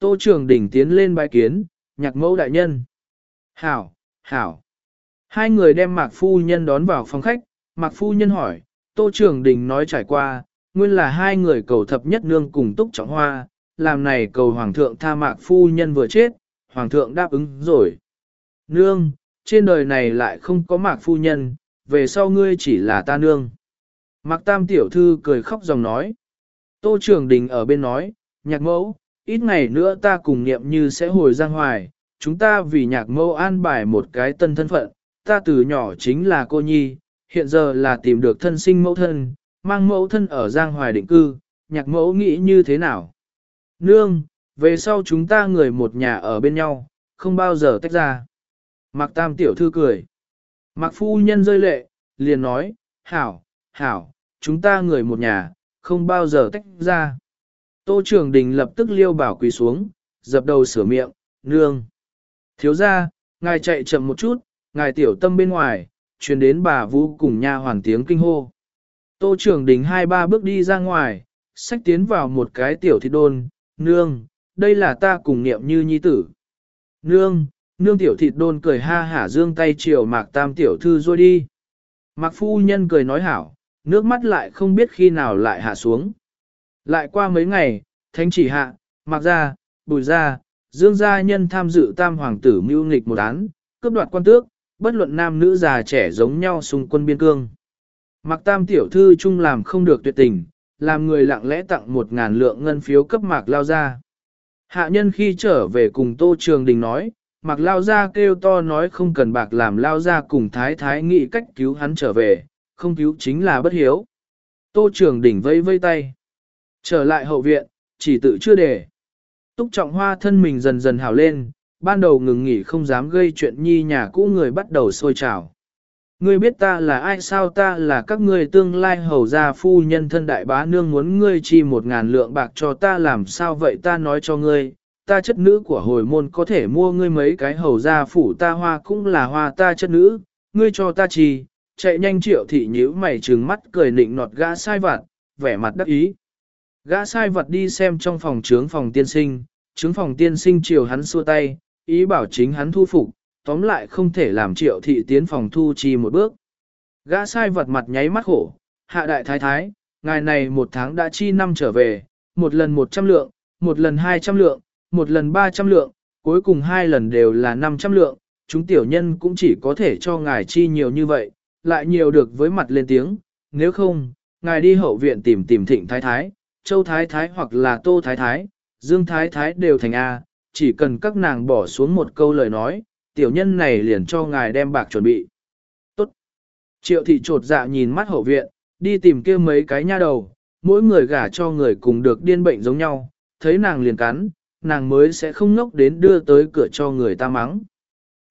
Tô Trường Đình tiến lên bái kiến, nhạc mẫu đại nhân. Hảo, hảo. Hai người đem Mạc Phu Nhân đón vào phòng khách, Mạc Phu Nhân hỏi, Tô Trường Đình nói trải qua, nguyên là hai người cầu thập nhất nương cùng túc trọng hoa, làm này cầu Hoàng thượng tha Mạc Phu Nhân vừa chết, Hoàng thượng đáp ứng rồi. Nương, trên đời này lại không có Mạc Phu Nhân, về sau ngươi chỉ là ta nương. Mạc Tam Tiểu Thư cười khóc dòng nói. Tô Trường Đình ở bên nói, nhạc mẫu, ít ngày nữa ta cùng niệm như sẽ hồi giang hoài, chúng ta vì nhạc mẫu an bài một cái tân thân phận, ta từ nhỏ chính là cô nhi, hiện giờ là tìm được thân sinh mẫu thân, mang mẫu thân ở giang hoài định cư, nhạc mẫu nghĩ như thế nào? Nương, về sau chúng ta người một nhà ở bên nhau, không bao giờ tách ra. Mạc Tam Tiểu Thư cười. Mạc Phu Nhân rơi lệ, liền nói, hảo, hảo, chúng ta người một nhà, không bao giờ tách ra. Tô Trường Đình lập tức liêu bảo quỳ xuống, dập đầu sửa miệng, nương. Thiếu ra, ngài chạy chậm một chút, ngài tiểu tâm bên ngoài, truyền đến bà Vũ cùng nha hoàn tiếng kinh hô. Tô Trường Đình hai ba bước đi ra ngoài, sách tiến vào một cái tiểu thịt đôn, nương, đây là ta cùng niệm như nhi tử. Nương, nương tiểu thịt đôn cười ha hả dương tay chiều mạc tam tiểu thư rồi đi. Mạc phu nhân cười nói hảo, nước mắt lại không biết khi nào lại hạ xuống. Lại qua mấy ngày, thánh chỉ hạ, mặc ra, bùi ra, dương gia nhân tham dự tam hoàng tử mưu nghịch một án, cướp đoạt quan tước, bất luận nam nữ già trẻ giống nhau xung quân biên cương. Mặc tam tiểu thư chung làm không được tuyệt tình, làm người lặng lẽ tặng một ngàn lượng ngân phiếu cấp mạc lao ra. Hạ nhân khi trở về cùng Tô Trường Đình nói, mạc lao ra kêu to nói không cần bạc làm lao ra cùng thái thái nghĩ cách cứu hắn trở về, không cứu chính là bất hiếu. Tô Trường Đình vây vây tay. Trở lại hậu viện, chỉ tự chưa để. Túc trọng hoa thân mình dần dần hào lên, ban đầu ngừng nghỉ không dám gây chuyện nhi nhà cũ người bắt đầu sôi trào. Ngươi biết ta là ai sao ta là các ngươi tương lai hầu gia phu nhân thân đại bá nương muốn ngươi chi một ngàn lượng bạc cho ta làm sao vậy ta nói cho ngươi, ta chất nữ của hồi môn có thể mua ngươi mấy cái hầu gia phủ ta hoa cũng là hoa ta chất nữ, ngươi cho ta chi, chạy nhanh triệu thị nhíu mày trừng mắt cười nịnh nọt gã sai vặt, vẻ mặt đắc ý. Gã sai vật đi xem trong phòng trướng phòng tiên sinh, trướng phòng tiên sinh chiều hắn xua tay, ý bảo chính hắn thu phục, tóm lại không thể làm triệu thị tiến phòng thu chi một bước. Gã sai vật mặt nháy mắt khổ, hạ đại thái thái, ngài này một tháng đã chi năm trở về, một lần một trăm lượng, một lần hai trăm lượng, một lần ba trăm lượng, cuối cùng hai lần đều là năm trăm lượng, chúng tiểu nhân cũng chỉ có thể cho ngài chi nhiều như vậy, lại nhiều được với mặt lên tiếng, nếu không, ngài đi hậu viện tìm tìm thịnh thái thái, châu thái thái hoặc là tô thái thái, dương thái thái đều thành A, chỉ cần các nàng bỏ xuống một câu lời nói, tiểu nhân này liền cho ngài đem bạc chuẩn bị. Tốt. Triệu thị trột dạ nhìn mắt hậu viện, đi tìm kia mấy cái nha đầu, mỗi người gả cho người cùng được điên bệnh giống nhau, thấy nàng liền cắn, nàng mới sẽ không ngốc đến đưa tới cửa cho người ta mắng.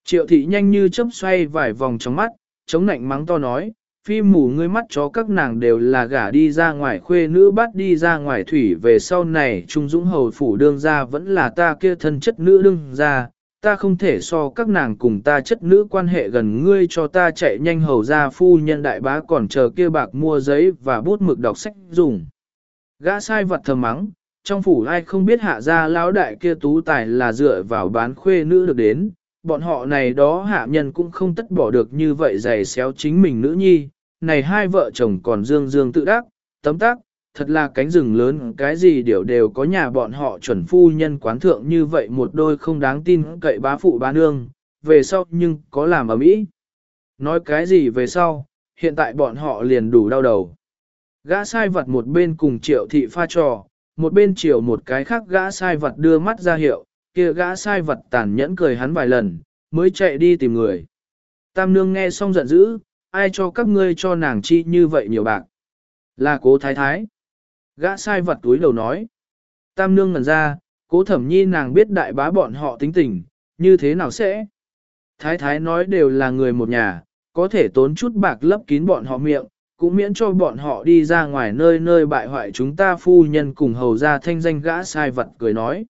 Triệu thị nhanh như chớp xoay vài vòng trong mắt, chống nạnh mắng to nói, phi mù ngươi mắt chó các nàng đều là gả đi ra ngoài khuê nữ bắt đi ra ngoài thủy về sau này trung dũng hầu phủ đương ra vẫn là ta kia thân chất nữ đương ra, ta không thể so các nàng cùng ta chất nữ quan hệ gần ngươi cho ta chạy nhanh hầu ra phu nhân đại bá còn chờ kia bạc mua giấy và bút mực đọc sách dùng. Gã sai vật thầm mắng, trong phủ ai không biết hạ gia lão đại kia tú tài là dựa vào bán khuê nữ được đến, bọn họ này đó hạ nhân cũng không tất bỏ được như vậy giày xéo chính mình nữ nhi, này hai vợ chồng còn dương dương tự đắc, tấm tác, thật là cánh rừng lớn cái gì đều đều có nhà bọn họ chuẩn phu nhân quán thượng như vậy một đôi không đáng tin cậy bá phụ bá nương, về sau nhưng có làm ở mỹ. Nói cái gì về sau, hiện tại bọn họ liền đủ đau đầu. Gã sai vật một bên cùng triệu thị pha trò, một bên triệu một cái khác gã sai vật đưa mắt ra hiệu, kia gã sai vật tàn nhẫn cười hắn vài lần, mới chạy đi tìm người. Tam nương nghe xong giận dữ, ai cho các ngươi cho nàng chi như vậy nhiều bạc. Là cố thái thái. Gã sai vật túi đầu nói. Tam nương ngần ra, cố thẩm nhi nàng biết đại bá bọn họ tính tình, như thế nào sẽ? Thái thái nói đều là người một nhà, có thể tốn chút bạc lấp kín bọn họ miệng, cũng miễn cho bọn họ đi ra ngoài nơi nơi bại hoại chúng ta phu nhân cùng hầu ra thanh danh gã sai vật cười nói.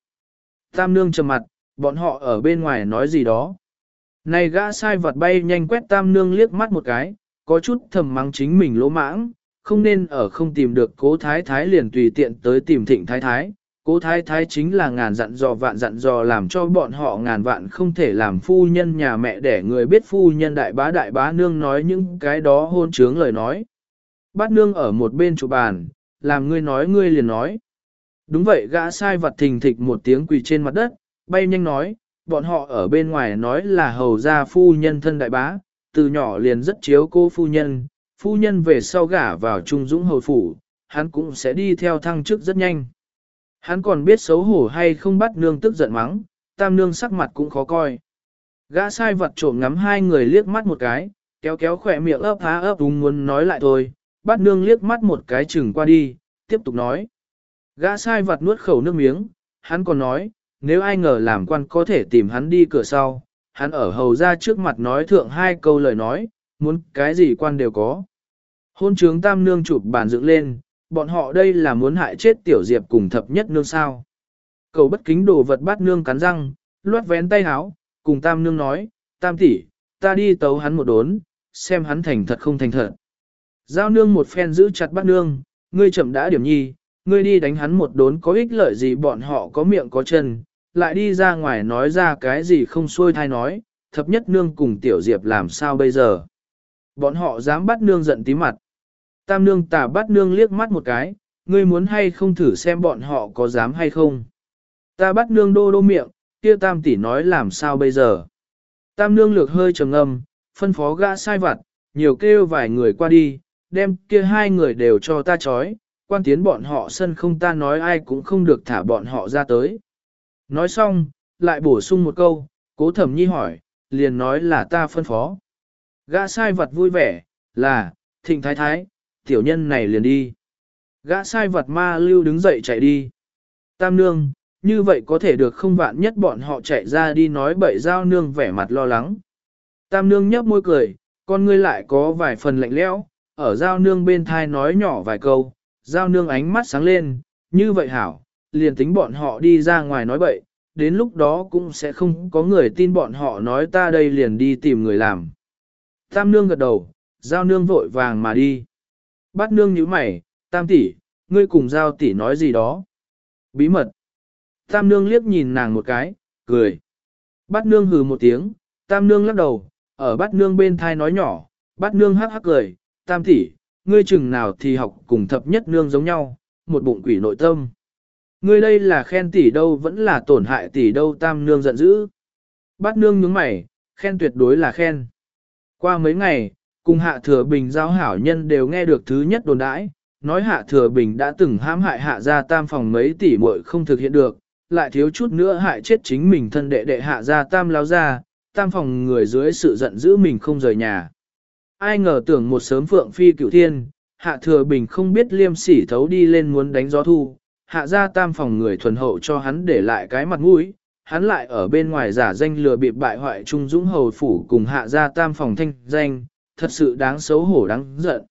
Tam nương trầm mặt, bọn họ ở bên ngoài nói gì đó. Này gã sai vật bay nhanh quét tam nương liếc mắt một cái, có chút thầm mắng chính mình lỗ mãng, không nên ở không tìm được cố thái thái liền tùy tiện tới tìm thịnh thái thái, Cố thái thái chính là ngàn dặn dò vạn dặn dò làm cho bọn họ ngàn vạn không thể làm phu nhân nhà mẹ để người biết phu nhân đại bá đại bá nương nói những cái đó hôn trướng lời nói. Bát nương ở một bên chủ bàn, làm ngươi nói ngươi liền nói. Đúng vậy gã sai vật thình thịch một tiếng quỳ trên mặt đất, bay nhanh nói, bọn họ ở bên ngoài nói là hầu gia phu nhân thân đại bá, từ nhỏ liền rất chiếu cô phu nhân, phu nhân về sau gả vào trung dũng hầu phủ, hắn cũng sẽ đi theo thăng chức rất nhanh. Hắn còn biết xấu hổ hay không bắt nương tức giận mắng, tam nương sắc mặt cũng khó coi. Gã sai vật trộm ngắm hai người liếc mắt một cái, kéo kéo khỏe miệng ấp há ấp đúng muốn nói lại thôi, bắt nương liếc mắt một cái chừng qua đi, tiếp tục nói. Gã sai vật nuốt khẩu nước miếng, hắn còn nói, nếu ai ngờ làm quan có thể tìm hắn đi cửa sau, hắn ở hầu ra trước mặt nói thượng hai câu lời nói, muốn cái gì quan đều có. Hôn trướng tam nương chụp bàn dựng lên, bọn họ đây là muốn hại chết tiểu diệp cùng thập nhất nương sao. Cầu bất kính đồ vật bát nương cắn răng, luốt vén tay háo, cùng tam nương nói, tam tỷ, ta đi tấu hắn một đốn, xem hắn thành thật không thành thật. Giao nương một phen giữ chặt bát nương, ngươi chậm đã điểm nhi, ngươi đi đánh hắn một đốn có ích lợi gì bọn họ có miệng có chân, lại đi ra ngoài nói ra cái gì không xuôi thai nói, thập nhất nương cùng tiểu diệp làm sao bây giờ. Bọn họ dám bắt nương giận tí mặt. Tam nương tà bắt nương liếc mắt một cái, ngươi muốn hay không thử xem bọn họ có dám hay không. Ta bắt nương đô đô miệng, kia tam tỷ nói làm sao bây giờ. Tam nương lược hơi trầm ngâm, phân phó gã sai vặt, nhiều kêu vài người qua đi, đem kia hai người đều cho ta chói, quan tiến bọn họ sân không ta nói ai cũng không được thả bọn họ ra tới. Nói xong, lại bổ sung một câu, cố thẩm nhi hỏi, liền nói là ta phân phó. Gã sai vật vui vẻ, là, thịnh thái thái, tiểu nhân này liền đi. Gã sai vật ma lưu đứng dậy chạy đi. Tam nương, như vậy có thể được không vạn nhất bọn họ chạy ra đi nói bậy giao nương vẻ mặt lo lắng. Tam nương nhấp môi cười, con ngươi lại có vài phần lạnh lẽo, ở giao nương bên thai nói nhỏ vài câu, giao nương ánh mắt sáng lên, như vậy hảo, liền tính bọn họ đi ra ngoài nói bậy, đến lúc đó cũng sẽ không có người tin bọn họ nói ta đây liền đi tìm người làm. Tam nương gật đầu, giao nương vội vàng mà đi. Bát nương nhíu mày, tam tỷ, ngươi cùng giao tỷ nói gì đó. Bí mật. Tam nương liếc nhìn nàng một cái, cười. Bát nương hừ một tiếng, tam nương lắc đầu, ở bát nương bên thai nói nhỏ, bát nương hắc hắc cười, tam tỷ, ngươi chừng nào thì học cùng thập nhất nương giống nhau, một bụng quỷ nội tâm. Ngươi đây là khen tỷ đâu vẫn là tổn hại tỷ đâu tam nương giận dữ. Bát nương nhướng mày, khen tuyệt đối là khen. Qua mấy ngày, cùng hạ thừa bình giao hảo nhân đều nghe được thứ nhất đồn đãi, nói hạ thừa bình đã từng hãm hại hạ gia tam phòng mấy tỷ muội không thực hiện được, lại thiếu chút nữa hại chết chính mình thân đệ đệ hạ gia tam lao ra, tam phòng người dưới sự giận dữ mình không rời nhà. Ai ngờ tưởng một sớm phượng phi cửu thiên, hạ thừa bình không biết liêm sỉ thấu đi lên muốn đánh gió thu, hạ gia tam phòng người thuần hậu cho hắn để lại cái mặt mũi, hắn lại ở bên ngoài giả danh lừa bịp bại hoại trung dũng hầu phủ cùng hạ gia tam phòng thanh danh, thật sự đáng xấu hổ đáng giận.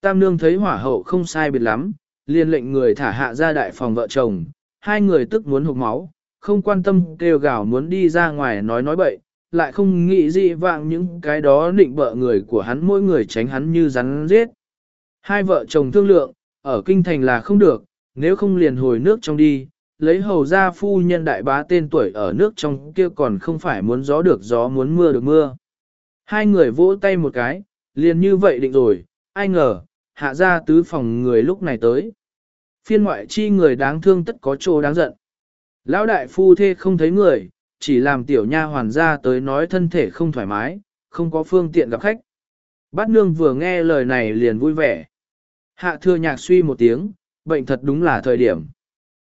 Tam nương thấy hỏa hậu không sai biệt lắm, liền lệnh người thả hạ gia đại phòng vợ chồng, hai người tức muốn hụt máu, không quan tâm kêu gào muốn đi ra ngoài nói nói bậy, lại không nghĩ gì vạng những cái đó định bợ người của hắn mỗi người tránh hắn như rắn giết. Hai vợ chồng thương lượng, ở kinh thành là không được, nếu không liền hồi nước trong đi, lấy hầu ra phu nhân đại bá tên tuổi ở nước trong kia còn không phải muốn gió được gió muốn mưa được mưa. Hai người vỗ tay một cái, liền như vậy định rồi, ai ngờ, hạ ra tứ phòng người lúc này tới. Phiên ngoại chi người đáng thương tất có chỗ đáng giận. Lão đại phu thê không thấy người, chỉ làm tiểu nha hoàn ra tới nói thân thể không thoải mái, không có phương tiện gặp khách. Bát nương vừa nghe lời này liền vui vẻ. Hạ thừa nhạc suy một tiếng, bệnh thật đúng là thời điểm.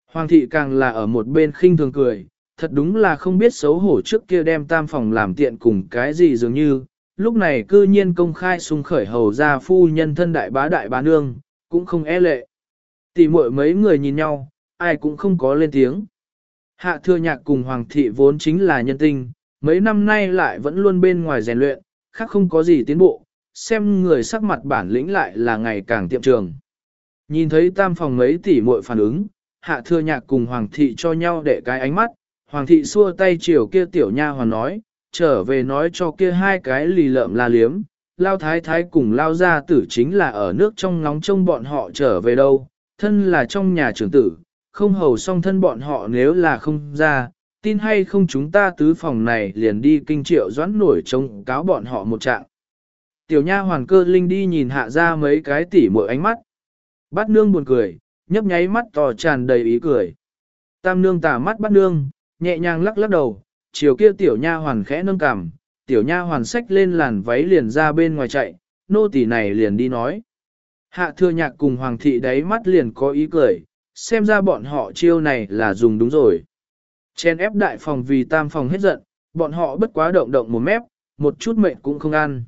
Hoàng thị càng là ở một bên khinh thường cười, thật đúng là không biết xấu hổ trước kia đem tam phòng làm tiện cùng cái gì dường như, lúc này cư nhiên công khai sung khởi hầu ra phu nhân thân đại bá đại bá nương, cũng không e lệ. Tỷ muội mấy người nhìn nhau, ai cũng không có lên tiếng. Hạ thừa nhạc cùng hoàng thị vốn chính là nhân tinh, mấy năm nay lại vẫn luôn bên ngoài rèn luyện, khác không có gì tiến bộ, xem người sắc mặt bản lĩnh lại là ngày càng tiệm trường. Nhìn thấy tam phòng mấy tỷ muội phản ứng, hạ thừa nhạc cùng hoàng thị cho nhau để cái ánh mắt, hoàng thị xua tay chiều kia tiểu nha hoàn nói, trở về nói cho kia hai cái lì lợm la liếm, lao thái thái cùng lao gia tử chính là ở nước trong nóng trông bọn họ trở về đâu, thân là trong nhà trưởng tử, không hầu song thân bọn họ nếu là không ra, tin hay không chúng ta tứ phòng này liền đi kinh triệu doãn nổi trông cáo bọn họ một trạng. Tiểu nha hoàn cơ linh đi nhìn hạ ra mấy cái tỉ mỗi ánh mắt. Bát nương buồn cười, nhấp nháy mắt to tràn đầy ý cười. Tam nương tả mắt bát nương, nhẹ nhàng lắc lắc đầu, chiều kia tiểu nha hoàn khẽ nâng cằm, tiểu nha hoàn xách lên làn váy liền ra bên ngoài chạy, nô tỳ này liền đi nói. Hạ thừa nhạc cùng hoàng thị đáy mắt liền có ý cười, xem ra bọn họ chiêu này là dùng đúng rồi. Chen ép đại phòng vì tam phòng hết giận, bọn họ bất quá động động một mép, một chút mệnh cũng không ăn.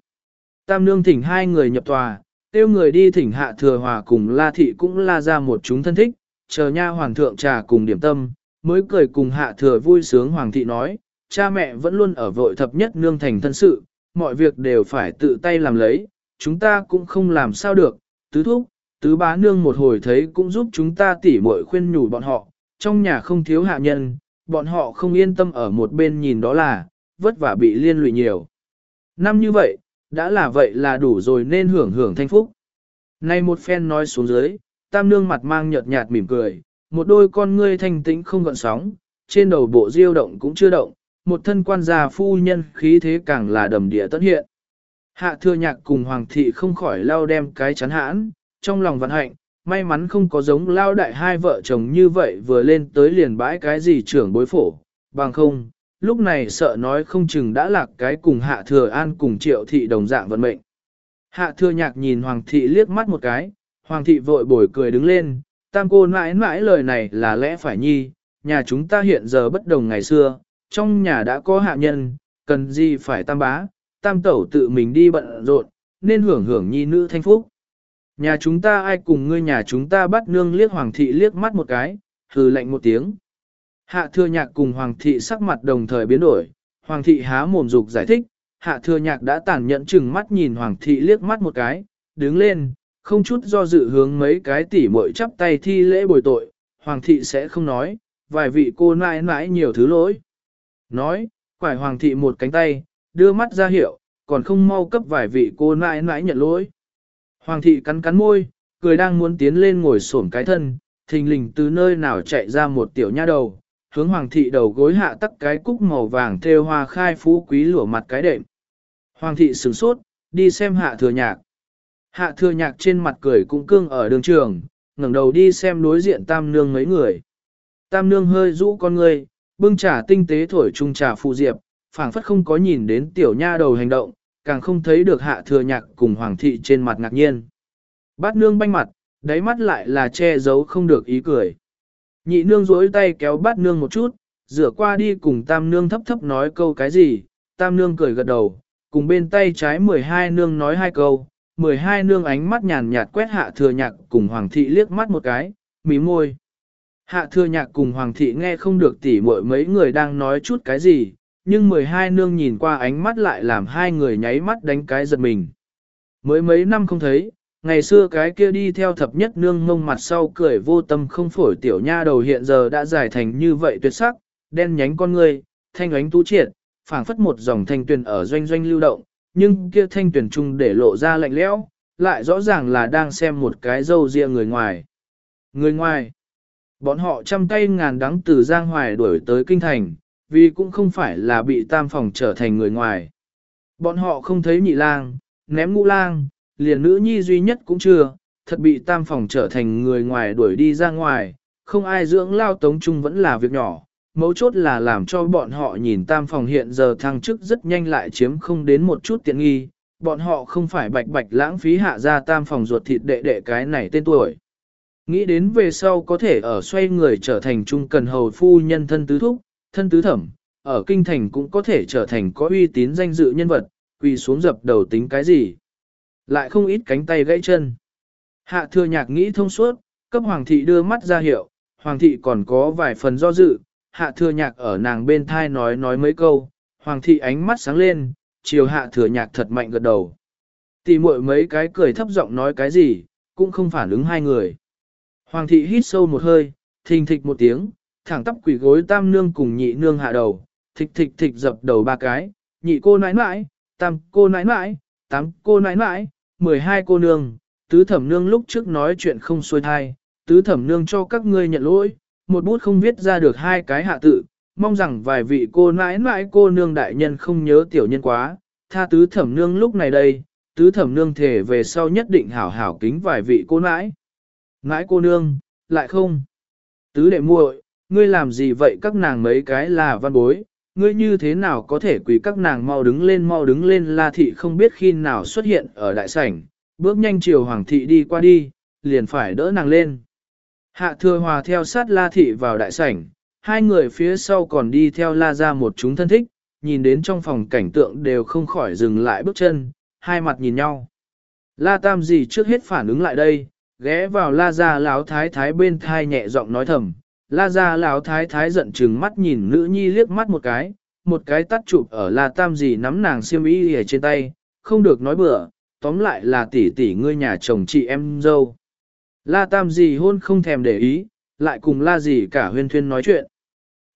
Tam nương thỉnh hai người nhập tòa, tiêu người đi thỉnh hạ thừa hòa cùng la thị cũng la ra một chúng thân thích, chờ nha hoàng thượng trà cùng điểm tâm, mới cười cùng hạ thừa vui sướng hoàng thị nói, cha mẹ vẫn luôn ở vội thập nhất nương thành thân sự, mọi việc đều phải tự tay làm lấy, chúng ta cũng không làm sao được, tứ thúc, tứ bá nương một hồi thấy cũng giúp chúng ta tỉ muội khuyên nhủ bọn họ, trong nhà không thiếu hạ nhân, bọn họ không yên tâm ở một bên nhìn đó là, vất vả bị liên lụy nhiều. Năm như vậy, đã là vậy là đủ rồi nên hưởng hưởng thanh phúc. Nay một phen nói xuống dưới, tam nương mặt mang nhợt nhạt mỉm cười, một đôi con ngươi thanh tĩnh không gợn sóng, trên đầu bộ diêu động cũng chưa động, một thân quan gia phu nhân khí thế càng là đầm địa tất hiện. Hạ thừa nhạc cùng hoàng thị không khỏi lao đem cái chán hãn, trong lòng vận hạnh, may mắn không có giống lao đại hai vợ chồng như vậy vừa lên tới liền bãi cái gì trưởng bối phổ, bằng không, lúc này sợ nói không chừng đã lạc cái cùng hạ thừa an cùng triệu thị đồng dạng vận mệnh. Hạ thừa nhạc nhìn hoàng thị liếc mắt một cái, hoàng thị vội bồi cười đứng lên, tam cô mãi mãi lời này là lẽ phải nhi, nhà chúng ta hiện giờ bất đồng ngày xưa, trong nhà đã có hạ nhân, cần gì phải tam bá, tam tẩu tự mình đi bận rộn, nên hưởng hưởng nhi nữ thanh phúc. Nhà chúng ta ai cùng ngươi nhà chúng ta bắt nương liếc hoàng thị liếc mắt một cái, hừ lạnh một tiếng. Hạ thừa nhạc cùng hoàng thị sắc mặt đồng thời biến đổi, hoàng thị há mồm dục giải thích, hạ thừa nhạc đã tàn nhẫn chừng mắt nhìn hoàng thị liếc mắt một cái, đứng lên, không chút do dự hướng mấy cái tỉ muội chắp tay thi lễ bồi tội, hoàng thị sẽ không nói, vài vị cô nãi nãi nhiều thứ lỗi. Nói, quải hoàng thị một cánh tay, đưa mắt ra hiệu, còn không mau cấp vài vị cô nãi nãi nhận lỗi. Hoàng thị cắn cắn môi, cười đang muốn tiến lên ngồi xổm cái thân, thình lình từ nơi nào chạy ra một tiểu nha đầu, hướng hoàng thị đầu gối hạ tắc cái cúc màu vàng thêu hoa khai phú quý lửa mặt cái đệm. Hoàng thị sửng sốt, đi xem hạ thừa nhạc. Hạ thừa nhạc trên mặt cười cũng cương ở đường trường, ngẩng đầu đi xem đối diện tam nương mấy người. Tam nương hơi rũ con người, bưng trà tinh tế thổi chung trà phụ diệp, phảng phất không có nhìn đến tiểu nha đầu hành động, càng không thấy được hạ thừa nhạc cùng hoàng thị trên mặt ngạc nhiên. Bát nương banh mặt, đáy mắt lại là che giấu không được ý cười. Nhị nương duỗi tay kéo bát nương một chút, rửa qua đi cùng tam nương thấp thấp nói câu cái gì, tam nương cười gật đầu, cùng bên tay trái 12 nương nói hai câu, 12 nương ánh mắt nhàn nhạt quét hạ thừa nhạc cùng hoàng thị liếc mắt một cái, mí môi. Hạ thừa nhạc cùng hoàng thị nghe không được tỉ muội mấy người đang nói chút cái gì, nhưng 12 nương nhìn qua ánh mắt lại làm hai người nháy mắt đánh cái giật mình. Mới mấy năm không thấy, ngày xưa cái kia đi theo thập nhất nương ngông mặt sau cười vô tâm không phổi tiểu nha đầu hiện giờ đã giải thành như vậy tuyệt sắc, đen nhánh con người, thanh ánh tú triệt, phảng phất một dòng thanh tuyền ở doanh doanh lưu động, nhưng kia thanh tuyển trung để lộ ra lạnh lẽo, lại rõ ràng là đang xem một cái dâu ria người ngoài. Người ngoài, bọn họ trăm tay ngàn đắng từ Giang Hoài đuổi tới Kinh Thành, vì cũng không phải là bị tam phòng trở thành người ngoài. Bọn họ không thấy nhị lang, ném ngũ lang, liền nữ nhi duy nhất cũng chưa, thật bị tam phòng trở thành người ngoài đuổi đi ra ngoài, không ai dưỡng lao tống chung vẫn là việc nhỏ, mấu chốt là làm cho bọn họ nhìn tam phòng hiện giờ thăng chức rất nhanh lại chiếm không đến một chút tiện nghi, bọn họ không phải bạch bạch lãng phí hạ ra tam phòng ruột thịt đệ đệ cái này tên tuổi. Nghĩ đến về sau có thể ở xoay người trở thành trung cần hầu phu nhân thân tứ thúc, thân tứ thẩm, ở kinh thành cũng có thể trở thành có uy tín danh dự nhân vật, quỳ xuống dập đầu tính cái gì. Lại không ít cánh tay gãy chân. Hạ thừa nhạc nghĩ thông suốt, cấp hoàng thị đưa mắt ra hiệu, hoàng thị còn có vài phần do dự, hạ thừa nhạc ở nàng bên thai nói nói mấy câu, hoàng thị ánh mắt sáng lên, chiều hạ thừa nhạc thật mạnh gật đầu. Tỷ muội mấy cái cười thấp giọng nói cái gì, cũng không phản ứng hai người. Hoàng thị hít sâu một hơi, thình thịch một tiếng, thẳng tắp quỷ gối tam nương cùng nhị nương hạ đầu, thịch thịch thịch dập đầu ba cái, nhị cô nãi nãi, tam cô nãi nãi, tám cô nãi nãi, mười hai cô nương, tứ thẩm nương lúc trước nói chuyện không xuôi thai, tứ thẩm nương cho các ngươi nhận lỗi, một bút không viết ra được hai cái hạ tự, mong rằng vài vị cô nãi nãi cô nương đại nhân không nhớ tiểu nhân quá, tha tứ thẩm nương lúc này đây, tứ thẩm nương thể về sau nhất định hảo hảo kính vài vị cô nãi. Nãi cô nương, lại không. Tứ đệ muội, ngươi làm gì vậy các nàng mấy cái là văn bối, ngươi như thế nào có thể quỳ các nàng mau đứng lên mau đứng lên la thị không biết khi nào xuất hiện ở đại sảnh, bước nhanh chiều hoàng thị đi qua đi, liền phải đỡ nàng lên. Hạ thừa hòa theo sát la thị vào đại sảnh, hai người phía sau còn đi theo la ra một chúng thân thích, nhìn đến trong phòng cảnh tượng đều không khỏi dừng lại bước chân, hai mặt nhìn nhau. La tam gì trước hết phản ứng lại đây, ghé vào la ra lão thái thái bên thai nhẹ giọng nói thầm, la gia lão thái thái giận chừng mắt nhìn nữ nhi liếc mắt một cái, một cái tắt chụp ở la tam gì nắm nàng xiêm y ở trên tay, không được nói bừa, tóm lại là tỷ tỷ ngươi nhà chồng chị em dâu. La tam gì hôn không thèm để ý, lại cùng la gì cả huyên thuyên nói chuyện.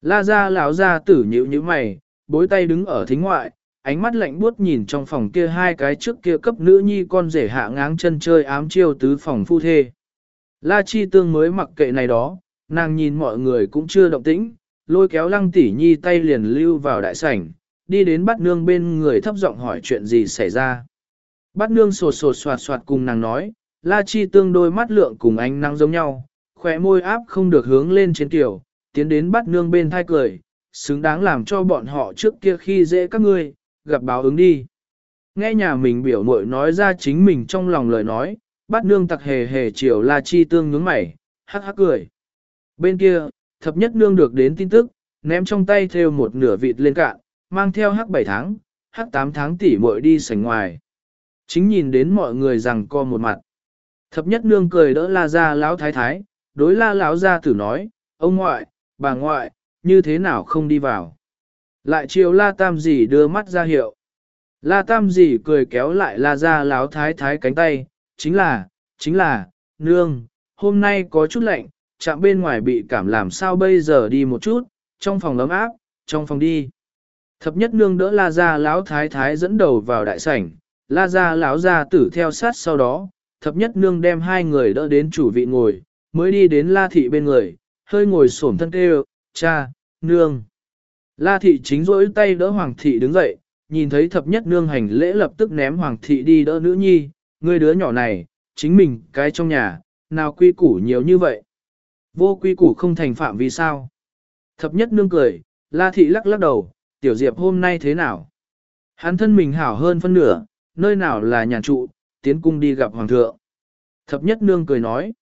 La gia lão gia tử nhíu nhíu mày, bối tay đứng ở thính ngoại, ánh mắt lạnh buốt nhìn trong phòng kia hai cái trước kia cấp nữ nhi con rể hạ ngáng chân chơi ám chiêu tứ phòng phu thê. La chi tương mới mặc kệ này đó, nàng nhìn mọi người cũng chưa động tĩnh, lôi kéo lăng tỷ nhi tay liền lưu vào đại sảnh, đi đến bắt nương bên người thấp giọng hỏi chuyện gì xảy ra. Bắt nương sột sột soạt soạt cùng nàng nói, la chi tương đôi mắt lượng cùng ánh nắng giống nhau, khỏe môi áp không được hướng lên trên tiểu, tiến đến bắt nương bên thai cười, xứng đáng làm cho bọn họ trước kia khi dễ các ngươi, gặp báo ứng đi. Nghe nhà mình biểu muội nói ra chính mình trong lòng lời nói, bắt nương tặc hề hề chiều la chi tương nhướng mày, hắc hắc cười. Bên kia, thập nhất nương được đến tin tức, ném trong tay theo một nửa vịt lên cạn, mang theo hắc 7 tháng, hắc 8 tháng tỉ muội đi sảnh ngoài. Chính nhìn đến mọi người rằng co một mặt. Thập nhất nương cười đỡ la ra lão thái thái, đối la lão ra tử nói, ông ngoại, bà ngoại, như thế nào không đi vào. Lại chiều la tam dì đưa mắt ra hiệu. La tam dì cười kéo lại la ra láo thái thái cánh tay, chính là, chính là, nương, hôm nay có chút lạnh, chạm bên ngoài bị cảm làm sao bây giờ đi một chút, trong phòng lấm áp, trong phòng đi. Thập nhất nương đỡ la ra láo thái thái dẫn đầu vào đại sảnh, la ra láo ra tử theo sát sau đó, thập nhất nương đem hai người đỡ đến chủ vị ngồi, mới đi đến la thị bên người, hơi ngồi xổm thân kêu, cha, nương. La thị chính rỗi tay đỡ hoàng thị đứng dậy, nhìn thấy thập nhất nương hành lễ lập tức ném hoàng thị đi đỡ nữ nhi, người đứa nhỏ này, chính mình cái trong nhà, nào quy củ nhiều như vậy. Vô quy củ không thành phạm vì sao. Thập nhất nương cười, la thị lắc lắc đầu, tiểu diệp hôm nay thế nào? Hắn thân mình hảo hơn phân nửa, nơi nào là nhà trụ, tiến cung đi gặp hoàng thượng. Thập nhất nương cười nói.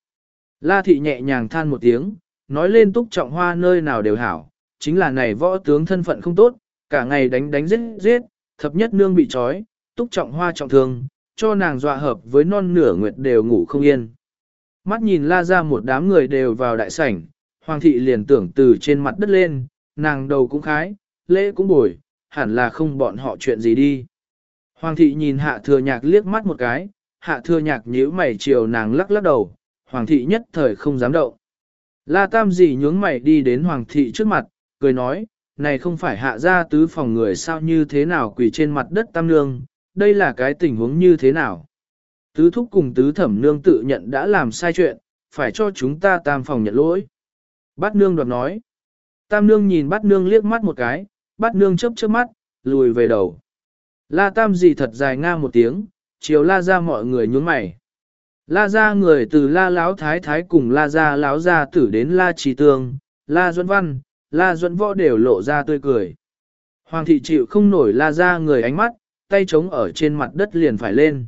La thị nhẹ nhàng than một tiếng, nói lên túc trọng hoa nơi nào đều hảo, chính là này võ tướng thân phận không tốt, cả ngày đánh đánh giết giết, thập nhất nương bị trói, túc trọng hoa trọng thương, cho nàng dọa hợp với non nửa nguyệt đều ngủ không yên. Mắt nhìn la ra một đám người đều vào đại sảnh, hoàng thị liền tưởng từ trên mặt đất lên, nàng đầu cũng khái, lễ cũng bồi, hẳn là không bọn họ chuyện gì đi. Hoàng thị nhìn hạ thừa nhạc liếc mắt một cái, hạ thừa nhạc nhíu mày chiều nàng lắc lắc đầu, hoàng thị nhất thời không dám động. La tam gì nhướng mày đi đến hoàng thị trước mặt, cười nói, này không phải hạ ra tứ phòng người sao như thế nào quỳ trên mặt đất tam nương, đây là cái tình huống như thế nào. Tứ thúc cùng tứ thẩm nương tự nhận đã làm sai chuyện, phải cho chúng ta tam phòng nhận lỗi. Bát nương đoạt nói. Tam nương nhìn bát nương liếc mắt một cái, bát nương chớp chớp mắt, lùi về đầu. La tam gì thật dài nga một tiếng, chiều la ra mọi người nhún mày. La ra người từ la láo thái thái cùng la ra láo ra tử đến la trì tương, la duẫn văn, La Duẫn Võ đều lộ ra tươi cười. Hoàng thị chịu không nổi la ra người ánh mắt, tay trống ở trên mặt đất liền phải lên.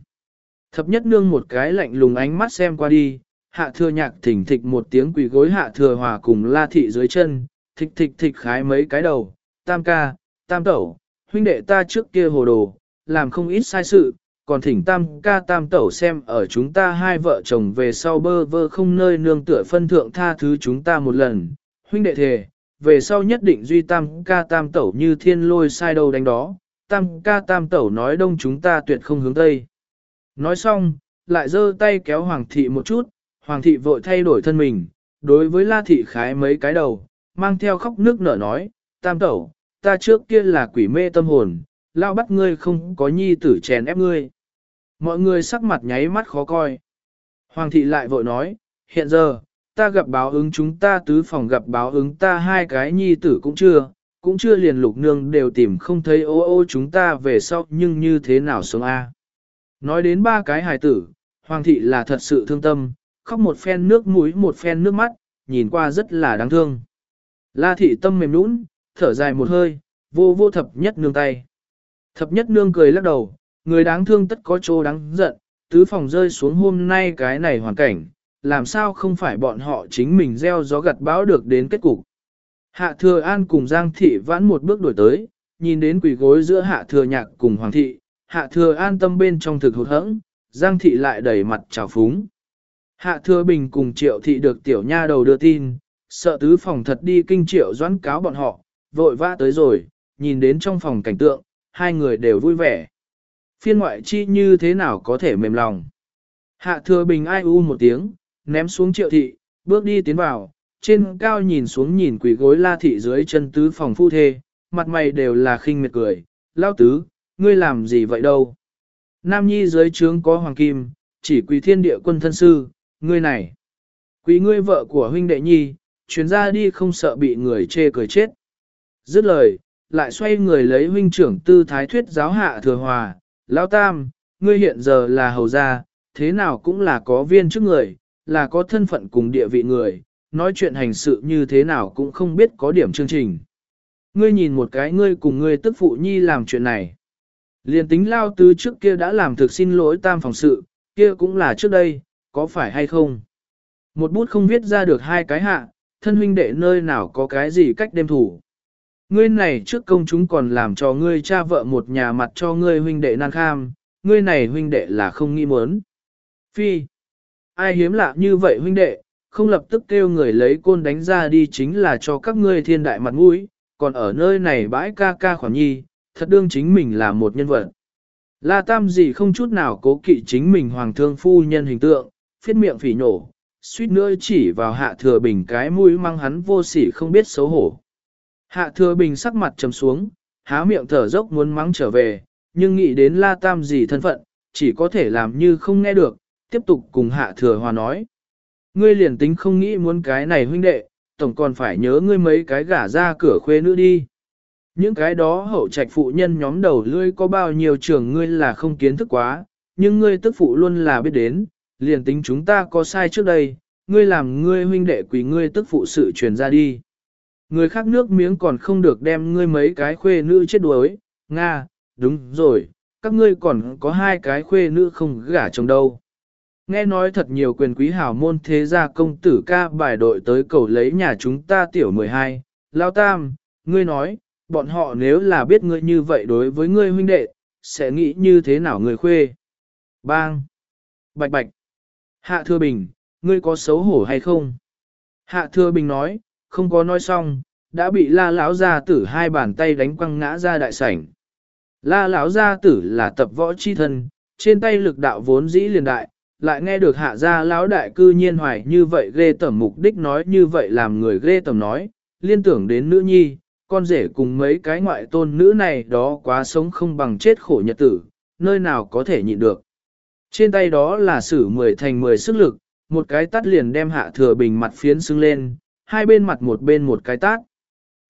Thập nhất nương một cái lạnh lùng ánh mắt xem qua đi, hạ thừa nhạc thỉnh thịch một tiếng quỳ gối hạ thừa hòa cùng la thị dưới chân, thịch thịch thịch khái mấy cái đầu, tam ca, tam tẩu, huynh đệ ta trước kia hồ đồ, làm không ít sai sự, còn thỉnh tam ca tam tẩu xem ở chúng ta hai vợ chồng về sau bơ vơ không nơi nương tựa phân thượng tha thứ chúng ta một lần, huynh đệ thề, về sau nhất định duy tam ca tam tẩu như thiên lôi sai đâu đánh đó, tam ca tam tẩu nói đông chúng ta tuyệt không hướng tây. Nói xong, lại giơ tay kéo hoàng thị một chút, hoàng thị vội thay đổi thân mình, đối với la thị khái mấy cái đầu, mang theo khóc nước nở nói, tam tẩu, ta trước kia là quỷ mê tâm hồn, lao bắt ngươi không có nhi tử chèn ép ngươi. Mọi người sắc mặt nháy mắt khó coi. Hoàng thị lại vội nói, hiện giờ, ta gặp báo ứng chúng ta tứ phòng gặp báo ứng ta hai cái nhi tử cũng chưa, cũng chưa liền lục nương đều tìm không thấy ô ô chúng ta về sau nhưng như thế nào sống a Nói đến ba cái hài tử, hoàng thị là thật sự thương tâm, khóc một phen nước mũi một phen nước mắt, nhìn qua rất là đáng thương. La thị tâm mềm nũng, thở dài một hơi, vô vô thập nhất nương tay. Thập nhất nương cười lắc đầu, người đáng thương tất có chỗ đáng giận, tứ phòng rơi xuống hôm nay cái này hoàn cảnh, làm sao không phải bọn họ chính mình gieo gió gặt bão được đến kết cục. Hạ thừa an cùng Giang thị vãn một bước đổi tới, nhìn đến quỷ gối giữa hạ thừa nhạc cùng hoàng thị, hạ thừa an tâm bên trong thực hụt hẫng, Giang thị lại đẩy mặt trào phúng. Hạ thừa bình cùng triệu thị được tiểu nha đầu đưa tin, sợ tứ phòng thật đi kinh triệu doãn cáo bọn họ, vội vã tới rồi, nhìn đến trong phòng cảnh tượng, hai người đều vui vẻ. Phiên ngoại chi như thế nào có thể mềm lòng. Hạ thừa bình ai u một tiếng, ném xuống triệu thị, bước đi tiến vào, trên cao nhìn xuống nhìn quỷ gối la thị dưới chân tứ phòng phu thê, mặt mày đều là khinh miệt cười, lao tứ, ngươi làm gì vậy đâu. Nam nhi dưới trướng có hoàng kim, chỉ quỳ thiên địa quân thân sư, ngươi này. Quỳ ngươi vợ của huynh đệ nhi, chuyến ra đi không sợ bị người chê cười chết. Dứt lời, lại xoay người lấy huynh trưởng tư thái thuyết giáo hạ thừa hòa, lão tam, ngươi hiện giờ là hầu gia, thế nào cũng là có viên trước người, là có thân phận cùng địa vị người, nói chuyện hành sự như thế nào cũng không biết có điểm chương trình. Ngươi nhìn một cái ngươi cùng ngươi tức phụ nhi làm chuyện này. Liên tính lao tứ trước kia đã làm thực xin lỗi tam phòng sự, kia cũng là trước đây, có phải hay không? Một bút không viết ra được hai cái hạ, thân huynh đệ nơi nào có cái gì cách đem thủ. Ngươi này trước công chúng còn làm cho ngươi cha vợ một nhà mặt cho ngươi huynh đệ nan kham, ngươi này huynh đệ là không nghĩ muốn. Phi, ai hiếm lạ như vậy huynh đệ, không lập tức kêu người lấy côn đánh ra đi chính là cho các ngươi thiên đại mặt mũi, còn ở nơi này bãi ca ca khoản nhi, thật đương chính mình là một nhân vật. La Tam gì không chút nào cố kỵ chính mình hoàng thương phu nhân hình tượng, phiết miệng phỉ nổ, suýt nữa chỉ vào hạ thừa bình cái mũi mang hắn vô sỉ không biết xấu hổ. Hạ thừa bình sắc mặt trầm xuống, há miệng thở dốc muốn mắng trở về, nhưng nghĩ đến La Tam gì thân phận, chỉ có thể làm như không nghe được, tiếp tục cùng hạ thừa hòa nói. Ngươi liền tính không nghĩ muốn cái này huynh đệ, tổng còn phải nhớ ngươi mấy cái gả ra cửa khuê nữ đi. Những cái đó hậu trạch phụ nhân nhóm đầu lươi có bao nhiêu trường ngươi là không kiến thức quá, nhưng ngươi tức phụ luôn là biết đến, liền tính chúng ta có sai trước đây, ngươi làm ngươi huynh đệ quý ngươi tức phụ sự truyền ra đi. Người khác nước miếng còn không được đem ngươi mấy cái khuê nữ chết đuối, Nga, đúng rồi, các ngươi còn có hai cái khuê nữ không gả chồng đâu. Nghe nói thật nhiều quyền quý hảo môn thế gia công tử ca bài đội tới cầu lấy nhà chúng ta tiểu 12, Lao Tam, ngươi nói, bọn họ nếu là biết ngươi như vậy đối với ngươi huynh đệ, sẽ nghĩ như thế nào người khuê. Bang! Bạch bạch! Hạ Thừa Bình, ngươi có xấu hổ hay không? Hạ Thừa Bình nói, không có nói xong, đã bị la lão gia tử hai bàn tay đánh quăng ngã ra đại sảnh. La lão gia tử là tập võ chi thân, trên tay lực đạo vốn dĩ liền đại, lại nghe được hạ gia lão đại cư nhiên hoài như vậy ghê tẩm mục đích nói như vậy làm người ghê tẩm nói, liên tưởng đến nữ nhi, con rể cùng mấy cái ngoại tôn nữ này đó quá sống không bằng chết khổ nhật tử, nơi nào có thể nhịn được. Trên tay đó là sử mười thành mười sức lực, một cái tắt liền đem hạ thừa bình mặt phiến xưng lên, hai bên mặt một bên một cái tát.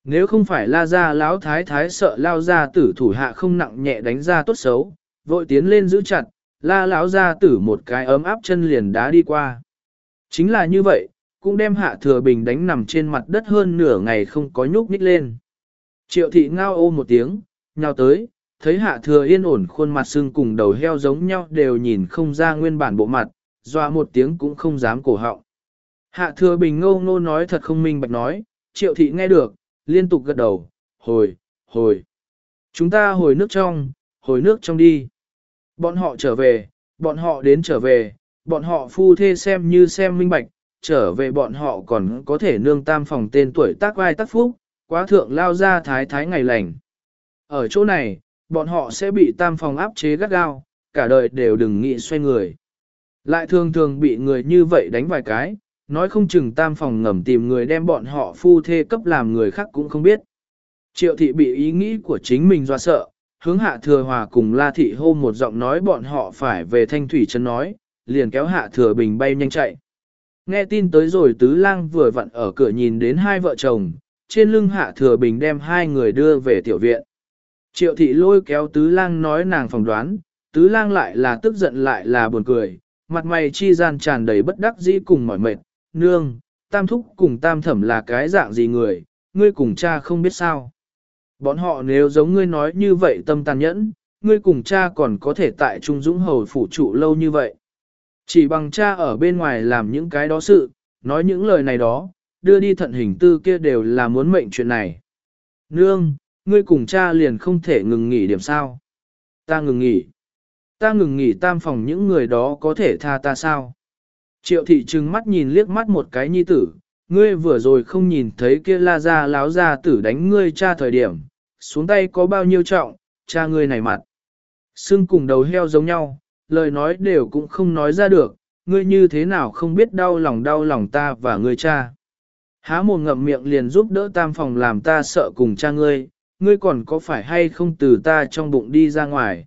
Nếu không phải la ra lão thái thái sợ lao ra tử thủ hạ không nặng nhẹ đánh ra tốt xấu, vội tiến lên giữ chặt, la lão ra tử một cái ấm áp chân liền đá đi qua. Chính là như vậy, cũng đem hạ thừa bình đánh nằm trên mặt đất hơn nửa ngày không có nhúc nhích lên. Triệu thị ngao ô một tiếng, nhào tới, thấy hạ thừa yên ổn khuôn mặt xương cùng đầu heo giống nhau đều nhìn không ra nguyên bản bộ mặt, doa một tiếng cũng không dám cổ họng. Hạ thừa bình ngô ngô nói thật không minh bạch nói, triệu thị nghe được, liên tục gật đầu, hồi, hồi. Chúng ta hồi nước trong, hồi nước trong đi. Bọn họ trở về, bọn họ đến trở về, bọn họ phu thê xem như xem minh bạch, trở về bọn họ còn có thể nương tam phòng tên tuổi tác vai tác phúc, quá thượng lao ra thái thái ngày lành. Ở chỗ này, bọn họ sẽ bị tam phòng áp chế gắt gao, cả đời đều đừng nghĩ xoay người. Lại thường thường bị người như vậy đánh vài cái, nói không chừng tam phòng ngầm tìm người đem bọn họ phu thê cấp làm người khác cũng không biết. Triệu thị bị ý nghĩ của chính mình do sợ, hướng hạ thừa hòa cùng la thị hô một giọng nói bọn họ phải về thanh thủy chân nói, liền kéo hạ thừa bình bay nhanh chạy. Nghe tin tới rồi tứ lang vừa vặn ở cửa nhìn đến hai vợ chồng, trên lưng hạ thừa bình đem hai người đưa về tiểu viện. Triệu thị lôi kéo tứ lang nói nàng phỏng đoán, tứ lang lại là tức giận lại là buồn cười, mặt mày chi gian tràn đầy bất đắc dĩ cùng mỏi mệt, nương, tam thúc cùng tam thẩm là cái dạng gì người, ngươi cùng cha không biết sao. Bọn họ nếu giống ngươi nói như vậy tâm tàn nhẫn, ngươi cùng cha còn có thể tại Trung Dũng Hầu phủ trụ lâu như vậy. Chỉ bằng cha ở bên ngoài làm những cái đó sự, nói những lời này đó, đưa đi thận hình tư kia đều là muốn mệnh chuyện này. Nương, ngươi cùng cha liền không thể ngừng nghỉ điểm sao. Ta ngừng nghỉ. Ta ngừng nghỉ tam phòng những người đó có thể tha ta sao? Triệu thị trừng mắt nhìn liếc mắt một cái nhi tử, ngươi vừa rồi không nhìn thấy kia la ra láo ra tử đánh ngươi cha thời điểm, xuống tay có bao nhiêu trọng, cha ngươi này mặt. Xương cùng đầu heo giống nhau, lời nói đều cũng không nói ra được, ngươi như thế nào không biết đau lòng đau lòng ta và ngươi cha. Há mồm ngậm miệng liền giúp đỡ tam phòng làm ta sợ cùng cha ngươi, ngươi còn có phải hay không từ ta trong bụng đi ra ngoài.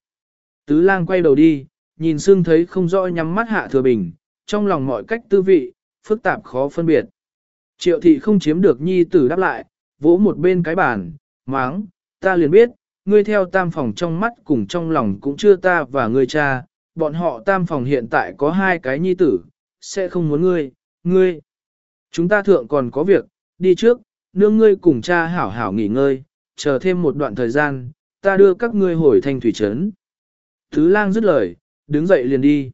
Tứ lang quay đầu đi, nhìn xương thấy không rõ nhắm mắt hạ thừa bình, trong lòng mọi cách tư vị, phức tạp khó phân biệt. Triệu thị không chiếm được nhi tử đáp lại, vỗ một bên cái bàn, máng, ta liền biết, ngươi theo tam phòng trong mắt cùng trong lòng cũng chưa ta và ngươi cha, bọn họ tam phòng hiện tại có hai cái nhi tử, sẽ không muốn ngươi, ngươi. Chúng ta thượng còn có việc, đi trước, nương ngươi cùng cha hảo hảo nghỉ ngơi, chờ thêm một đoạn thời gian, ta đưa các ngươi hồi thanh thủy trấn. tứ lang dứt lời, đứng dậy liền đi.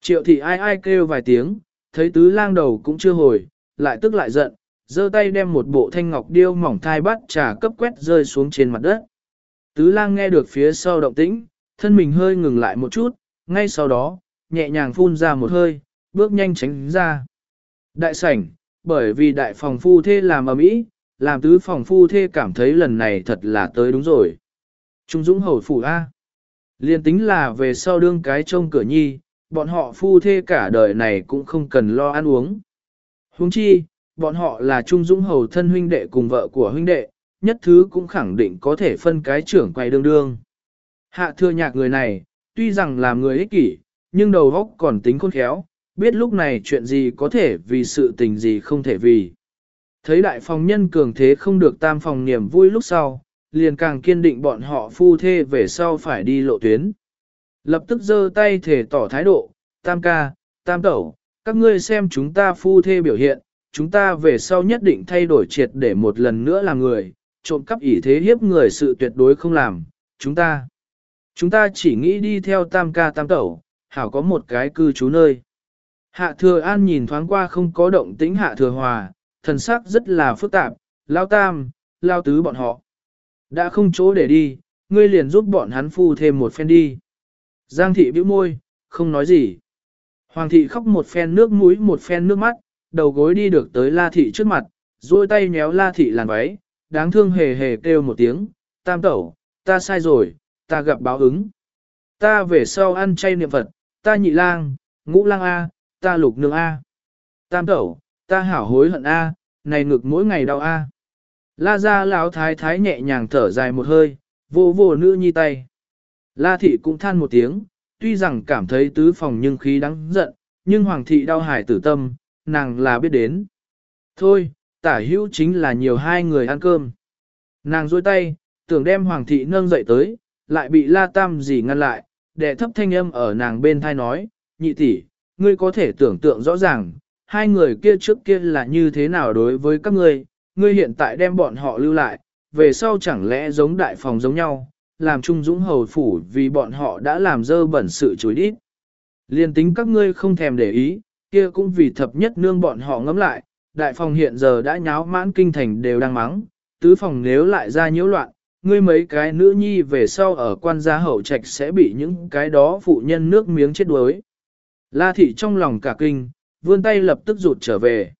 Triệu thị ai ai kêu vài tiếng, thấy tứ lang đầu cũng chưa hồi, lại tức lại giận, giơ tay đem một bộ thanh ngọc điêu mỏng thai bắt trà cấp quét rơi xuống trên mặt đất. Tứ lang nghe được phía sau động tĩnh, thân mình hơi ngừng lại một chút, ngay sau đó, nhẹ nhàng phun ra một hơi, bước nhanh tránh ra. Đại sảnh, bởi vì đại phòng phu thê làm ở mỹ, làm tứ phòng phu thê cảm thấy lần này thật là tới đúng rồi. Trung dũng hầu phủ A. Liên tính là về sau đương cái trông cửa nhi, bọn họ phu thê cả đời này cũng không cần lo ăn uống. Huống chi, bọn họ là trung dũng hầu thân huynh đệ cùng vợ của huynh đệ, nhất thứ cũng khẳng định có thể phân cái trưởng quay đương đương. Hạ thưa nhạc người này, tuy rằng là người ích kỷ, nhưng đầu óc còn tính khôn khéo, biết lúc này chuyện gì có thể vì sự tình gì không thể vì. Thấy đại phòng nhân cường thế không được tam phòng niềm vui lúc sau, liền càng kiên định bọn họ phu thê về sau phải đi lộ tuyến. Lập tức giơ tay thể tỏ thái độ, tam ca, tam tẩu, các ngươi xem chúng ta phu thê biểu hiện, chúng ta về sau nhất định thay đổi triệt để một lần nữa là người, trộm cắp ỷ thế hiếp người sự tuyệt đối không làm, chúng ta. Chúng ta chỉ nghĩ đi theo tam ca tam tẩu, hảo có một cái cư trú nơi. Hạ thừa an nhìn thoáng qua không có động tĩnh hạ thừa hòa, thần sắc rất là phức tạp, lao tam, lao tứ bọn họ. Đã không chỗ để đi, ngươi liền giúp bọn hắn phu thêm một phen đi. Giang thị bĩu môi, không nói gì. Hoàng thị khóc một phen nước mũi một phen nước mắt, đầu gối đi được tới la thị trước mặt, duỗi tay nhéo la thị làn váy, đáng thương hề hề kêu một tiếng, tam tẩu, ta sai rồi, ta gặp báo ứng. Ta về sau ăn chay niệm Phật, ta nhị lang, ngũ lang A, ta lục nương A. Tam tẩu, ta hảo hối hận A, này ngực mỗi ngày đau A. La ra lão thái thái nhẹ nhàng thở dài một hơi, vô vô nữ nhi tay. La thị cũng than một tiếng, tuy rằng cảm thấy tứ phòng nhưng khí đắng giận, nhưng hoàng thị đau hải tử tâm, nàng là biết đến. Thôi, tả hữu chính là nhiều hai người ăn cơm. Nàng dôi tay, tưởng đem hoàng thị nâng dậy tới, lại bị la tam gì ngăn lại, đệ thấp thanh âm ở nàng bên thai nói, nhị tỷ, ngươi có thể tưởng tượng rõ ràng, hai người kia trước kia là như thế nào đối với các ngươi, ngươi hiện tại đem bọn họ lưu lại, về sau chẳng lẽ giống đại phòng giống nhau, làm trung dũng hầu phủ vì bọn họ đã làm dơ bẩn sự chối đít. Liên tính các ngươi không thèm để ý, kia cũng vì thập nhất nương bọn họ ngấm lại, đại phòng hiện giờ đã nháo mãn kinh thành đều đang mắng, tứ phòng nếu lại ra nhiễu loạn, ngươi mấy cái nữ nhi về sau ở quan gia hậu trạch sẽ bị những cái đó phụ nhân nước miếng chết đuối. La thị trong lòng cả kinh, vươn tay lập tức rụt trở về.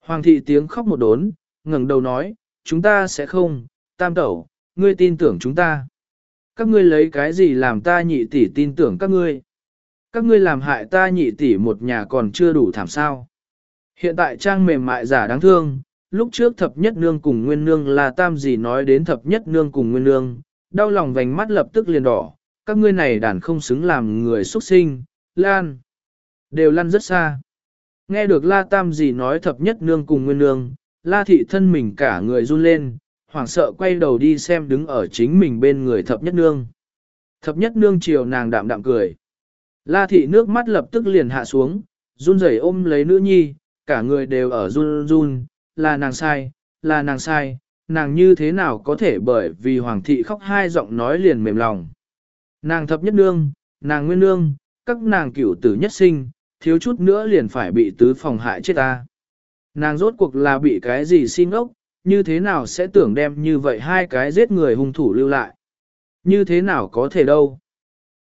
Hoàng thị tiếng khóc một đốn, ngẩng đầu nói, chúng ta sẽ không, tam tẩu, ngươi tin tưởng chúng ta. Các ngươi lấy cái gì làm ta nhị tỷ tin tưởng các ngươi? Các ngươi làm hại ta nhị tỷ một nhà còn chưa đủ thảm sao. Hiện tại trang mềm mại giả đáng thương, lúc trước thập nhất nương cùng nguyên nương là tam gì nói đến thập nhất nương cùng nguyên nương, đau lòng vành mắt lập tức liền đỏ, các ngươi này đàn không xứng làm người xuất sinh, lan, đều lăn rất xa. Nghe được La Tam gì nói thập nhất nương cùng nguyên nương, La Thị thân mình cả người run lên, hoảng sợ quay đầu đi xem đứng ở chính mình bên người thập nhất nương. Thập nhất nương chiều nàng đạm đạm cười. La Thị nước mắt lập tức liền hạ xuống, run rẩy ôm lấy nữ nhi, cả người đều ở run run, là nàng sai, là nàng sai, nàng như thế nào có thể bởi vì Hoàng Thị khóc hai giọng nói liền mềm lòng. Nàng thập nhất nương, nàng nguyên nương, các nàng cửu tử nhất sinh, thiếu chút nữa liền phải bị tứ phòng hại chết ta. Nàng rốt cuộc là bị cái gì xin ốc, như thế nào sẽ tưởng đem như vậy hai cái giết người hung thủ lưu lại. Như thế nào có thể đâu.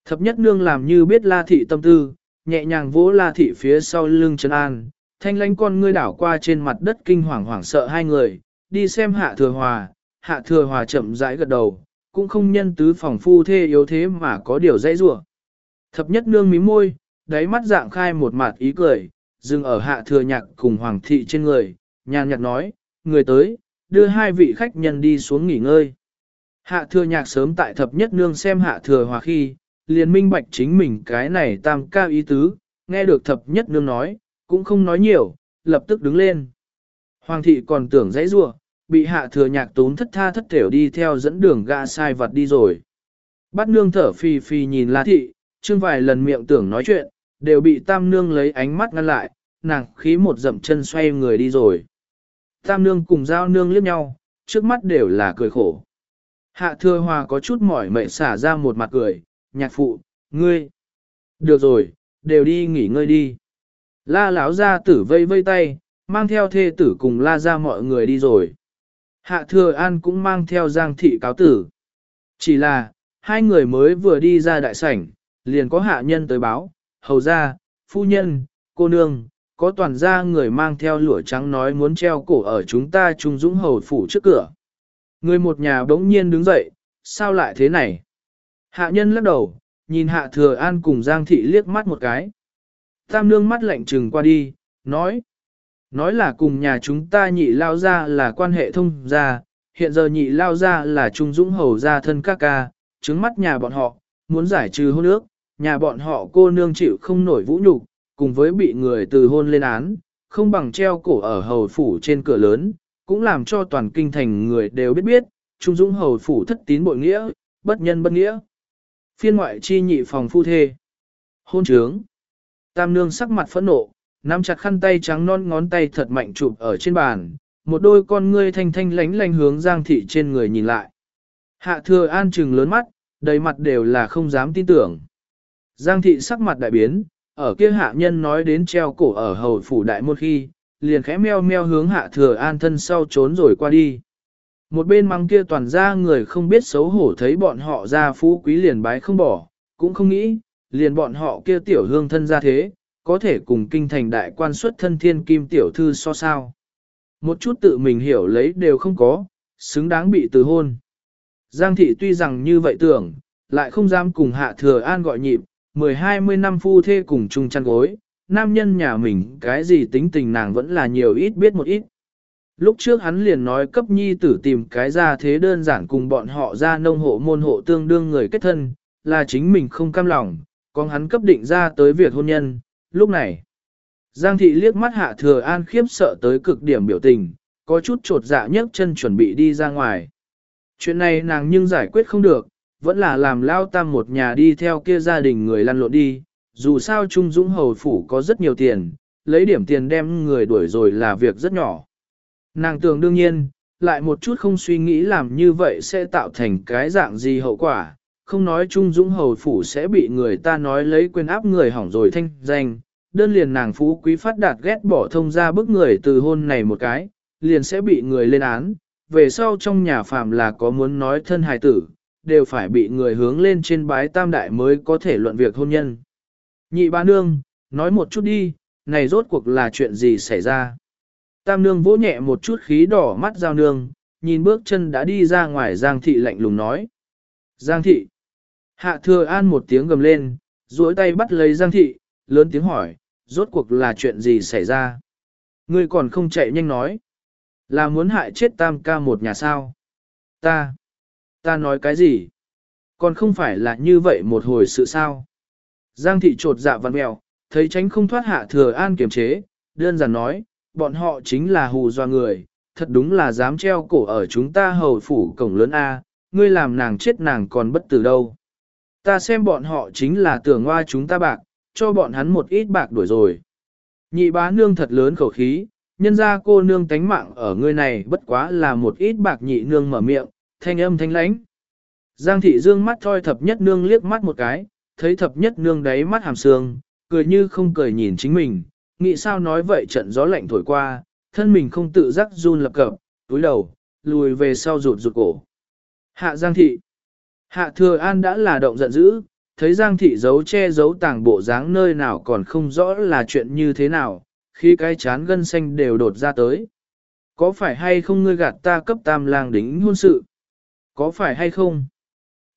Thập nhất nương làm như biết la thị tâm tư, nhẹ nhàng vỗ la thị phía sau lưng chân an, thanh lánh con ngươi đảo qua trên mặt đất kinh hoàng hoảng sợ hai người, đi xem hạ thừa hòa, hạ thừa hòa chậm rãi gật đầu, cũng không nhân tứ phòng phu thê yếu thế mà có điều dãy rủa. Thập nhất nương mí môi, đáy mắt dạng khai một mặt ý cười, dừng ở hạ thừa nhạc cùng hoàng thị trên người, nhàn nhạt nói, người tới, đưa hai vị khách nhân đi xuống nghỉ ngơi. Hạ thừa nhạc sớm tại thập nhất nương xem hạ thừa hòa khi, liền minh bạch chính mình cái này tam cao ý tứ, nghe được thập nhất nương nói, cũng không nói nhiều, lập tức đứng lên. Hoàng thị còn tưởng dãy rua, bị hạ thừa nhạc tốn thất tha thất thểu đi theo dẫn đường gã sai vật đi rồi. Bắt nương thở phì phì nhìn la thị, chương vài lần miệng tưởng nói chuyện, đều bị tam nương lấy ánh mắt ngăn lại, nàng khí một dậm chân xoay người đi rồi. Tam nương cùng giao nương liếc nhau, trước mắt đều là cười khổ. Hạ thừa hòa có chút mỏi mệt xả ra một mặt cười, nhạc phụ, ngươi. Được rồi, đều đi nghỉ ngơi đi. La lão ra tử vây vây tay, mang theo thê tử cùng la ra mọi người đi rồi. Hạ thừa an cũng mang theo giang thị cáo tử. Chỉ là, hai người mới vừa đi ra đại sảnh, liền có hạ nhân tới báo, hầu ra, phu nhân, cô nương, có toàn gia người mang theo lụa trắng nói muốn treo cổ ở chúng ta trung dũng hầu phủ trước cửa. Người một nhà bỗng nhiên đứng dậy, sao lại thế này? Hạ nhân lắc đầu, nhìn hạ thừa an cùng Giang thị liếc mắt một cái. Tam nương mắt lạnh trừng qua đi, nói. Nói là cùng nhà chúng ta nhị lao ra là quan hệ thông gia, hiện giờ nhị lao ra là trung dũng hầu gia thân ca ca, trứng mắt nhà bọn họ, muốn giải trừ hôn ước, nhà bọn họ cô nương chịu không nổi vũ nhục, cùng với bị người từ hôn lên án, không bằng treo cổ ở hầu phủ trên cửa lớn, cũng làm cho toàn kinh thành người đều biết biết, Trung Dũng hầu phủ thất tín bội nghĩa, bất nhân bất nghĩa. Phiên ngoại chi nhị phòng phu thê. Hôn trướng. Tam nương sắc mặt phẫn nộ, nắm chặt khăn tay trắng non ngón tay thật mạnh chụp ở trên bàn, một đôi con ngươi thanh thanh lánh lánh hướng Giang thị trên người nhìn lại. Hạ thừa an trừng lớn mắt, đầy mặt đều là không dám tin tưởng. Giang thị sắc mặt đại biến, ở kia hạ nhân nói đến treo cổ ở hầu phủ đại môn khi, liền khẽ meo meo hướng hạ thừa an thân sau trốn rồi qua đi. Một bên mắng kia toàn ra người không biết xấu hổ thấy bọn họ ra phú quý liền bái không bỏ, cũng không nghĩ, liền bọn họ kia tiểu hương thân ra thế, có thể cùng kinh thành đại quan xuất thân thiên kim tiểu thư so sao. Một chút tự mình hiểu lấy đều không có, xứng đáng bị từ hôn. Giang thị tuy rằng như vậy tưởng, lại không dám cùng hạ thừa an gọi nhịp, mười hai mươi năm phu thê cùng chung chăn gối, nam nhân nhà mình cái gì tính tình nàng vẫn là nhiều ít biết một ít. Lúc trước hắn liền nói cấp nhi tử tìm cái ra thế đơn giản cùng bọn họ ra nông hộ môn hộ tương đương người kết thân, là chính mình không cam lòng, còn hắn cấp định ra tới việc hôn nhân, lúc này. Giang thị liếc mắt hạ thừa an khiếp sợ tới cực điểm biểu tình, có chút trột dạ nhấc chân chuẩn bị đi ra ngoài. Chuyện này nàng nhưng giải quyết không được, vẫn là làm lao tam một nhà đi theo kia gia đình người lăn lộn đi, dù sao Trung Dũng Hầu Phủ có rất nhiều tiền, lấy điểm tiền đem người đuổi rồi là việc rất nhỏ. Nàng tưởng đương nhiên, lại một chút không suy nghĩ làm như vậy sẽ tạo thành cái dạng gì hậu quả, không nói Trung Dũng Hầu Phủ sẽ bị người ta nói lấy quyền áp người hỏng rồi thanh danh, đơn liền nàng phú quý phát đạt ghét bỏ thông ra bức người từ hôn này một cái, liền sẽ bị người lên án, về sau trong nhà phàm là có muốn nói thân hài tử, đều phải bị người hướng lên trên bái tam đại mới có thể luận việc hôn nhân. Nhị ba nương, nói một chút đi, này rốt cuộc là chuyện gì xảy ra. Tam nương vỗ nhẹ một chút khí đỏ mắt giao nương, nhìn bước chân đã đi ra ngoài Giang thị lạnh lùng nói. Giang thị. Hạ thừa an một tiếng gầm lên, duỗi tay bắt lấy Giang thị, lớn tiếng hỏi, rốt cuộc là chuyện gì xảy ra. Ngươi còn không chạy nhanh nói. Là muốn hại chết tam ca một nhà sao. Ta. Ta nói cái gì? Còn không phải là như vậy một hồi sự sao? Giang thị trột dạ văn mèo, thấy tránh không thoát hạ thừa an kiềm chế, đơn giản nói, bọn họ chính là hù doa người, thật đúng là dám treo cổ ở chúng ta hầu phủ cổng lớn A, ngươi làm nàng chết nàng còn bất tử đâu. Ta xem bọn họ chính là tưởng hoa chúng ta bạc, cho bọn hắn một ít bạc đuổi rồi. Nhị bá nương thật lớn khẩu khí, nhân ra cô nương tánh mạng ở ngươi này bất quá là một ít bạc nhị nương mở miệng, thanh âm thanh lãnh. Giang thị dương mắt thoi thập nhất nương liếc mắt một cái, thấy thập nhất nương đáy mắt hàm sương, cười như không cười nhìn chính mình, nghĩ sao nói vậy trận gió lạnh thổi qua, thân mình không tự giác run lập cập, túi đầu, lùi về sau rụt rụt cổ. Hạ Giang thị. Hạ Thừa An đã là động giận dữ, thấy Giang thị giấu che giấu tàng bộ dáng nơi nào còn không rõ là chuyện như thế nào, khi cái chán gân xanh đều đột ra tới. Có phải hay không ngươi gạt ta cấp tam lang đính hôn sự? Có phải hay không?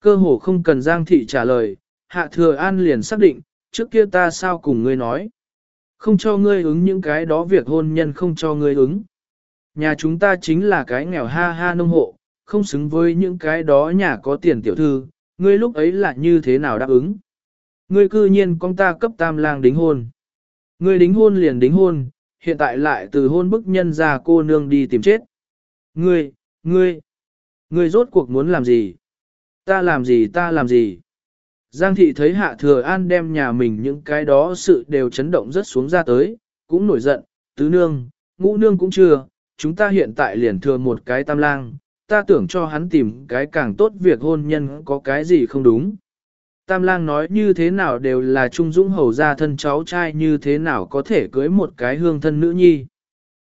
Cơ hồ không cần Giang thị trả lời, Hạ Thừa An liền xác định, trước kia ta sao cùng ngươi nói. Không cho ngươi ứng những cái đó việc hôn nhân không cho ngươi ứng. Nhà chúng ta chính là cái nghèo ha ha nông hộ, không xứng với những cái đó nhà có tiền tiểu thư, ngươi lúc ấy là như thế nào đáp ứng. Ngươi cư nhiên con ta cấp tam lang đính hôn. Ngươi đính hôn liền đính hôn, hiện tại lại từ hôn bức nhân ra cô nương đi tìm chết. Ngươi, ngươi, ngươi rốt cuộc muốn làm gì? Ta làm gì ta làm gì? Giang thị thấy hạ thừa an đem nhà mình những cái đó sự đều chấn động rất xuống ra tới, cũng nổi giận, tứ nương, ngũ nương cũng chưa, chúng ta hiện tại liền thừa một cái tam lang, ta tưởng cho hắn tìm cái càng tốt việc hôn nhân có cái gì không đúng. Tam lang nói như thế nào đều là trung dũng hầu gia thân cháu trai như thế nào có thể cưới một cái hương thân nữ nhi.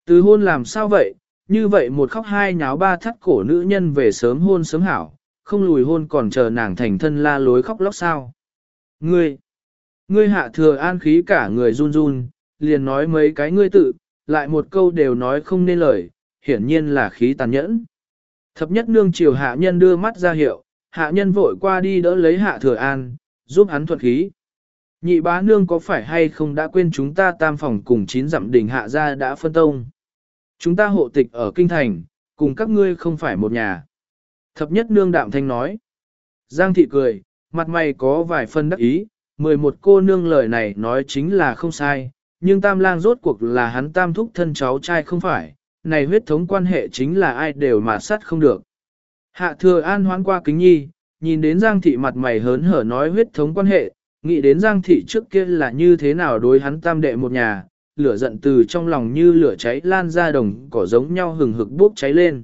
Từ hôn làm sao vậy, như vậy một khóc hai nháo ba thắt cổ nữ nhân về sớm hôn sớm hảo, không lùi hôn còn chờ nàng thành thân la lối khóc lóc sao. Ngươi, ngươi hạ thừa an khí cả người run run, liền nói mấy cái ngươi tự, lại một câu đều nói không nên lời, hiển nhiên là khí tàn nhẫn. Thập nhất nương chiều hạ nhân đưa mắt ra hiệu, hạ nhân vội qua đi đỡ lấy hạ thừa an, giúp hắn thuật khí. Nhị bá nương có phải hay không đã quên chúng ta tam phòng cùng chín dặm đỉnh hạ gia đã phân tông. Chúng ta hộ tịch ở kinh thành, cùng các ngươi không phải một nhà. Thập nhất nương đạm thanh nói. Giang thị cười, mặt mày có vài phân đắc ý, mười một cô nương lời này nói chính là không sai, nhưng tam lang rốt cuộc là hắn tam thúc thân cháu trai không phải, này huyết thống quan hệ chính là ai đều mà sát không được. Hạ thừa an hoán qua kính nhi, nhìn đến Giang thị mặt mày hớn hở nói huyết thống quan hệ, nghĩ đến Giang thị trước kia là như thế nào đối hắn tam đệ một nhà, lửa giận từ trong lòng như lửa cháy lan ra đồng cỏ giống nhau hừng hực bốc cháy lên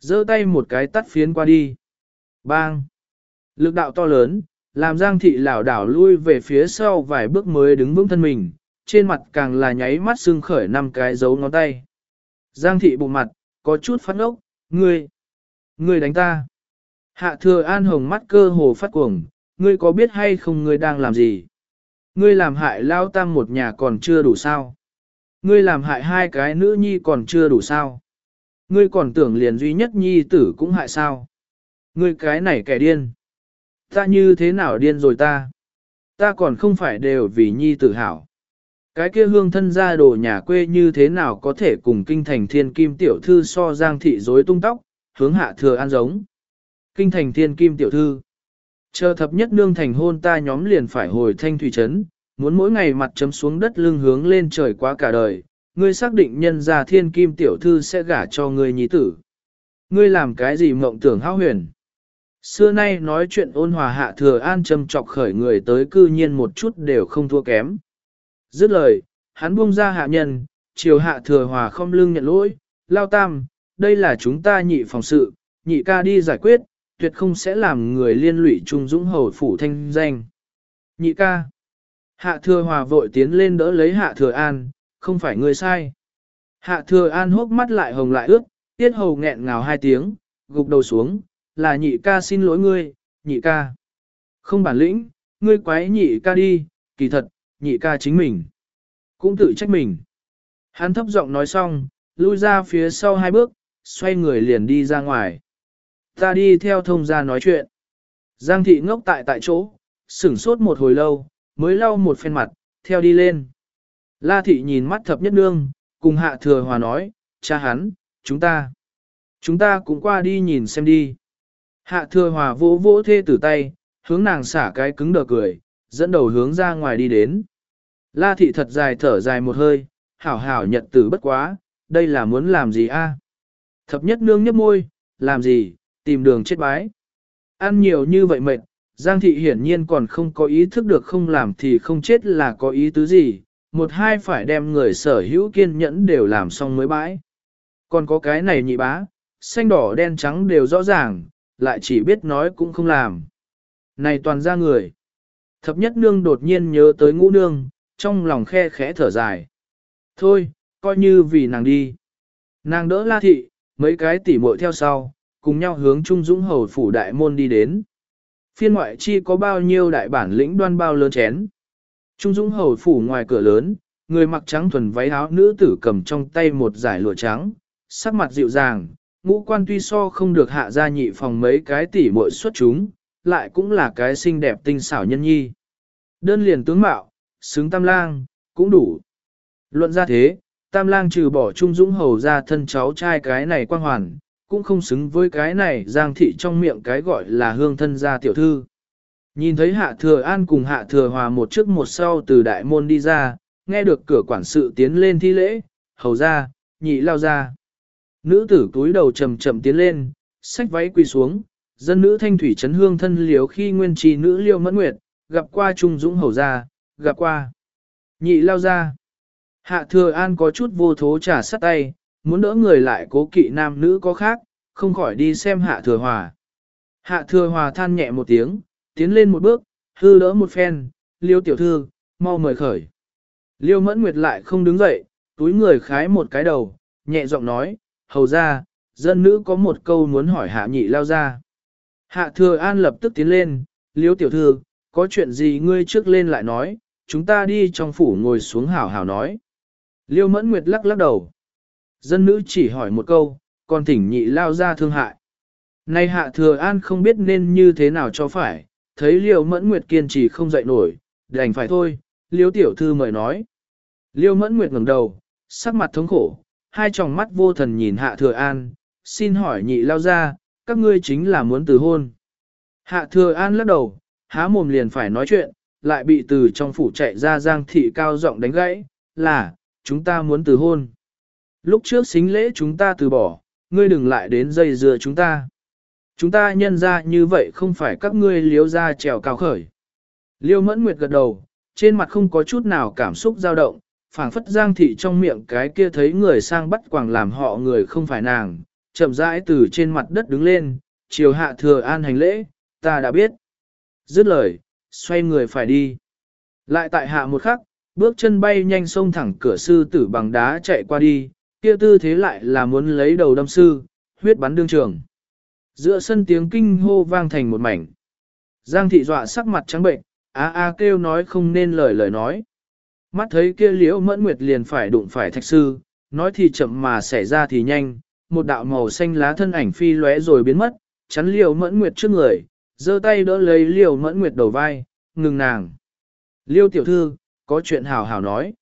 giơ tay một cái tắt phiến qua đi. Bang! Lực đạo to lớn, làm Giang thị lảo đảo lui về phía sau vài bước mới đứng vững thân mình, trên mặt càng là nháy mắt sưng khởi năm cái dấu ngón tay. Giang thị bụng mặt, có chút phát ốc, ngươi, ngươi đánh ta. Hạ thừa an hồng mắt cơ hồ phát cuồng, ngươi có biết hay không ngươi đang làm gì? Ngươi làm hại lao tam một nhà còn chưa đủ sao? Ngươi làm hại hai cái nữ nhi còn chưa đủ sao? Ngươi còn tưởng liền duy nhất nhi tử cũng hại sao? Ngươi cái này kẻ điên. Ta như thế nào điên rồi ta? Ta còn không phải đều vì nhi tử hảo. Cái kia hương thân gia đồ nhà quê như thế nào có thể cùng kinh thành thiên kim tiểu thư so giang thị rối tung tóc, hướng hạ thừa an giống. Kinh thành thiên kim tiểu thư. Chờ thập nhất nương thành hôn ta nhóm liền phải hồi thanh thủy trấn, muốn mỗi ngày mặt chấm xuống đất lưng hướng lên trời quá cả đời, ngươi xác định nhân gia thiên kim tiểu thư sẽ gả cho ngươi nhi tử. Ngươi làm cái gì mộng tưởng hao huyền? Xưa nay nói chuyện ôn hòa hạ thừa an châm chọc khởi người tới cư nhiên một chút đều không thua kém. Dứt lời, hắn buông ra hạ nhân, chiều hạ thừa hòa không lưng nhận lỗi, lao tam, đây là chúng ta nhị phòng sự, nhị ca đi giải quyết, tuyệt không sẽ làm người liên lụy trung dũng hầu phủ thanh danh. Nhị ca. Hạ thừa hòa vội tiến lên đỡ lấy hạ thừa an, không phải người sai. Hạ thừa an hốc mắt lại hồng lại ướt, tiết hầu nghẹn ngào hai tiếng, gục đầu xuống, là nhị ca xin lỗi ngươi, nhị ca. Không bản lĩnh, ngươi quái nhị ca đi, kỳ thật, nhị ca chính mình. Cũng tự trách mình. Hắn thấp giọng nói xong, lui ra phía sau hai bước, xoay người liền đi ra ngoài. Ta đi theo thông gia nói chuyện. Giang thị ngốc tại tại chỗ, sửng sốt một hồi lâu, mới lau một phen mặt, theo đi lên. La thị nhìn mắt thập nhất nương, cùng hạ thừa hòa nói, cha hắn, chúng ta, chúng ta cũng qua đi nhìn xem đi. Hạ thừa hòa vỗ vỗ thê tử tay, hướng nàng xả cái cứng đờ cười, dẫn đầu hướng ra ngoài đi đến. La thị thật dài thở dài một hơi, hảo hảo nhật tử bất quá, đây là muốn làm gì a? Thập nhất nương nhấp môi, làm gì, tìm đường chết bái. Ăn nhiều như vậy mệt, Giang thị hiển nhiên còn không có ý thức được không làm thì không chết là có ý tứ gì, một hai phải đem người sở hữu kiên nhẫn đều làm xong mới bãi. Còn có cái này nhị bá, xanh đỏ đen trắng đều rõ ràng, lại chỉ biết nói cũng không làm. Này toàn ra người. Thập nhất nương đột nhiên nhớ tới ngũ nương, trong lòng khe khẽ thở dài. Thôi, coi như vì nàng đi. Nàng đỡ la thị, mấy cái tỉ muội theo sau, cùng nhau hướng Trung Dũng Hầu phủ đại môn đi đến. Phiên ngoại chi có bao nhiêu đại bản lĩnh đoan bao lớn chén. Trung Dũng Hầu phủ ngoài cửa lớn, người mặc trắng thuần váy áo nữ tử cầm trong tay một giải lụa trắng, sắc mặt dịu dàng, ngũ quan tuy so không được hạ ra nhị phòng mấy cái tỉ muội xuất chúng, lại cũng là cái xinh đẹp tinh xảo nhân nhi. Đơn liền tướng mạo, xứng tam lang, cũng đủ. Luận ra thế, tam lang trừ bỏ trung dũng hầu ra thân cháu trai cái này quan hoàn, cũng không xứng với cái này giang thị trong miệng cái gọi là hương thân gia tiểu thư. Nhìn thấy hạ thừa an cùng hạ thừa hòa một trước một sau từ đại môn đi ra, nghe được cửa quản sự tiến lên thi lễ, hầu ra, nhị lao ra. Nữ tử túi đầu chậm chậm tiến lên, xách váy quỳ xuống, dân nữ thanh thủy trấn hương thân liếu khi nguyên trì nữ liêu mẫn nguyệt, gặp qua trung dũng hầu ra, gặp qua. Nhị lao ra. Hạ thừa an có chút vô thố trả sắt tay, muốn đỡ người lại cố kỵ nam nữ có khác, không khỏi đi xem hạ thừa hòa. Hạ thừa hòa than nhẹ một tiếng, tiến lên một bước, hư đỡ một phen, liêu tiểu thư, mau mời khởi. Liêu mẫn nguyệt lại không đứng dậy, túi người khái một cái đầu, nhẹ giọng nói, hầu ra, dân nữ có một câu muốn hỏi hạ nhị lao ra. Hạ thừa an lập tức tiến lên, liêu tiểu thư, có chuyện gì ngươi trước lên lại nói, chúng ta đi trong phủ ngồi xuống hảo hảo nói. Liêu mẫn nguyệt lắc lắc đầu. Dân nữ chỉ hỏi một câu, còn thỉnh nhị lao ra thương hại. Nay hạ thừa an không biết nên như thế nào cho phải, thấy liêu mẫn nguyệt kiên trì không dậy nổi, đành phải thôi, liêu tiểu thư mời nói. Liêu mẫn nguyệt ngẩng đầu, sắc mặt thống khổ, hai tròng mắt vô thần nhìn hạ thừa an, xin hỏi nhị lao ra, các ngươi chính là muốn từ hôn. Hạ thừa an lắc đầu, há mồm liền phải nói chuyện, lại bị từ trong phủ chạy ra giang thị cao giọng đánh gãy, là, chúng ta muốn từ hôn. Lúc trước xính lễ chúng ta từ bỏ, ngươi đừng lại đến dây dưa chúng ta. Chúng ta nhân ra như vậy không phải các ngươi liếu ra trèo cao khởi. Liêu mẫn nguyệt gật đầu, trên mặt không có chút nào cảm xúc dao động, phảng phất giang thị trong miệng cái kia thấy người sang bắt quàng làm họ người không phải nàng, chậm rãi từ trên mặt đất đứng lên, chiều hạ thừa an hành lễ, ta đã biết. Dứt lời, xoay người phải đi. Lại tại hạ một khắc, bước chân bay nhanh xông thẳng cửa sư tử bằng đá chạy qua đi, kia tư thế lại là muốn lấy đầu đâm sư, huyết bắn đương trường. Giữa sân tiếng kinh hô vang thành một mảnh. Giang thị dọa sắc mặt trắng bệnh, a a kêu nói không nên lời lời nói. Mắt thấy kia liễu mẫn nguyệt liền phải đụng phải thạch sư, nói thì chậm mà xảy ra thì nhanh, một đạo màu xanh lá thân ảnh phi lóe rồi biến mất, chắn liễu mẫn nguyệt trước người, giơ tay đỡ lấy liễu mẫn nguyệt đầu vai, ngừng nàng. Liêu tiểu thư, có chuyện hào hào nói.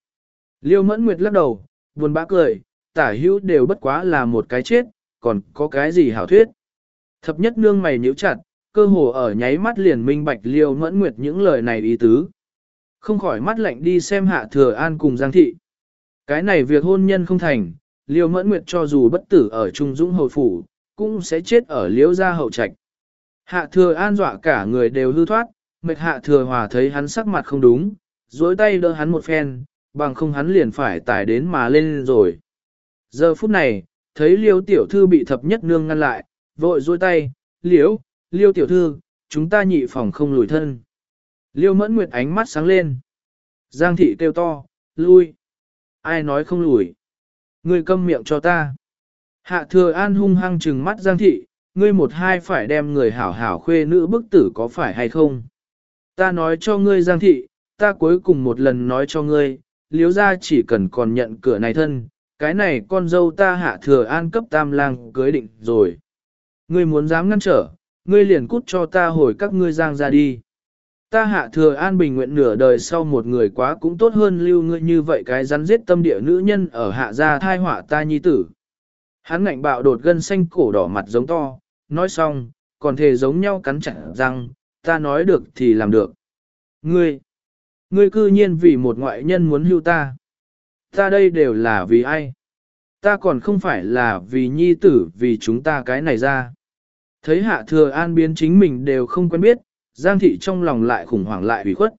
Liêu mẫn nguyệt lắc đầu, buồn bã cười, tả hữu đều bất quá là một cái chết, còn có cái gì hảo thuyết. Thập nhất nương mày nhíu chặt, cơ hồ ở nháy mắt liền minh bạch liêu mẫn nguyệt những lời này ý tứ. Không khỏi mắt lạnh đi xem hạ thừa an cùng giang thị. Cái này việc hôn nhân không thành, liêu mẫn nguyệt cho dù bất tử ở trung dũng hầu phủ, cũng sẽ chết ở liêu gia hậu trạch. Hạ thừa an dọa cả người đều hư thoát, mệt hạ thừa hòa thấy hắn sắc mặt không đúng, dối tay đỡ hắn một phen, bằng không hắn liền phải tải đến mà lên rồi. Giờ phút này, thấy liêu tiểu thư bị thập nhất nương ngăn lại, vội dôi tay, liêu, liêu tiểu thư, chúng ta nhị phòng không lùi thân. Liêu mẫn nguyệt ánh mắt sáng lên. Giang thị kêu to, lui. Ai nói không lùi? Ngươi câm miệng cho ta. Hạ thừa an hung hăng trừng mắt Giang thị, ngươi một hai phải đem người hảo hảo khuê nữ bức tử có phải hay không? Ta nói cho ngươi Giang thị, ta cuối cùng một lần nói cho ngươi, liếu ra chỉ cần còn nhận cửa này thân, cái này con dâu ta hạ thừa an cấp tam lang cưới định rồi. Ngươi muốn dám ngăn trở, ngươi liền cút cho ta hồi các ngươi giang ra đi. Ta hạ thừa an bình nguyện nửa đời sau một người quá cũng tốt hơn lưu ngươi như vậy cái rắn giết tâm địa nữ nhân ở hạ gia thai họa ta nhi tử. Hắn ngạnh bạo đột gân xanh cổ đỏ mặt giống to, nói xong, còn thề giống nhau cắn chặt rằng ta nói được thì làm được. Ngươi, ngươi cư nhiên vì một ngoại nhân muốn hưu ta. Ta đây đều là vì ai? Ta còn không phải là vì nhi tử vì chúng ta cái này ra. Thấy hạ thừa an biến chính mình đều không quen biết, Giang thị trong lòng lại khủng hoảng lại hủy khuất.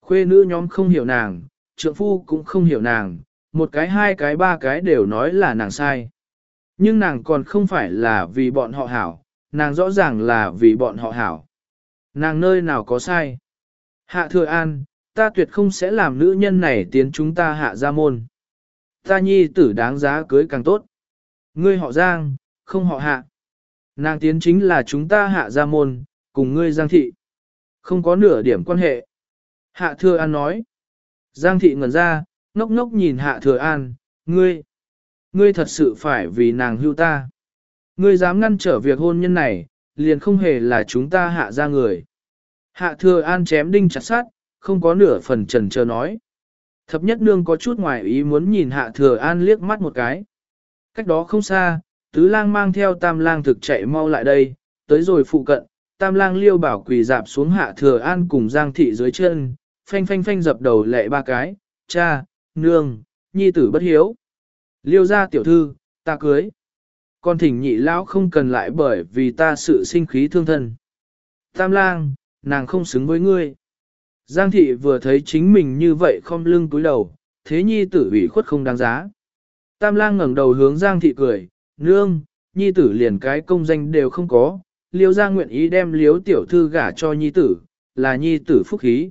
Khuê nữ nhóm không hiểu nàng, trượng phu cũng không hiểu nàng, một cái hai cái ba cái đều nói là nàng sai. Nhưng nàng còn không phải là vì bọn họ hảo, nàng rõ ràng là vì bọn họ hảo. Nàng nơi nào có sai. Hạ thừa an, ta tuyệt không sẽ làm nữ nhân này tiến chúng ta hạ ra môn. Ta nhi tử đáng giá cưới càng tốt. Ngươi họ giang, không họ hạ. Nàng tiến chính là chúng ta hạ ra môn, cùng ngươi giang thị. Không có nửa điểm quan hệ. Hạ thừa an nói. Giang thị ngẩn ra, ngốc ngốc nhìn hạ thừa an, ngươi. Ngươi thật sự phải vì nàng hưu ta. Ngươi dám ngăn trở việc hôn nhân này, liền không hề là chúng ta hạ ra người. Hạ thừa an chém đinh chặt sát, không có nửa phần trần chờ nói. Thập nhất nương có chút ngoài ý muốn nhìn hạ thừa an liếc mắt một cái. Cách đó không xa, tứ lang mang theo tam lang thực chạy mau lại đây, tới rồi phụ cận, tam lang liêu bảo quỳ dạp xuống hạ thừa an cùng giang thị dưới chân, phanh phanh phanh dập đầu lệ ba cái, cha, nương, nhi tử bất hiếu. Liêu ra tiểu thư, ta cưới. Con thỉnh nhị lão không cần lại bởi vì ta sự sinh khí thương thân. Tam lang, nàng không xứng với ngươi. Giang thị vừa thấy chính mình như vậy không lưng túi đầu, thế nhi tử ủy khuất không đáng giá. Tam lang ngẩng đầu hướng Giang thị cười, nương, nhi tử liền cái công danh đều không có, liêu Giang nguyện ý đem liếu tiểu thư gả cho nhi tử, là nhi tử phúc khí.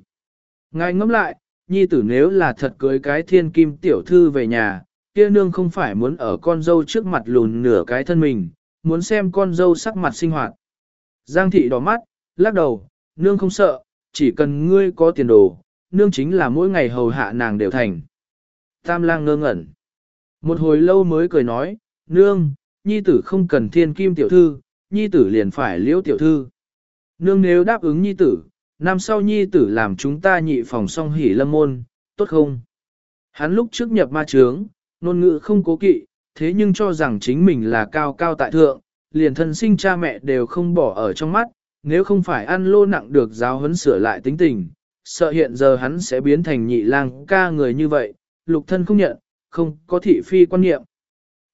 Ngài ngẫm lại, nhi tử nếu là thật cưới cái thiên kim tiểu thư về nhà, kia nương không phải muốn ở con dâu trước mặt lùn nửa cái thân mình, muốn xem con dâu sắc mặt sinh hoạt. Giang thị đỏ mắt, lắc đầu, nương không sợ, chỉ cần ngươi có tiền đồ, nương chính là mỗi ngày hầu hạ nàng đều thành. Tam lang ngơ ngẩn. Một hồi lâu mới cười nói, nương, nhi tử không cần thiên kim tiểu thư, nhi tử liền phải liễu tiểu thư. Nương nếu đáp ứng nhi tử, năm sau nhi tử làm chúng ta nhị phòng song hỉ lâm môn, tốt không? Hắn lúc trước nhập ma trướng, ngôn ngữ không cố kỵ, thế nhưng cho rằng chính mình là cao cao tại thượng, liền thân sinh cha mẹ đều không bỏ ở trong mắt, nếu không phải ăn lô nặng được giáo huấn sửa lại tính tình, sợ hiện giờ hắn sẽ biến thành nhị lang ca người như vậy, lục thân không nhận, không có thị phi quan niệm.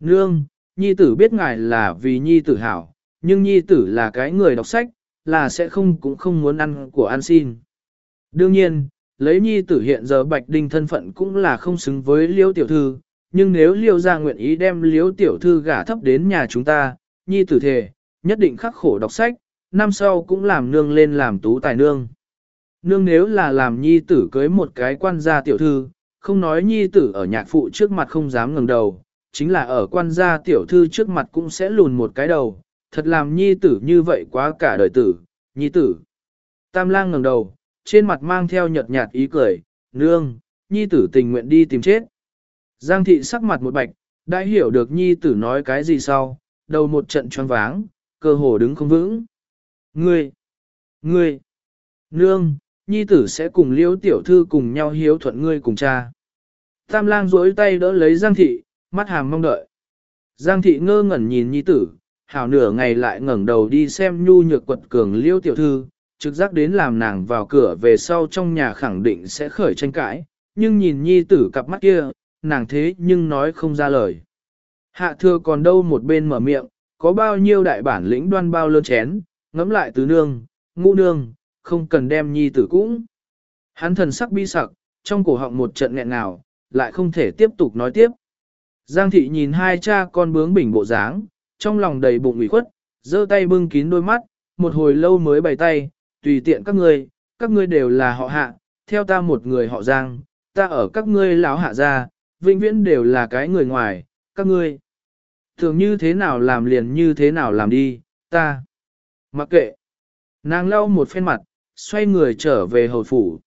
Nương, nhi tử biết ngài là vì nhi tử hảo, nhưng nhi tử là cái người đọc sách, là sẽ không cũng không muốn ăn của ăn xin. Đương nhiên, lấy nhi tử hiện giờ bạch đinh thân phận cũng là không xứng với liêu tiểu thư, nhưng nếu liêu ra nguyện ý đem liêu tiểu thư gả thấp đến nhà chúng ta, nhi tử thề, nhất định khắc khổ đọc sách, năm sau cũng làm nương lên làm tú tài nương. Nương nếu là làm nhi tử cưới một cái quan gia tiểu thư, không nói nhi tử ở nhạc phụ trước mặt không dám ngẩng đầu, chính là ở quan gia tiểu thư trước mặt cũng sẽ lùn một cái đầu, thật làm nhi tử như vậy quá cả đời tử, nhi tử. Tam lang ngẩng đầu, trên mặt mang theo nhợt nhạt ý cười, nương, nhi tử tình nguyện đi tìm chết. Giang thị sắc mặt một bạch, đã hiểu được nhi tử nói cái gì sau, đầu một trận choáng váng, cơ hồ đứng không vững. Ngươi, ngươi, nương, nhi tử sẽ cùng liễu tiểu thư cùng nhau hiếu thuận ngươi cùng cha. Tam lang duỗi tay đỡ lấy Giang thị, mắt hàm mong đợi. Giang thị ngơ ngẩn nhìn nhi tử, hảo nửa ngày lại ngẩng đầu đi xem nhu nhược quật cường liễu tiểu thư, trực giác đến làm nàng vào cửa về sau trong nhà khẳng định sẽ khởi tranh cãi, nhưng nhìn nhi tử cặp mắt kia, nàng thế nhưng nói không ra lời. Hạ thừa còn đâu một bên mở miệng, có bao nhiêu đại bản lĩnh đoan bao lơ chén, ngẫm lại tứ nương, ngũ nương, không cần đem nhi tử cũng. Hắn thần sắc bi sặc, trong cổ họng một trận nghẹn nào, lại không thể tiếp tục nói tiếp. Giang thị nhìn hai cha con bướng bỉnh bộ dáng, trong lòng đầy bụng ủy khuất, giơ tay bưng kín đôi mắt, một hồi lâu mới bày tay, tùy tiện các ngươi, các ngươi đều là họ hạ, theo ta một người họ Giang, ta ở các ngươi lão hạ gia, vĩnh viễn đều là cái người ngoài, các ngươi. Thường như thế nào làm liền như thế nào làm đi, ta. Mặc kệ. Nàng lau một phen mặt, xoay người trở về hầu phủ.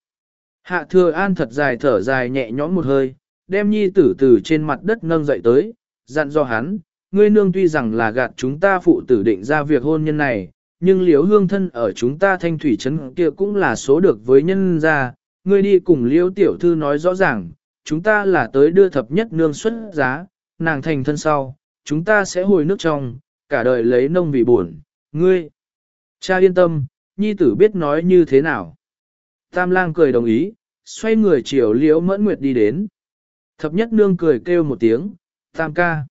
Hạ thừa an thật dài thở dài nhẹ nhõm một hơi, đem nhi tử từ trên mặt đất nâng dậy tới, dặn do hắn, ngươi nương tuy rằng là gạt chúng ta phụ tử định ra việc hôn nhân này, nhưng liễu hương thân ở chúng ta thanh thủy trấn kia cũng là số được với nhân gia, ngươi đi cùng liễu tiểu thư nói rõ ràng, chúng ta là tới đưa thập nhất nương xuất giá, nàng thành thân sau, chúng ta sẽ hồi nước trong, cả đời lấy nông vị buồn, ngươi. Cha yên tâm, nhi tử biết nói như thế nào. Tam lang cười đồng ý, xoay người chiều liễu mẫn nguyệt đi đến. Thập nhất nương cười kêu một tiếng, tam ca.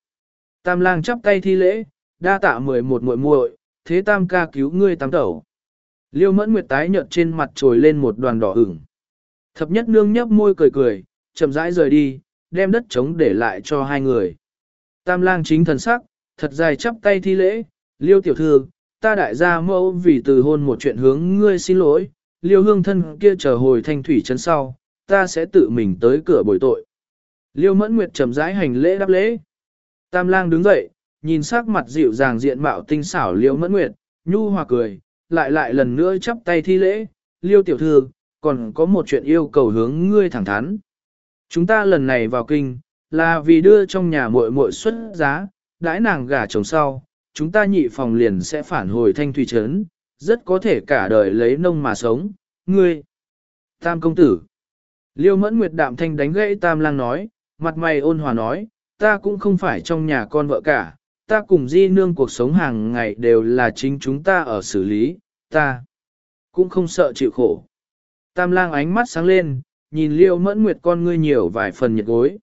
Tam lang chắp tay thi lễ, đa tạ mười một muội muội, thế tam ca cứu ngươi tam tẩu. Liêu mẫn nguyệt tái nhợt trên mặt trồi lên một đoàn đỏ ửng. Thập nhất nương nhấp môi cười cười, chậm rãi rời đi, đem đất trống để lại cho hai người. Tam lang chính thần sắc, thật dài chắp tay thi lễ, liêu tiểu thư, ta đại gia mẫu vì từ hôn một chuyện hướng ngươi xin lỗi, liêu hương thân kia chờ hồi thanh thủy chân sau, ta sẽ tự mình tới cửa bồi tội. Liêu mẫn nguyệt trầm rãi hành lễ đáp lễ. Tam lang đứng dậy, nhìn sắc mặt dịu dàng diện mạo tinh xảo liêu mẫn nguyệt, nhu hòa cười, lại lại lần nữa chắp tay thi lễ, liêu tiểu thư, còn có một chuyện yêu cầu hướng ngươi thẳng thắn. Chúng ta lần này vào kinh, là vì đưa trong nhà muội muội xuất giá, đãi nàng gả chồng sau, chúng ta nhị phòng liền sẽ phản hồi thanh thủy trấn, rất có thể cả đời lấy nông mà sống, ngươi. Tam công tử. Liêu mẫn nguyệt đạm thanh đánh gãy tam lang nói, mặt mày ôn hòa nói, ta cũng không phải trong nhà con vợ cả, ta cùng di nương cuộc sống hàng ngày đều là chính chúng ta ở xử lý, ta cũng không sợ chịu khổ. Tam lang ánh mắt sáng lên, nhìn liêu mẫn nguyệt con ngươi nhiều vài phần nhiệt gối.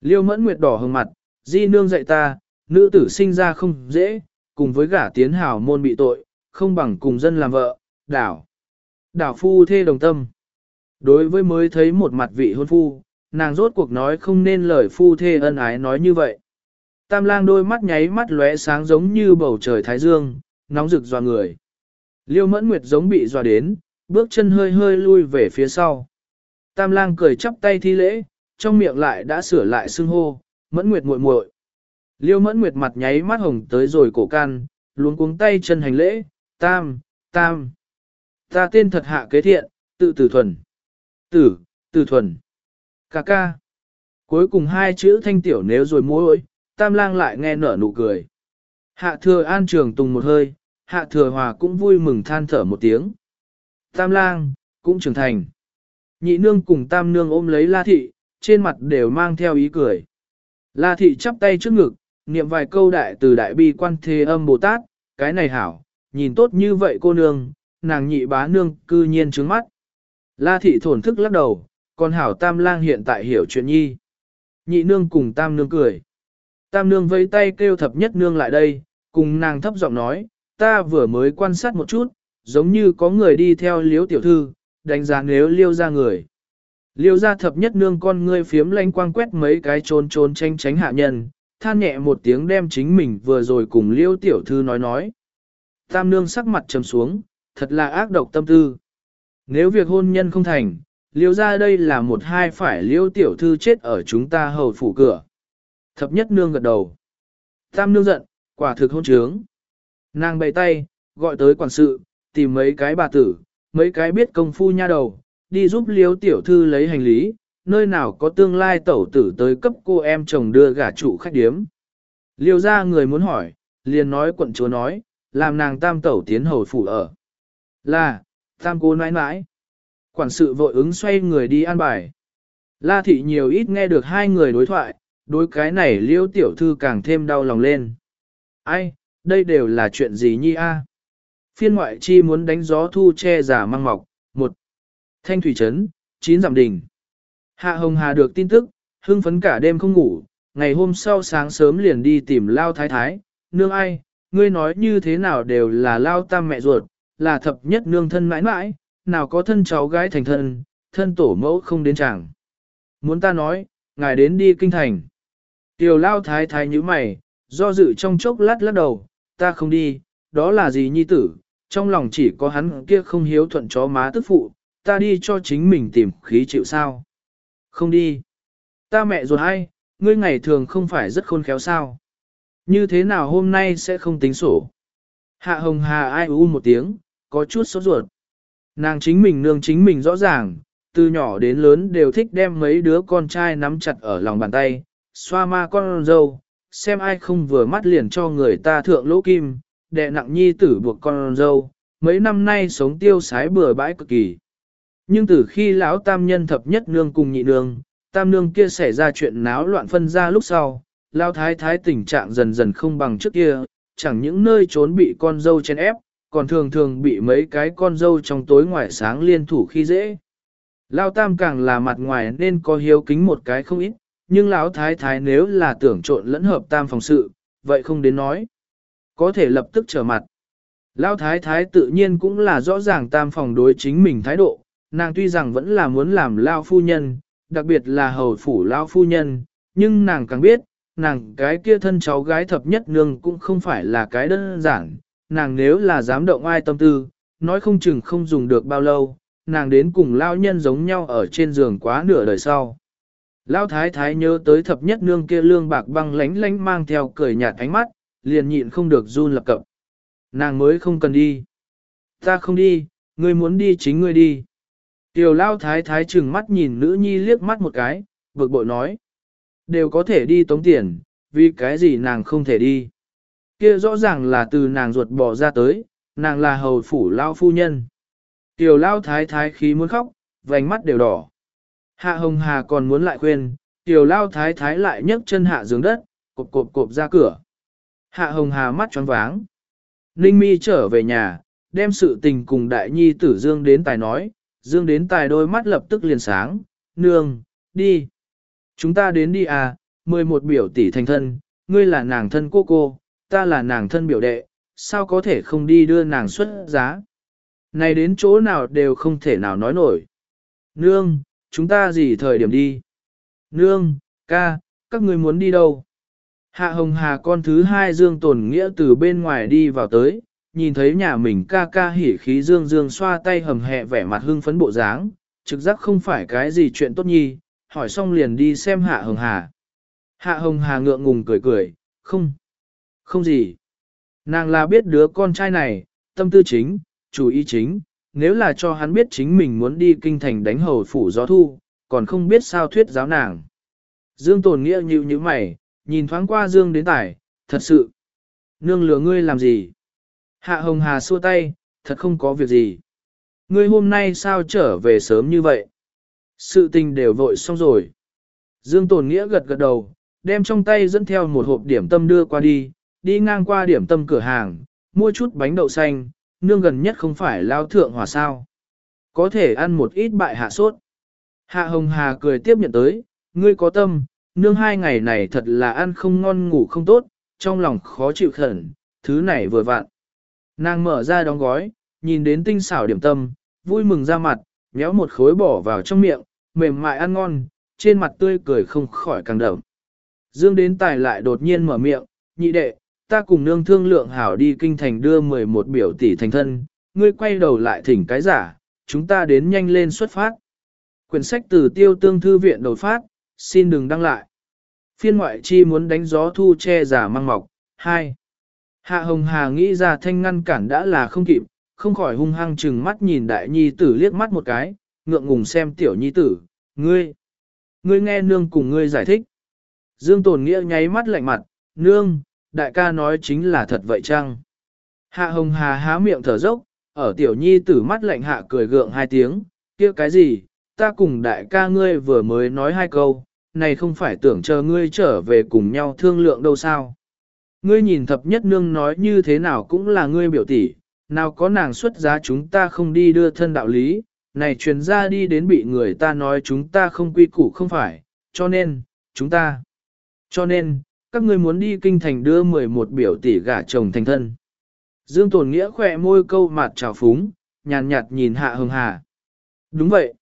Liêu mẫn nguyệt đỏ hừng mặt, di nương dạy ta, nữ tử sinh ra không dễ, cùng với gả tiến hào môn bị tội, không bằng cùng dân làm vợ, đảo. Đảo phu thê đồng tâm. Đối với mới thấy một mặt vị hôn phu, nàng rốt cuộc nói không nên lời phu thê ân ái nói như vậy. Tam lang đôi mắt nháy mắt lóe sáng giống như bầu trời thái dương, nóng rực dò người. Liêu mẫn nguyệt giống bị dọa đến, bước chân hơi hơi lui về phía sau. Tam lang cười chắp tay thi lễ, trong miệng lại đã sửa lại xưng hô, mẫn nguyệt muội muội. Liêu mẫn nguyệt mặt nháy mắt hồng tới rồi cổ can, luống cuống tay chân hành lễ, tam, tam. Ta tên thật hạ kế thiện, tự tử thuần. Tử, tử thuần. Cà ca. Cuối cùng hai chữ thanh tiểu nếu rồi mối tam lang lại nghe nở nụ cười. Hạ thừa an trường tùng một hơi, hạ thừa hòa cũng vui mừng than thở một tiếng. Tam lang, cũng trưởng thành. Nhị nương cùng tam nương ôm lấy la thị, trên mặt đều mang theo ý cười. La thị chắp tay trước ngực, niệm vài câu đại từ đại bi quan thế âm Bồ Tát, cái này hảo, nhìn tốt như vậy cô nương, nàng nhị bá nương cư nhiên trướng mắt. La thị thổn thức lắc đầu, còn hảo tam lang hiện tại hiểu chuyện nhi. Nhị nương cùng tam nương cười. Tam nương vẫy tay kêu thập nhất nương lại đây, cùng nàng thấp giọng nói, ta vừa mới quan sát một chút, giống như có người đi theo liếu tiểu thư, đánh giá nếu liêu ra người. Liêu ra thập nhất nương con ngươi phiếm lanh quang quét mấy cái trốn trốn tranh tránh hạ nhân, than nhẹ một tiếng đem chính mình vừa rồi cùng liêu tiểu thư nói nói. Tam nương sắc mặt trầm xuống, thật là ác độc tâm tư. Nếu việc hôn nhân không thành, liêu ra đây là một hai phải liêu tiểu thư chết ở chúng ta hầu phủ cửa. Thập nhất nương gật đầu. Tam nương giận, quả thực hôn trướng. Nàng bày tay, gọi tới quản sự, tìm mấy cái bà tử, mấy cái biết công phu nha đầu, đi giúp liêu tiểu thư lấy hành lý, nơi nào có tương lai tẩu tử tới cấp cô em chồng đưa gả chủ khách điếm. Liêu ra người muốn hỏi, liền nói quận chúa nói, làm nàng tam tẩu tiến hầu phủ ở. Là, tam cô nãi nãi. Quản sự vội ứng xoay người đi an bài. La thị nhiều ít nghe được hai người đối thoại, đối cái này liêu tiểu thư càng thêm đau lòng lên. Ai, đây đều là chuyện gì nhi a? Phiên ngoại chi muốn đánh gió thu che giả mang mọc, một Thanh thủy trấn, chín giảm đỉnh. Hạ Hồng Hà được tin tức, hưng phấn cả đêm không ngủ, ngày hôm sau sáng sớm liền đi tìm Lao Thái Thái, nương ai, ngươi nói như thế nào đều là Lao Tam mẹ ruột, là thập nhất nương thân mãi mãi, nào có thân cháu gái thành thân, thân tổ mẫu không đến chẳng. Muốn ta nói, ngài đến đi kinh thành. Tiểu Lao Thái Thái như mày, do dự trong chốc lát lắc đầu, ta không đi, đó là gì nhi tử, trong lòng chỉ có hắn kia không hiếu thuận chó má tức phụ, ta đi cho chính mình tìm khí chịu sao. Không đi. Ta mẹ ruột hay, ngươi ngày thường không phải rất khôn khéo sao. Như thế nào hôm nay sẽ không tính sổ. Hạ hồng hà ai u một tiếng, có chút sốt ruột. Nàng chính mình nương chính mình rõ ràng, từ nhỏ đến lớn đều thích đem mấy đứa con trai nắm chặt ở lòng bàn tay, xoa ma con dâu, xem ai không vừa mắt liền cho người ta thượng lỗ kim, đệ nặng nhi tử buộc con dâu, mấy năm nay sống tiêu sái bừa bãi cực kỳ. Nhưng từ khi lão tam nhân thập nhất nương cùng nhị nương, tam nương kia xảy ra chuyện náo loạn phân ra lúc sau, lão thái thái tình trạng dần dần không bằng trước kia, chẳng những nơi trốn bị con dâu chen ép, còn thường thường bị mấy cái con dâu trong tối ngoài sáng liên thủ khi dễ. Lão tam càng là mặt ngoài nên có hiếu kính một cái không ít, nhưng lão thái thái nếu là tưởng trộn lẫn hợp tam phòng sự, vậy không đến nói. Có thể lập tức trở mặt. Lão thái thái tự nhiên cũng là rõ ràng tam phòng đối chính mình thái độ, nàng tuy rằng vẫn là muốn làm lao phu nhân, đặc biệt là hầu phủ lao phu nhân, nhưng nàng càng biết, nàng cái kia thân cháu gái thập nhất nương cũng không phải là cái đơn giản, nàng nếu là dám động ai tâm tư, nói không chừng không dùng được bao lâu, nàng đến cùng lao nhân giống nhau ở trên giường quá nửa đời sau. Lao thái thái nhớ tới thập nhất nương kia lương bạc băng lánh lánh mang theo cười nhạt ánh mắt, liền nhịn không được run lập cập. Nàng mới không cần đi. Ta không đi, ngươi muốn đi chính ngươi đi. Tiểu lao thái thái chừng mắt nhìn nữ nhi liếc mắt một cái, vực bội nói. Đều có thể đi tống tiền, vì cái gì nàng không thể đi. Kia rõ ràng là từ nàng ruột bỏ ra tới, nàng là hầu phủ lao phu nhân. Tiểu lao thái thái khí muốn khóc, vành mắt đều đỏ. Hạ hồng hà còn muốn lại khuyên, tiểu lao thái thái lại nhấc chân hạ giường đất, cộp cộp cộp ra cửa. Hạ hồng hà mắt tròn váng. Ninh mi trở về nhà, đem sự tình cùng đại nhi tử Dương đến tài nói, Dương đến tài đôi mắt lập tức liền sáng, nương, đi. Chúng ta đến đi à, 11 biểu tỷ thành thân, ngươi là nàng thân cô cô, ta là nàng thân biểu đệ, sao có thể không đi đưa nàng xuất giá. Này đến chỗ nào đều không thể nào nói nổi. Nương, chúng ta gì thời điểm đi? Nương, ca, các ngươi muốn đi đâu? Hạ Hồng Hà con thứ hai Dương Tồn Nghĩa từ bên ngoài đi vào tới, nhìn thấy nhà mình ca ca hỉ khí Dương Dương xoa tay hầm hẹ vẻ mặt hưng phấn bộ dáng, trực giác không phải cái gì chuyện tốt nhi, hỏi xong liền đi xem Hạ Hồng Hà. Hạ Hồng Hà ngượng ngùng cười cười, không, không gì. Nàng là biết đứa con trai này, tâm tư chính, chủ ý chính, nếu là cho hắn biết chính mình muốn đi kinh thành đánh hầu phủ gió thu, còn không biết sao thuyết giáo nàng. Dương Tồn Nghĩa như như mày, nhìn thoáng qua Dương đến tải, thật sự. Nương lừa ngươi làm gì? Hạ Hồng Hà xua tay, thật không có việc gì. Ngươi hôm nay sao trở về sớm như vậy? Sự tình đều vội xong rồi. Dương Tồn Nghĩa gật gật đầu, đem trong tay dẫn theo một hộp điểm tâm đưa qua đi, đi ngang qua điểm tâm cửa hàng, mua chút bánh đậu xanh, nương gần nhất không phải lao thượng hòa sao. Có thể ăn một ít bại hạ sốt. Hạ Hồng Hà cười tiếp nhận tới, ngươi có tâm, nương hai ngày này thật là ăn không ngon ngủ không tốt, trong lòng khó chịu khẩn, thứ này vừa vặn. Nàng mở ra đóng gói, nhìn đến tinh xảo điểm tâm, vui mừng ra mặt, méo một khối bỏ vào trong miệng, mềm mại ăn ngon, trên mặt tươi cười không khỏi càng đậm. Dương đến tài lại đột nhiên mở miệng, nhị đệ, ta cùng nương thương lượng hảo đi kinh thành đưa 11 biểu tỷ thành thân, ngươi quay đầu lại thỉnh cái giả, chúng ta đến nhanh lên xuất phát. Quyển sách từ tiêu tương thư viện đột phát, xin đừng đăng lại. Phiên ngoại chi muốn đánh gió thu che giả mang mọc, 2. Hạ Hồng Hà nghĩ ra thanh ngăn cản đã là không kịp, không khỏi hung hăng chừng mắt nhìn đại nhi tử liếc mắt một cái, ngượng ngùng xem tiểu nhi tử, ngươi, ngươi nghe nương cùng ngươi giải thích. Dương Tồn Nghĩa nháy mắt lạnh mặt, nương, đại ca nói chính là thật vậy chăng? Hạ Hồng Hà há miệng thở dốc, ở tiểu nhi tử mắt lạnh hạ cười gượng hai tiếng, kia cái gì, ta cùng đại ca ngươi vừa mới nói hai câu, này không phải tưởng chờ ngươi trở về cùng nhau thương lượng đâu sao. Ngươi nhìn thập nhất nương nói như thế nào cũng là ngươi biểu tỷ, nào có nàng xuất giá chúng ta không đi đưa thân đạo lý, này truyền ra đi đến bị người ta nói chúng ta không quy củ không phải, cho nên, chúng ta, cho nên, các ngươi muốn đi kinh thành đưa 11 biểu tỷ gả chồng thành thân. Dương Tồn Nghĩa khỏe môi câu mặt trào phúng, nhàn nhạt nhìn Hạ Hồng Hà. Đúng vậy.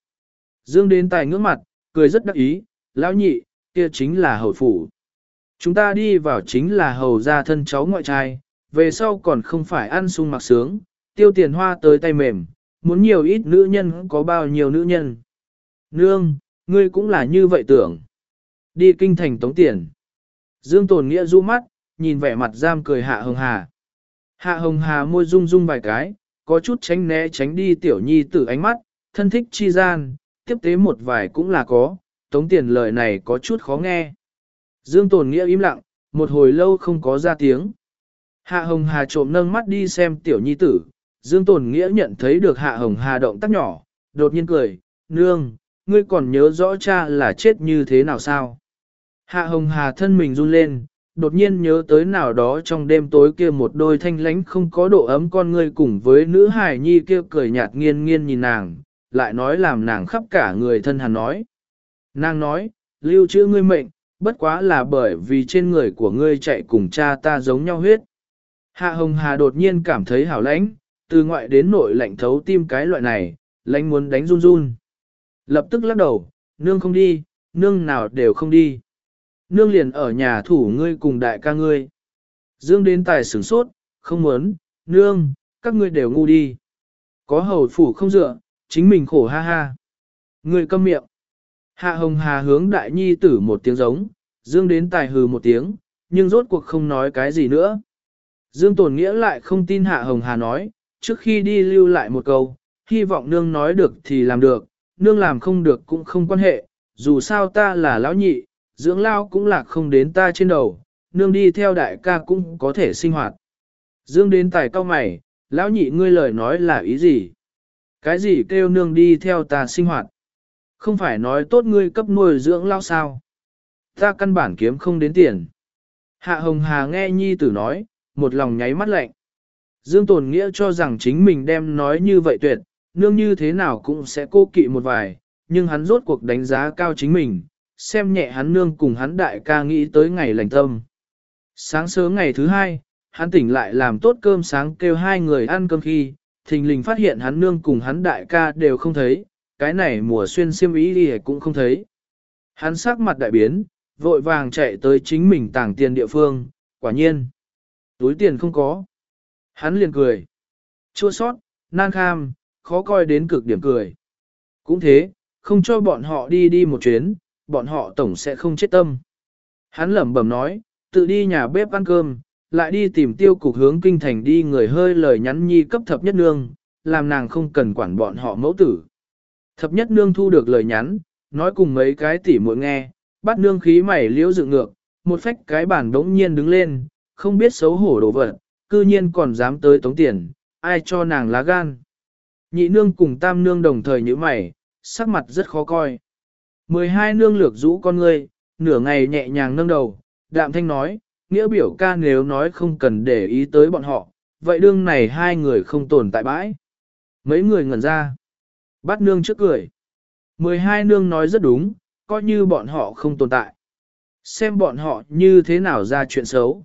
Dương đến tài ngưỡng mặt, cười rất đắc ý, lão nhị, kia chính là hậu phủ. Chúng ta đi vào chính là hầu gia thân cháu ngoại trai, về sau còn không phải ăn sung mặc sướng, tiêu tiền hoa tới tay mềm, muốn nhiều ít nữ nhân có bao nhiêu nữ nhân. Nương, ngươi cũng là như vậy tưởng. Đi kinh thành tống tiền. Dương Tồn Nghĩa du mắt, nhìn vẻ mặt giam cười Hạ Hồng Hà. Hạ Hồng Hà môi rung rung vài cái, có chút tránh né tránh đi tiểu nhi tử ánh mắt, thân thích chi gian, tiếp tế một vài cũng là có, tống tiền lời này có chút khó nghe. Dương Tồn Nghĩa im lặng, một hồi lâu không có ra tiếng. Hạ Hồng Hà trộm nâng mắt đi xem tiểu nhi tử, Dương Tồn Nghĩa nhận thấy được Hạ Hồng Hà động tác nhỏ, đột nhiên cười, nương, ngươi còn nhớ rõ cha là chết như thế nào sao? Hạ Hồng Hà thân mình run lên, đột nhiên nhớ tới nào đó trong đêm tối kia một đôi thanh lánh không có độ ấm con ngươi cùng với nữ hài nhi kia cười nhạt nghiên nghiên nhìn nàng, lại nói làm nàng khắp cả người thân hàn nói. Nàng nói, lưu trữ ngươi mệnh, bất quá là bởi vì trên người của ngươi chạy cùng cha ta giống nhau huyết. Hạ Hồng Hà đột nhiên cảm thấy hảo lãnh, từ ngoại đến nội lạnh thấu tim cái loại này, lãnh muốn đánh run run. Lập tức lắc đầu, nương không đi, nương nào đều không đi. Nương liền ở nhà thủ ngươi cùng đại ca ngươi. Dương đến tài sửng sốt, không muốn, nương, các ngươi đều ngu đi. Có hầu phủ không dựa, chính mình khổ ha ha. Ngươi câm miệng. Hạ Hồng Hà hướng đại nhi tử một tiếng giống, Dương đến tài hừ một tiếng, nhưng rốt cuộc không nói cái gì nữa. Dương Tồn Nghĩa lại không tin Hạ Hồng Hà nói, trước khi đi lưu lại một câu, hy vọng nương nói được thì làm được, nương làm không được cũng không quan hệ, dù sao ta là lão nhị, dưỡng lao cũng lạc không đến ta trên đầu, nương đi theo đại ca cũng có thể sinh hoạt. Dương đến tài cao mày, lão nhị ngươi lời nói là ý gì? Cái gì kêu nương đi theo ta sinh hoạt? Không phải nói tốt ngươi cấp nuôi dưỡng lao sao? Ta căn bản kiếm không đến tiền. Hạ Hồng Hà nghe nhi tử nói, một lòng nháy mắt lạnh. Dương Tồn Nghĩa cho rằng chính mình đem nói như vậy tuyệt, nương như thế nào cũng sẽ cô kỵ một vài, nhưng hắn rốt cuộc đánh giá cao chính mình, xem nhẹ hắn nương cùng hắn đại ca nghĩ tới ngày lành tâm. Sáng sớm ngày thứ hai, hắn tỉnh lại làm tốt cơm sáng kêu hai người ăn cơm khi, thình lình phát hiện hắn nương cùng hắn đại ca đều không thấy, cái này mùa xuyên xiêm ý đi cũng không thấy. Hắn sắc mặt đại biến, vội vàng chạy tới chính mình tàng tiền địa phương, quả nhiên. Túi tiền không có. Hắn liền cười. Chua sót, nan kham, khó coi đến cực điểm cười. Cũng thế, không cho bọn họ đi đi một chuyến, bọn họ tổng sẽ không chết tâm. Hắn lẩm bẩm nói, tự đi nhà bếp ăn cơm, lại đi tìm tiêu cục hướng kinh thành đi người hơi lời nhắn nhi cấp thập nhất nương, làm nàng không cần quản bọn họ mẫu tử. Thập nhất nương thu được lời nhắn, nói cùng mấy cái tỉ muội nghe, bắt nương khí mày liễu dựng ngược, một phách cái bản đống nhiên đứng lên, không biết xấu hổ đổ vật, cư nhiên còn dám tới tống tiền, ai cho nàng lá gan. Nhị nương cùng tam nương đồng thời như mày, sắc mặt rất khó coi. Mười hai nương lược rũ con ngươi, nửa ngày nhẹ nhàng nâng đầu, đạm thanh nói, nghĩa biểu ca nếu nói không cần để ý tới bọn họ, vậy đương này hai người không tồn tại bãi. Mấy người ngẩn ra bát nương trước cười. Mười hai nương nói rất đúng, coi như bọn họ không tồn tại. Xem bọn họ như thế nào ra chuyện xấu.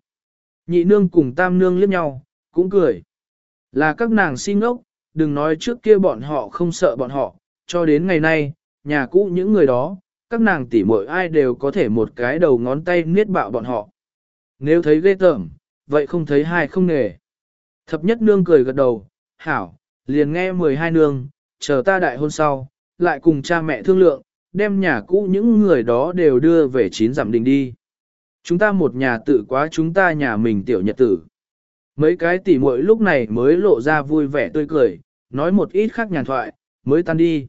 Nhị nương cùng tam nương liếc nhau, cũng cười. Là các nàng si ngốc, đừng nói trước kia bọn họ không sợ bọn họ, cho đến ngày nay, nhà cũ những người đó, các nàng tỉ muội ai đều có thể một cái đầu ngón tay niết bạo bọn họ. Nếu thấy ghê tởm, vậy không thấy hai không nề. Thập nhất nương cười gật đầu, hảo, liền nghe mười hai nương, chờ ta đại hôn sau, lại cùng cha mẹ thương lượng, đem nhà cũ những người đó đều đưa về chín giảm đình đi. Chúng ta một nhà tự quá chúng ta nhà mình tiểu nhật tử. Mấy cái tỉ muội lúc này mới lộ ra vui vẻ tươi cười, nói một ít khác nhàn thoại, mới tan đi.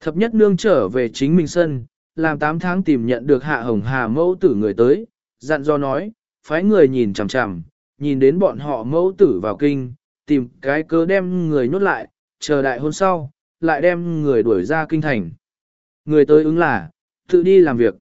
Thập nhất nương trở về chính mình sân, làm 8 tháng tìm nhận được hạ hồng hà mẫu tử người tới, dặn do nói, phái người nhìn chằm chằm, nhìn đến bọn họ mẫu tử vào kinh, tìm cái cớ đem người nhốt lại, chờ đại hôn sau, lại đem người đuổi ra kinh thành. Người tới ứng là, tự đi làm việc.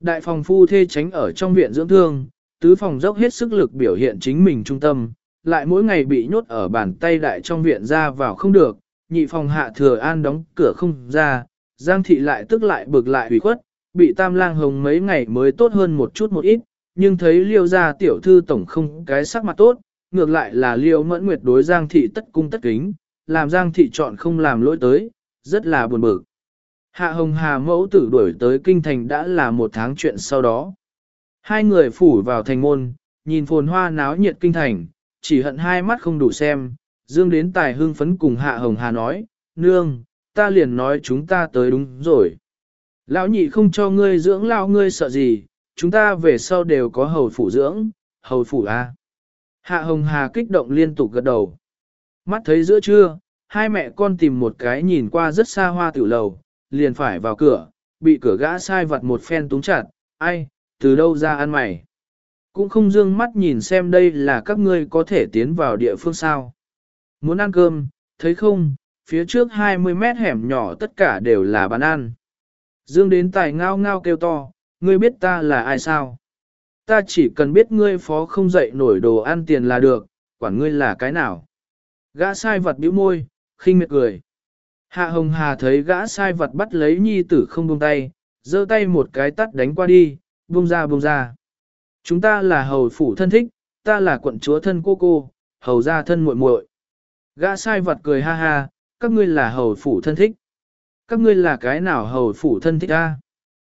Đại phòng phu thê tránh ở trong viện dưỡng thương, tứ phòng dốc hết sức lực biểu hiện chính mình trung tâm, lại mỗi ngày bị nhốt ở bàn tay đại trong viện ra vào không được, nhị phòng hạ thừa an đóng cửa không ra, giang thị lại tức lại bực lại hủy khuất, bị tam lang hồng mấy ngày mới tốt hơn một chút một ít, nhưng thấy liêu gia tiểu thư tổng không cái sắc mặt tốt, ngược lại là liêu mẫn nguyệt đối giang thị tất cung tất kính, làm giang thị chọn không làm lỗi tới, rất là buồn bực. Hạ hồng hà mẫu tử đuổi tới kinh thành đã là một tháng chuyện sau đó. Hai người phủ vào thành môn, nhìn phồn hoa náo nhiệt kinh thành, chỉ hận hai mắt không đủ xem, dương đến tài hưng phấn cùng hạ hồng hà nói, nương, ta liền nói chúng ta tới đúng rồi. Lão nhị không cho ngươi dưỡng lão ngươi sợ gì, chúng ta về sau đều có hầu phủ dưỡng, hầu phủ A. Hạ hồng hà kích động liên tục gật đầu. Mắt thấy giữa trưa, hai mẹ con tìm một cái nhìn qua rất xa hoa tiểu lầu, liền phải vào cửa, bị cửa gã sai vặt một phen túng chặt, ai, từ đâu ra ăn mày. Cũng không dương mắt nhìn xem đây là các ngươi có thể tiến vào địa phương sao. Muốn ăn cơm, thấy không, phía trước 20 mét hẻm nhỏ tất cả đều là bán ăn. Dương đến tài ngao ngao kêu to, ngươi biết ta là ai sao? Ta chỉ cần biết ngươi phó không dậy nổi đồ ăn tiền là được, quản ngươi là cái nào. Gã sai vật bĩu môi, khinh miệt cười. Hạ Hồng Hà thấy gã sai vật bắt lấy nhi tử không buông tay, giơ tay một cái tắt đánh qua đi, buông ra buông ra. Chúng ta là hầu phủ thân thích, ta là quận chúa thân cô cô, hầu gia thân muội muội. Gã sai vật cười ha ha, các ngươi là hầu phủ thân thích. Các ngươi là cái nào hầu phủ thân thích ta?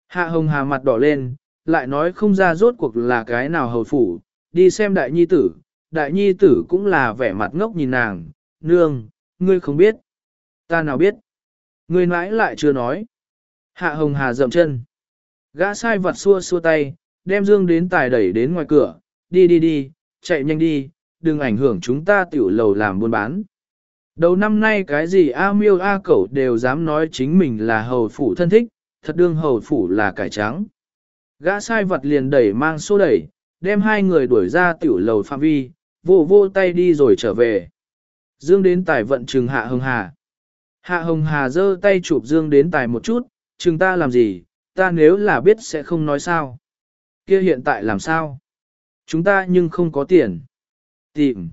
Hạ hồng hà mặt đỏ lên, lại nói không ra rốt cuộc là cái nào hầu phủ, đi xem đại nhi tử, đại nhi tử cũng là vẻ mặt ngốc nhìn nàng, nương, ngươi không biết. Ta nào biết. Ngươi nãi lại chưa nói. Hạ hồng hà dậm chân. Gã sai vật xua xua tay, đem dương đến tài đẩy đến ngoài cửa, đi đi đi, chạy nhanh đi, đừng ảnh hưởng chúng ta tiểu lầu làm buôn bán. Đầu năm nay cái gì A miêu A cẩu đều dám nói chính mình là hầu phủ thân thích, thật đương hầu phủ là cải trắng. Gã sai vật liền đẩy mang xô đẩy, đem hai người đuổi ra tiểu lầu phạm vi, vô vô tay đi rồi trở về. Dương đến tài vận trừng hạ hồng hà. Hạ hồng hà giơ tay chụp dương đến tài một chút, chừng ta làm gì, ta nếu là biết sẽ không nói sao. Kia hiện tại làm sao? Chúng ta nhưng không có tiền. Tìm.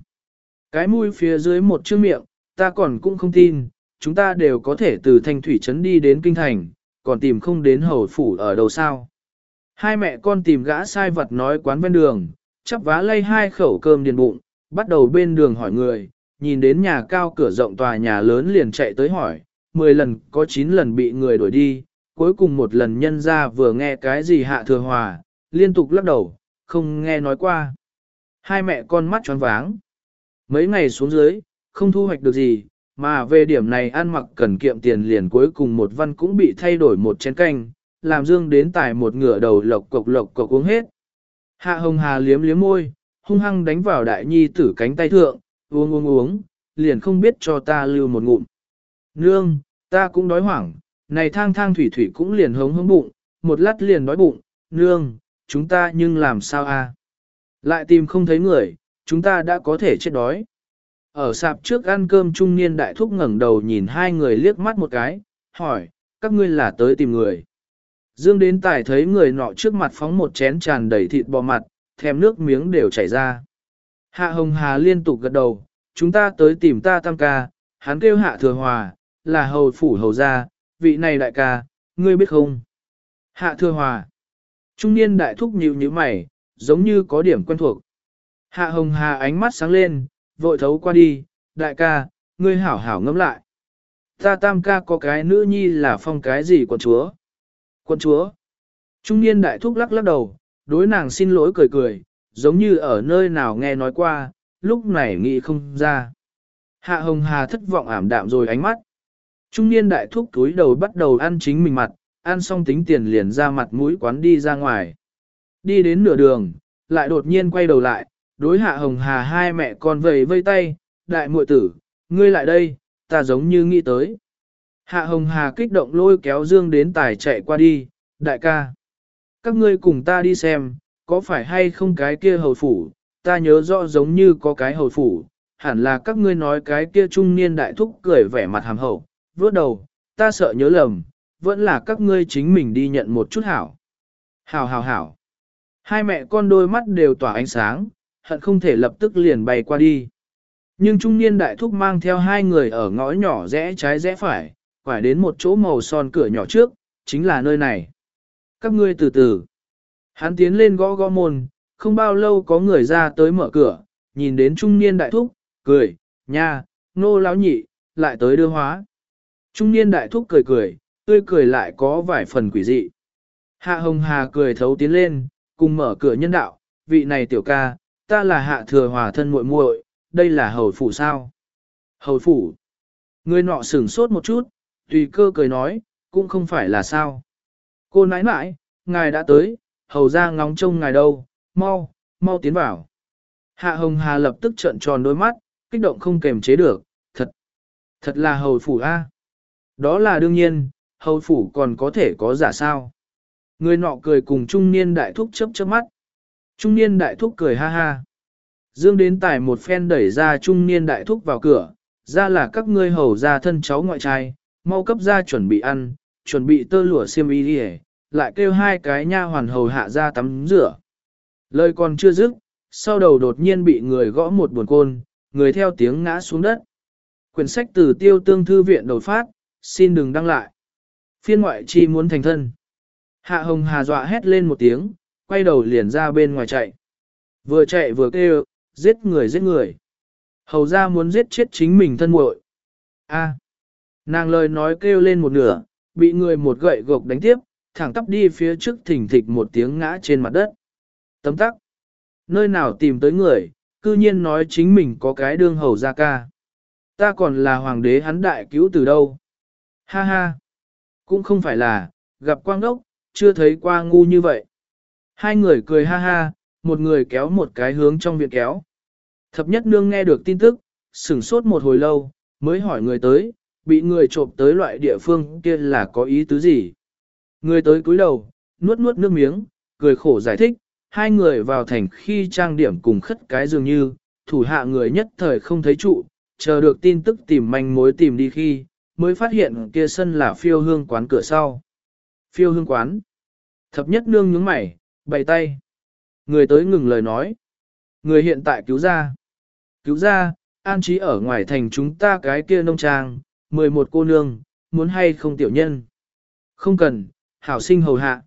Cái mũi phía dưới một chữ miệng, ta còn cũng không tin, chúng ta đều có thể từ thanh thủy trấn đi đến kinh thành, còn tìm không đến hầu phủ ở đâu sao. Hai mẹ con tìm gã sai vật nói quán ven đường, chắp vá lay hai khẩu cơm điền bụng, bắt đầu bên đường hỏi người, nhìn đến nhà cao cửa rộng tòa nhà lớn liền chạy tới hỏi, 10 lần có 9 lần bị người đuổi đi, cuối cùng một lần nhân ra vừa nghe cái gì hạ thừa hòa, liên tục lắc đầu, không nghe nói qua. Hai mẹ con mắt tròn váng. Mấy ngày xuống dưới, không thu hoạch được gì, mà về điểm này ăn mặc cần kiệm tiền liền cuối cùng một văn cũng bị thay đổi một chén canh, làm dương đến tài một ngửa đầu lộc cộc lộc cộc uống hết. Hạ hồng hà liếm liếm môi, hung hăng đánh vào đại nhi tử cánh tay thượng, uống uống uống, liền không biết cho ta lưu một ngụm. Nương, ta cũng đói hoảng, này thang thang thủy thủy cũng liền hống hống bụng, một lát liền đói bụng, nương, chúng ta nhưng làm sao a? Lại tìm không thấy người, chúng ta đã có thể chết đói. Ở sạp trước ăn cơm trung niên đại thúc ngẩng đầu nhìn hai người liếc mắt một cái, hỏi, các ngươi là tới tìm người. Dương đến tài thấy người nọ trước mặt phóng một chén tràn đầy thịt bò mặt, thèm nước miếng đều chảy ra. Hạ Hồng Hà liên tục gật đầu, chúng ta tới tìm ta tam ca, hắn kêu hạ thừa hòa, là hầu phủ hầu gia, vị này đại ca, ngươi biết không? Hạ thừa hòa. Trung niên đại thúc nhíu nhíu mày, giống như có điểm quen thuộc. Hạ Hồng Hà ánh mắt sáng lên, vội thấu qua đi, đại ca, ngươi hảo hảo ngẫm lại. Ta tam ca có cái nữ nhi là phong cái gì quận chúa? Quận chúa. Trung niên đại thúc lắc lắc đầu, đối nàng xin lỗi cười cười, giống như ở nơi nào nghe nói qua, lúc này nghĩ không ra. Hạ Hồng Hà thất vọng ảm đạm rồi ánh mắt. Trung niên đại thúc túi đầu bắt đầu ăn chính mình mặt, ăn xong tính tiền liền ra mặt mũi quán đi ra ngoài. Đi đến nửa đường, lại đột nhiên quay đầu lại, đối hạ hồng hà hai mẹ con vầy vây tay, đại muội tử, ngươi lại đây, ta giống như nghĩ tới. Hạ hồng hà kích động lôi kéo dương đến tài chạy qua đi, đại ca. Các ngươi cùng ta đi xem, có phải hay không cái kia hầu phủ, ta nhớ rõ giống như có cái hầu phủ, hẳn là các ngươi nói cái kia trung niên đại thúc cười vẻ mặt hàm hậu, vớt đầu, ta sợ nhớ lầm, vẫn là các ngươi chính mình đi nhận một chút hảo. Hảo hảo hảo. Hai mẹ con đôi mắt đều tỏa ánh sáng, hận không thể lập tức liền bay qua đi. Nhưng trung niên đại thúc mang theo hai người ở ngõ nhỏ rẽ trái rẽ phải, quải đến một chỗ màu son cửa nhỏ trước, chính là nơi này. Các ngươi từ từ. Hắn tiến lên gõ gõ môn, không bao lâu có người ra tới mở cửa, nhìn đến trung niên đại thúc, cười, nha, nô lão nhị, lại tới đưa hóa. Trung niên đại thúc cười cười, tươi cười lại có vài phần quỷ dị. Hạ hồng hà cười thấu tiến lên, cùng mở cửa nhân đạo, vị này tiểu ca, ta là hạ thừa hòa thân muội muội, đây là hầu phủ sao? Hầu phủ. Người nọ sửng sốt một chút, tùy cơ cười nói, cũng không phải là sao. Cô nãi nãi, ngài đã tới, hầu ra ngóng trông ngài đâu, mau, mau tiến vào. Hạ hồng hà lập tức trợn tròn đôi mắt, kích động không kềm chế được, thật, thật là hầu phủ a. Đó là đương nhiên, hầu phủ còn có thể có giả sao. Người nọ cười cùng trung niên đại thúc chớp chớp mắt. Trung niên đại thúc cười ha ha. Dương đến tải một phen đẩy ra trung niên đại thúc vào cửa, ra là các ngươi hầu ra thân cháu ngoại trai, mau cấp ra chuẩn bị ăn, chuẩn bị tơ lụa xiêm y đi lại kêu hai cái nha hoàn hầu hạ ra tắm rửa. Lời còn chưa dứt, sau đầu đột nhiên bị người gõ một buồn côn, người theo tiếng ngã xuống đất. Quyển sách từ tiêu tương thư viện đột phát, xin đừng đăng lại. Phiên ngoại chi muốn thành thân. Hạ hồng hà dọa hét lên một tiếng, quay đầu liền ra bên ngoài chạy. Vừa chạy vừa kêu, giết người giết người. Hầu ra muốn giết chết chính mình thân muội. A. nàng lời nói kêu lên một nửa, bị người một gậy gộc đánh tiếp, thẳng tắp đi phía trước thỉnh thịch một tiếng ngã trên mặt đất. Tấm tắc. Nơi nào tìm tới người, cư nhiên nói chính mình có cái đương hầu ra ca. Ta còn là hoàng đế hắn đại cứu từ đâu. Ha ha. Cũng không phải là, gặp quang đốc, chưa thấy qua ngu như vậy. Hai người cười ha ha, một người kéo một cái hướng trong viện kéo. Thập nhất nương nghe được tin tức, sửng sốt một hồi lâu, mới hỏi người tới, bị người trộm tới loại địa phương kia là có ý tứ gì. Người tới cúi đầu, nuốt nuốt nước miếng, cười khổ giải thích, hai người vào thành khi trang điểm cùng khất cái dường như, thủ hạ người nhất thời không thấy trụ, chờ được tin tức tìm manh mối tìm đi khi, mới phát hiện kia sân là phiêu hương quán cửa sau. Phiêu hương quán. Thập nhất nương nhướng mày, bày tay. Người tới ngừng lời nói. Người hiện tại cứu ra. Cứu ra, an trí ở ngoài thành chúng ta cái kia nông trang, 11 cô nương, muốn hay không tiểu nhân. Không cần, hảo sinh hầu hạ.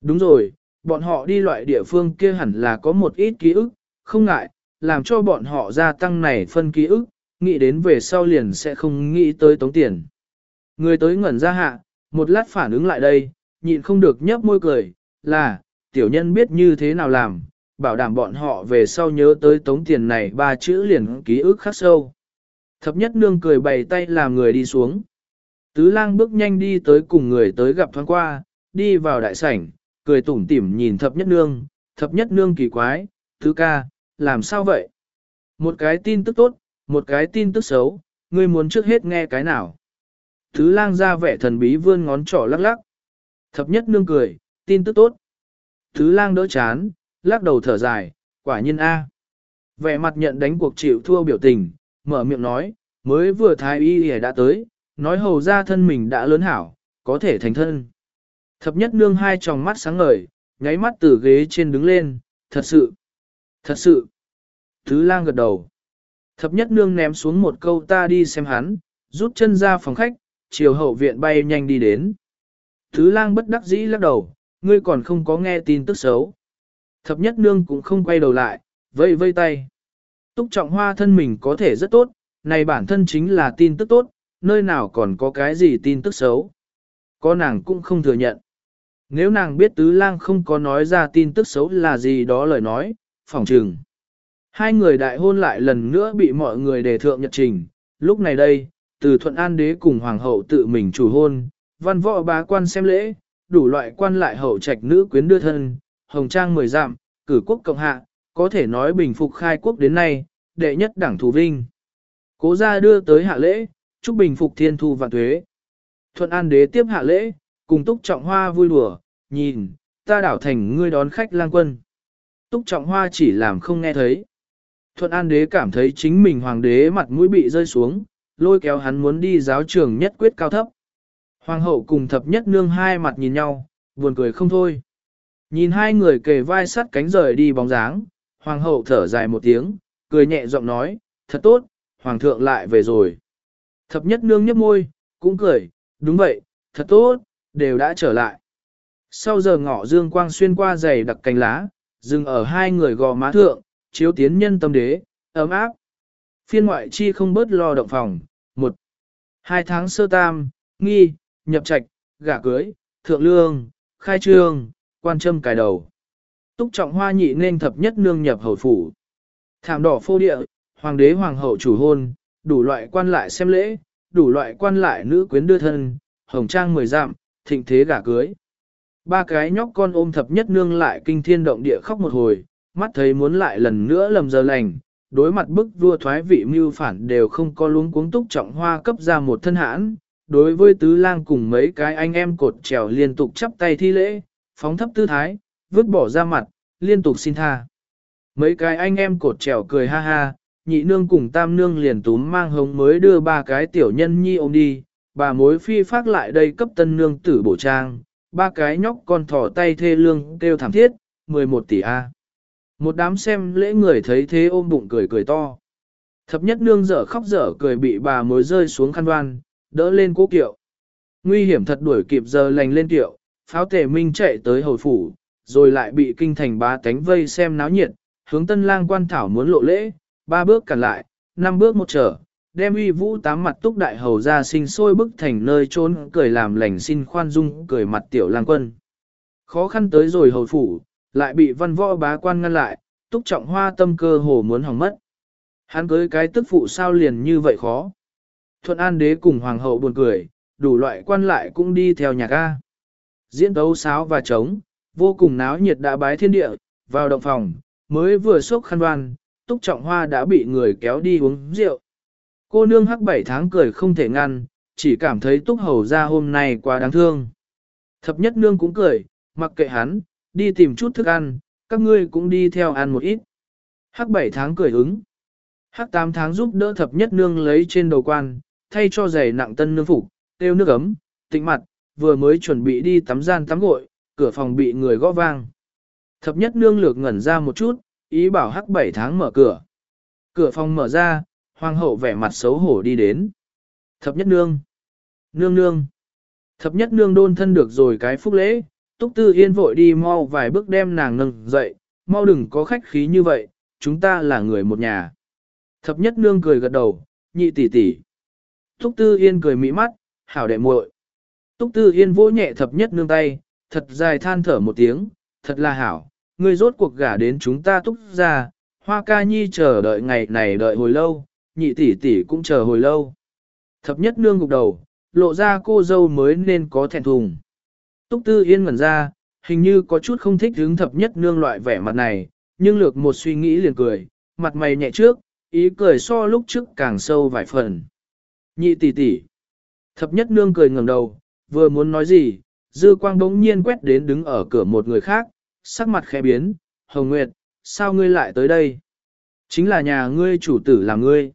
Đúng rồi, bọn họ đi loại địa phương kia hẳn là có một ít ký ức, không ngại, làm cho bọn họ gia tăng này phân ký ức, nghĩ đến về sau liền sẽ không nghĩ tới tống tiền. Người tới ngẩn ra hạ, một lát phản ứng lại đây, nhịn không được nhấp môi cười, là, tiểu nhân biết như thế nào làm, bảo đảm bọn họ về sau nhớ tới tống tiền này ba chữ liền ký ức khắc sâu. Thập nhất nương cười bày tay làm người đi xuống. Tứ lang bước nhanh đi tới cùng người tới gặp thoáng qua, đi vào đại sảnh, cười tủm tỉm nhìn thập nhất nương, thập nhất nương kỳ quái, tứ ca, làm sao vậy? Một cái tin tức tốt, một cái tin tức xấu, ngươi muốn trước hết nghe cái nào? Tứ lang ra vẻ thần bí vươn ngón trỏ lắc lắc. Thập nhất nương cười, tin tức tốt. Tứ lang đỡ chán, lắc đầu thở dài, quả nhiên A. Vẻ mặt nhận đánh cuộc chịu thua biểu tình, mở miệng nói, mới vừa thái y đã tới, nói hầu ra thân mình đã lớn hảo, có thể thành thân. Thập nhất nương hai tròng mắt sáng ngời, nháy mắt từ ghế trên đứng lên, thật sự, thật sự. Thứ lang gật đầu. Thập nhất nương ném xuống một câu ta đi xem hắn, rút chân ra phòng khách, chiều hậu viện bay nhanh đi đến. Thứ lang bất đắc dĩ lắc đầu, ngươi còn không có nghe tin tức xấu. Thập nhất nương cũng không quay đầu lại, vây vây tay. Túc trọng hoa thân mình có thể rất tốt, này bản thân chính là tin tức tốt, nơi nào còn có cái gì tin tức xấu. Có nàng cũng không thừa nhận. Nếu nàng biết tứ lang không có nói ra tin tức xấu là gì đó lời nói, phỏng trừng. Hai người đại hôn lại lần nữa bị mọi người đề thượng nhật trình, lúc này đây, từ thuận an đế cùng hoàng hậu tự mình chủ hôn, văn võ bá quan xem lễ, đủ loại quan lại hậu trạch nữ quyến đưa thân, hồng trang mười dặm, cử quốc cộng hạ, có thể nói bình phục khai quốc đến nay, đệ nhất đảng thủ vinh. Cố gia đưa tới hạ lễ, chúc bình phục thiên thu và thuế. Thuận an đế tiếp hạ lễ, cùng túc trọng hoa vui đùa, nhìn, ta đảo thành ngươi đón khách lang quân. Túc trọng hoa chỉ làm không nghe thấy. Thuận an đế cảm thấy chính mình hoàng đế mặt mũi bị rơi xuống, lôi kéo hắn muốn đi giáo trường nhất quyết cao thấp. Hoàng hậu cùng thập nhất nương hai mặt nhìn nhau, buồn cười không thôi. Nhìn hai người kề vai sắt cánh rời đi bóng dáng, hoàng hậu thở dài một tiếng, cười nhẹ giọng nói, thật tốt, hoàng thượng lại về rồi. Thập nhất nương nhấp môi, cũng cười, đúng vậy, thật tốt, đều đã trở lại. Sau giờ ngọ dương quang xuyên qua dày đặc cành lá, dừng ở hai người gò má thượng, chiếu tiến nhân tâm đế, ấm áp. Phiên ngoại chi không bớt lo động phòng, một, hai tháng sơ tam, nghi, nhập trạch, gả cưới, thượng lương, khai trương, quan châm cài đầu. Túc trọng hoa nhị nên thập nhất nương nhập hầu phủ. Thảm đỏ phô địa, hoàng đế hoàng hậu chủ hôn, đủ loại quan lại xem lễ, đủ loại quan lại nữ quyến đưa thân, hồng trang mười dặm, thịnh thế gả cưới. Ba cái nhóc con ôm thập nhất nương lại kinh thiên động địa khóc một hồi, mắt thấy muốn lại lần nữa lầm giờ lành, đối mặt bức vua thoái vị mưu phản đều không có luống cuống túc trọng hoa cấp ra một thân hãn, đối với tứ lang cùng mấy cái anh em cột trèo liên tục chắp tay thi lễ, phóng thấp tư thái, vứt bỏ ra mặt, liên tục xin tha. Mấy cái anh em cột trèo cười ha ha, nhị nương cùng tam nương liền túm mang hồng mới đưa ba cái tiểu nhân nhi ôm đi, bà mối phi phát lại đây cấp tân nương tử bổ trang, ba cái nhóc con thỏ tay thê lương kêu thảm thiết, 11 tỷ A. Một đám xem lễ người thấy thế ôm bụng cười cười to. Thập nhất nương dở khóc dở cười bị bà mối rơi xuống khăn đoan, đỡ lên cố kiệu. Nguy hiểm thật đuổi kịp giờ lành lên kiệu, pháo tề minh chạy tới hồi phủ, rồi lại bị kinh thành bá tánh vây xem náo nhiệt, hướng tân lang quan thảo muốn lộ lễ, ba bước cản lại, năm bước một trở, đem uy vũ tám mặt túc đại hầu ra sinh sôi bức thành nơi trốn cười làm lành xin khoan dung cười mặt tiểu lang quân. Khó khăn tới rồi hầu phủ, lại bị văn võ bá quan ngăn lại, túc trọng hoa tâm cơ hồ muốn hỏng mất. Hắn cưới cái tức phụ sao liền như vậy khó. Thuận An đế cùng hoàng hậu buồn cười, đủ loại quan lại cũng đi theo nhà ca. Diễn tấu sáo và trống, vô cùng náo nhiệt đã bái thiên địa, vào động phòng, mới vừa sốc khăn đoan, túc trọng hoa đã bị người kéo đi uống rượu. Cô nương hắc bảy tháng cười không thể ngăn, chỉ cảm thấy túc hầu ra hôm nay quá đáng thương. Thập nhất nương cũng cười, mặc kệ hắn, đi tìm chút thức ăn, các ngươi cũng đi theo ăn một ít. Hắc bảy tháng cười ứng. Hắc tám tháng giúp đỡ thập nhất nương lấy trên đầu quan, thay cho giày nặng tân nương phục, tiêu nước ấm, tịnh mặt, vừa mới chuẩn bị đi tắm gian tắm gội, cửa phòng bị người gõ vang. Thập nhất nương lược ngẩn ra một chút, ý bảo hắc bảy tháng mở cửa. Cửa phòng mở ra, hoàng hậu vẻ mặt xấu hổ đi đến. Thập nhất nương. Nương nương. Thập nhất nương đôn thân được rồi cái phúc lễ, túc tư yên vội đi mau vài bước đem nàng nâng dậy, mau đừng có khách khí như vậy, chúng ta là người một nhà. Thập nhất nương cười gật đầu, nhị tỷ tỷ. Túc tư yên cười mỹ mắt, hảo đệ muội. Túc tư yên vỗ nhẹ thập nhất nương tay, thật dài than thở một tiếng, thật là hảo, ngươi rốt cuộc gả đến chúng ta túc ra, hoa ca nhi chờ đợi ngày này đợi hồi lâu, nhị tỷ tỷ cũng chờ hồi lâu. Thập nhất nương gục đầu, lộ ra cô dâu mới nên có thẹn thùng. Túc tư yên ngẩn ra, hình như có chút không thích hứng thập nhất nương loại vẻ mặt này, nhưng lược một suy nghĩ liền cười, mặt mày nhẹ trước, ý cười so lúc trước càng sâu vài phần. Nhị tỷ tỷ. Thập nhất nương cười ngẩng đầu, vừa muốn nói gì, dư quang bỗng nhiên quét đến đứng ở cửa một người khác, sắc mặt khẽ biến, Hồng Nguyệt, sao ngươi lại tới đây? Chính là nhà ngươi chủ tử là ngươi.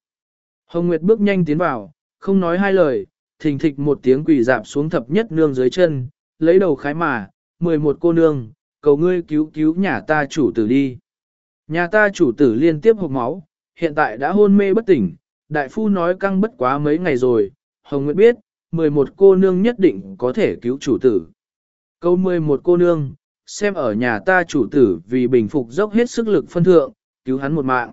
Hồng Nguyệt bước nhanh tiến vào, không nói hai lời, thình thịch một tiếng quỳ dạp xuống thập nhất nương dưới chân, lấy đầu khái mà, mười một cô nương, cầu ngươi cứu cứu nhà ta chủ tử đi. Nhà ta chủ tử liên tiếp hộp máu, hiện tại đã hôn mê bất tỉnh, đại phu nói căng bất quá mấy ngày rồi, Hồng Nguyệt biết, 11 cô nương nhất định có thể cứu chủ tử. Câu 11 cô nương, xem ở nhà ta chủ tử vì bình phục dốc hết sức lực phân thượng, cứu hắn một mạng.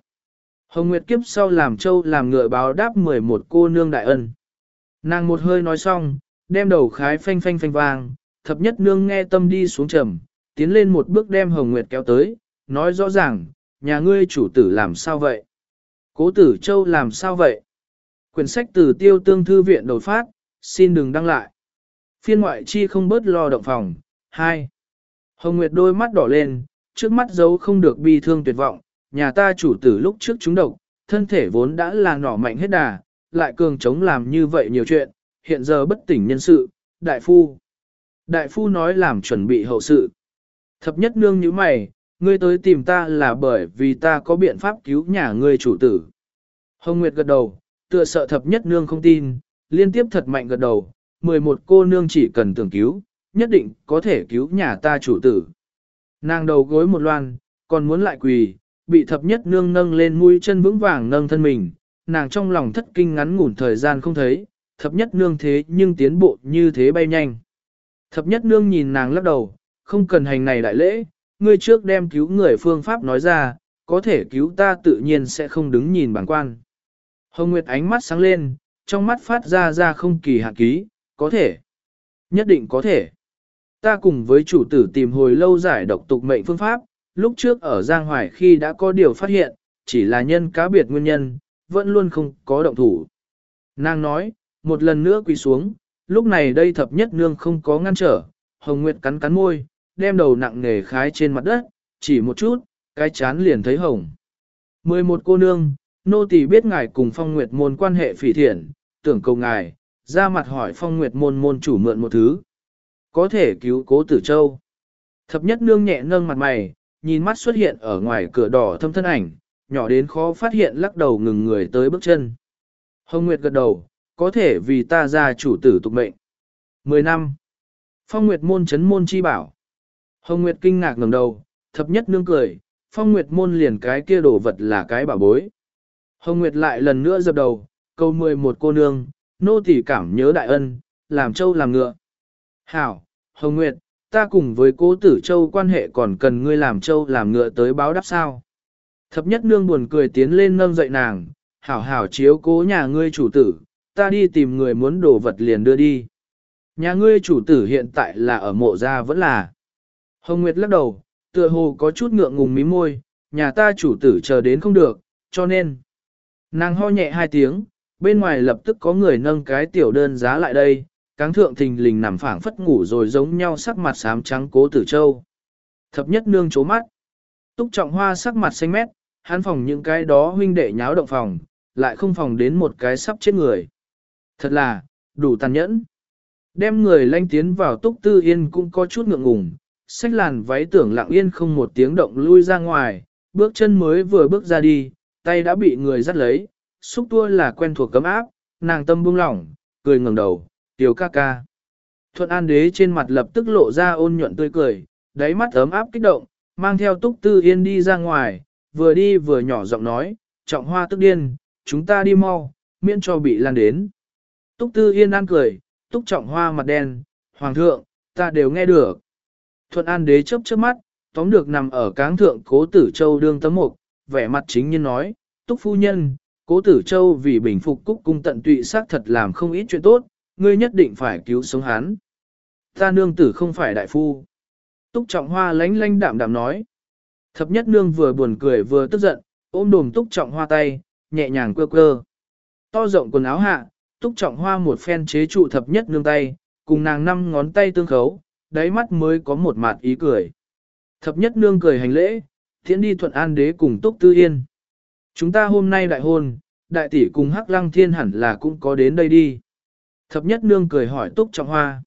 Hồng Nguyệt kiếp sau làm châu làm ngựa báo đáp 11 cô nương đại ân. Nàng một hơi nói xong, đem đầu khái phanh phanh phanh vàng thập nhất nương nghe tâm đi xuống trầm, tiến lên một bước đem Hồng Nguyệt kéo tới, nói rõ ràng, nhà ngươi chủ tử làm sao vậy? Cố tử châu làm sao vậy? Quyển sách từ tiêu tương thư viện đột phát, xin đừng đăng lại. Phiên ngoại chi không bớt lo động phòng. 2. Hồng Nguyệt đôi mắt đỏ lên, trước mắt giấu không được bi thương tuyệt vọng, nhà ta chủ tử lúc trước chúng độc, thân thể vốn đã là nỏ mạnh hết đà, lại cường chống làm như vậy nhiều chuyện, hiện giờ bất tỉnh nhân sự, đại phu. Đại phu nói làm chuẩn bị hậu sự. Thập nhất nương như mày, ngươi tới tìm ta là bởi vì ta có biện pháp cứu nhà ngươi chủ tử. Hồng Nguyệt gật đầu, tựa sợ thập nhất nương không tin, liên tiếp thật mạnh gật đầu, 11 cô nương chỉ cần tưởng cứu, nhất định có thể cứu nhà ta chủ tử. Nàng đầu gối một loan, còn muốn lại quỳ, bị thập nhất nương nâng lên mũi chân vững vàng nâng thân mình, nàng trong lòng thất kinh ngắn ngủn thời gian không thấy, thập nhất nương thế nhưng tiến bộ như thế bay nhanh. Thập nhất nương nhìn nàng lắc đầu, không cần hành này đại lễ, ngươi trước đem cứu người phương pháp nói ra, có thể cứu ta tự nhiên sẽ không đứng nhìn bản quan. Hồng Nguyệt ánh mắt sáng lên, trong mắt phát ra ra không kỳ hạn ký, có thể. Nhất định có thể. Ta cùng với chủ tử tìm hồi lâu giải độc tục mệnh phương pháp, lúc trước ở Giang Hoài khi đã có điều phát hiện, chỉ là nhân cá biệt nguyên nhân, vẫn luôn không có động thủ. Nàng nói, một lần nữa quỳ xuống, lúc này đây thập nhất nương không có ngăn trở, Hồng Nguyệt cắn cắn môi, đem đầu nặng nề khái trên mặt đất, chỉ một chút, cái chán liền thấy hồng. 11 cô nương, nô tỳ biết ngài cùng phong nguyệt môn quan hệ phỉ thiện, tưởng cầu ngài, ra mặt hỏi phong nguyệt môn môn chủ mượn một thứ. Có thể cứu cố tử châu. Thập nhất nương nhẹ nâng mặt mày, nhìn mắt xuất hiện ở ngoài cửa đỏ thâm thân ảnh, nhỏ đến khó phát hiện lắc đầu ngừng người tới bước chân. Hồng Nguyệt gật đầu, có thể vì ta ra chủ tử tục mệnh. 10 năm. Phong Nguyệt môn chấn môn chi bảo. Hồng Nguyệt kinh ngạc ngẩng đầu, thập nhất nương cười, Phong Nguyệt môn liền cái kia đồ vật là cái bảo bối. Hồng Nguyệt lại lần nữa dập đầu, câu mười một cô nương, nô tỳ cảm nhớ đại ân, làm châu làm ngựa. Hảo, Hồng Nguyệt, ta cùng với cố tử châu quan hệ còn cần ngươi làm châu làm ngựa tới báo đáp sao. Thập nhất nương buồn cười tiến lên nâng dậy nàng, hảo hảo chiếu cố nhà ngươi chủ tử, ta đi tìm người muốn đồ vật liền đưa đi. Nhà ngươi chủ tử hiện tại là ở mộ gia vẫn là. Hồng Nguyệt lắc đầu, tựa hồ có chút ngượng ngùng mí môi, nhà ta chủ tử chờ đến không được, cho nên. Nàng ho nhẹ hai tiếng, bên ngoài lập tức có người nâng cái tiểu đơn giá lại đây, cáng thượng thình lình nằm phảng phất ngủ rồi giống nhau sắc mặt xám trắng cố tử châu. Thập nhất nương chố mắt. Túc trọng hoa sắc mặt xanh mét, hắn phòng những cái đó huynh đệ nháo động phòng, lại không phòng đến một cái sắp chết người. Thật là, đủ tàn nhẫn. Đem người lanh tiến vào túc tư yên cũng có chút ngượng ngùng, sách làn váy tưởng lặng yên không một tiếng động lui ra ngoài, bước chân mới vừa bước ra đi, tay đã bị người dắt lấy, xúc tua là quen thuộc cấm áp, nàng tâm buông lỏng, cười ngẩng đầu, tiểu ca ca. Thuận an đế trên mặt lập tức lộ ra ôn nhuận tươi cười, đáy mắt ấm áp kích động, mang theo túc tư yên đi ra ngoài, vừa đi vừa nhỏ giọng nói, trọng hoa tức điên, chúng ta đi mau, miễn cho bị lan đến. Túc tư yên an cười, túc trọng hoa mặt đen, hoàng thượng, ta đều nghe được. Thuận an đế chớp chớp mắt, tóm được nằm ở cáng thượng cố tử châu đương tấm mục, vẻ mặt chính nhiên nói, túc phu nhân, cố tử châu vì bình phục cúc cung tận tụy xác thật làm không ít chuyện tốt, ngươi nhất định phải cứu sống hắn. Ta nương tử không phải đại phu. Túc trọng hoa lánh lánh đạm đạm nói. Thập nhất nương vừa buồn cười vừa tức giận, ôm đồm túc trọng hoa tay, nhẹ nhàng quơ quơ. To rộng quần áo hạ, túc trọng hoa một phen chế trụ thập nhất nương tay, cùng nàng năm ngón tay tương khấu, đáy mắt mới có một mạt ý cười. Thập nhất nương cười hành lễ, thiện đi thuận an đế cùng túc tư yên. Chúng ta hôm nay đại hôn, đại tỷ cùng hắc lăng thiên hẳn là cũng có đến đây đi. Thập nhất nương cười hỏi túc trọng hoa.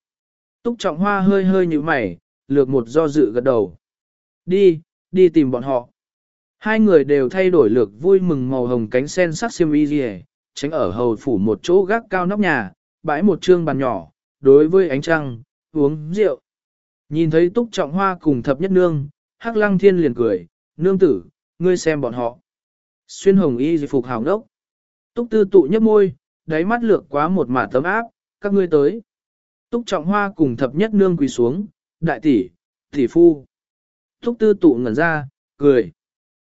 Túc trọng hoa hơi hơi như mày, lược một do dự gật đầu. Đi, đi tìm bọn họ. Hai người đều thay đổi lược vui mừng màu hồng cánh sen sắc xiêm y dì tránh ở hầu phủ một chỗ gác cao nóc nhà, bãi một trương bàn nhỏ, đối với ánh trăng, uống rượu. Nhìn thấy túc trọng hoa cùng thập nhất nương, hắc lăng thiên liền cười, nương tử, ngươi xem bọn họ. Xuyên hồng y phục hào đốc. Túc tư tụ nhấp môi, đáy mắt lược quá một mả tấm áp, các ngươi tới. Túc trọng hoa cùng thập nhất nương quỳ xuống, đại tỷ, tỷ phu. Túc tư tụ ngẩn ra, cười.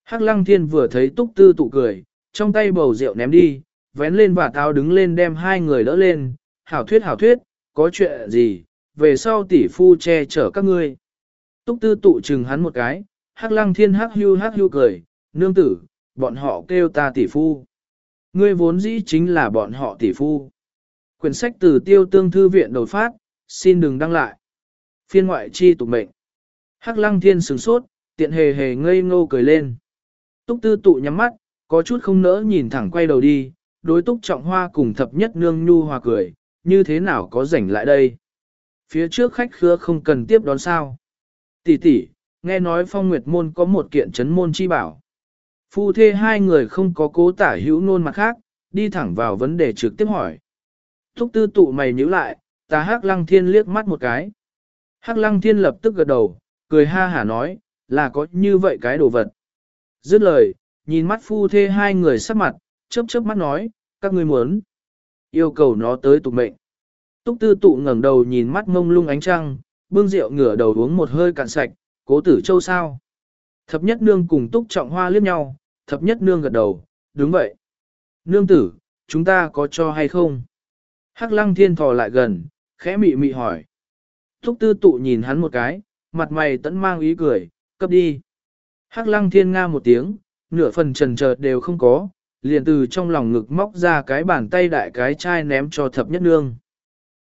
Hắc lăng thiên vừa thấy túc tư tụ cười, trong tay bầu rượu ném đi, vén lên và táo đứng lên đem hai người đỡ lên, hảo thuyết hảo thuyết, có chuyện gì, về sau tỷ phu che chở các ngươi. Túc tư tụ chừng hắn một cái, hắc lăng thiên hắc hưu hắc hưu cười, nương tử, bọn họ kêu ta tỷ phu. Ngươi vốn dĩ chính là bọn họ tỷ phu. Quyển sách từ tiêu tương thư viện đột phát, xin đừng đăng lại. Phiên ngoại chi tục mệnh. Hắc lăng thiên sửng sốt, tiện hề hề ngây ngô cười lên. Túc tư tụ nhắm mắt, có chút không nỡ nhìn thẳng quay đầu đi, đối túc trọng hoa cùng thập nhất nương nhu hòa cười, như thế nào có rảnh lại đây. Phía trước khách khứa không cần tiếp đón sao. Tỷ tỷ, nghe nói phong nguyệt môn có một kiện chấn môn chi bảo. Phu thê hai người không có cố tả hữu nôn mặt khác, đi thẳng vào vấn đề trực tiếp hỏi. Thúc tư tụ mày nhíu lại, ta hắc lăng thiên liếc mắt một cái. Hắc lăng thiên lập tức gật đầu, cười ha hả nói, là có như vậy cái đồ vật. Dứt lời, nhìn mắt phu thê hai người sắc mặt, chớp chớp mắt nói, các ngươi muốn. Yêu cầu nó tới tục mệnh. Túc tư tụ ngẩng đầu nhìn mắt mông lung ánh trăng, bưng rượu ngửa đầu uống một hơi cạn sạch, cố tử châu sao. Thập nhất nương cùng túc trọng hoa liếc nhau, thập nhất nương gật đầu, đúng vậy. Nương tử, chúng ta có cho hay không? Hắc lăng thiên thò lại gần, khẽ mị mị hỏi. Túc tư tụ nhìn hắn một cái, mặt mày tẫn mang ý cười, cấp đi. Hắc lăng thiên nga một tiếng, nửa phần trần chợt đều không có, liền từ trong lòng ngực móc ra cái bàn tay đại cái chai ném cho thập nhất nương.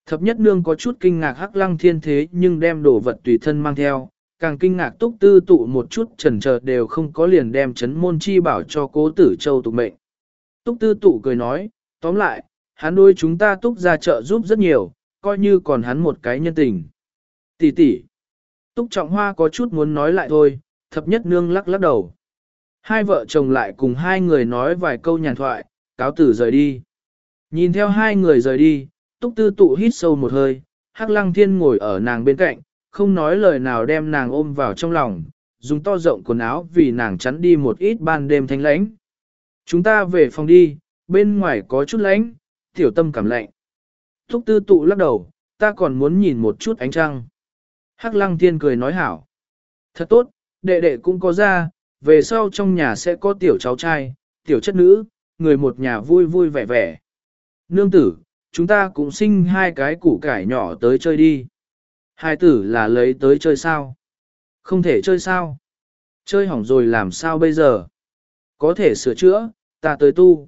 Thập nhất nương có chút kinh ngạc hắc lăng thiên thế nhưng đem đồ vật tùy thân mang theo, càng kinh ngạc túc tư tụ một chút trần chợt đều không có liền đem chấn môn chi bảo cho cố tử châu tục mệnh. Túc tư tụ cười nói, tóm lại, hắn đôi chúng ta túc ra chợ giúp rất nhiều, coi như còn hắn một cái nhân tình. Tỷ tỷ. Túc trọng hoa có chút muốn nói lại thôi, thập nhất nương lắc lắc đầu. Hai vợ chồng lại cùng hai người nói vài câu nhàn thoại, cáo tử rời đi. Nhìn theo hai người rời đi, túc tư tụ hít sâu một hơi, hắc lăng thiên ngồi ở nàng bên cạnh, không nói lời nào đem nàng ôm vào trong lòng, dùng to rộng quần áo vì nàng chắn đi một ít ban đêm thanh lãnh. Chúng ta về phòng đi, bên ngoài có chút lạnh, tiểu tâm cảm lạnh. Thúc tư tụ lắc đầu, ta còn muốn nhìn một chút ánh trăng. Hắc lăng thiên cười nói hảo. Thật tốt, đệ đệ cũng có ra, về sau trong nhà sẽ có tiểu cháu trai, tiểu chất nữ, người một nhà vui vui vẻ vẻ. Nương tử, chúng ta cũng sinh hai cái củ cải nhỏ tới chơi đi. Hai tử là lấy tới chơi sao? Không thể chơi sao? Chơi hỏng rồi làm sao bây giờ? Có thể sửa chữa, ta tới tu.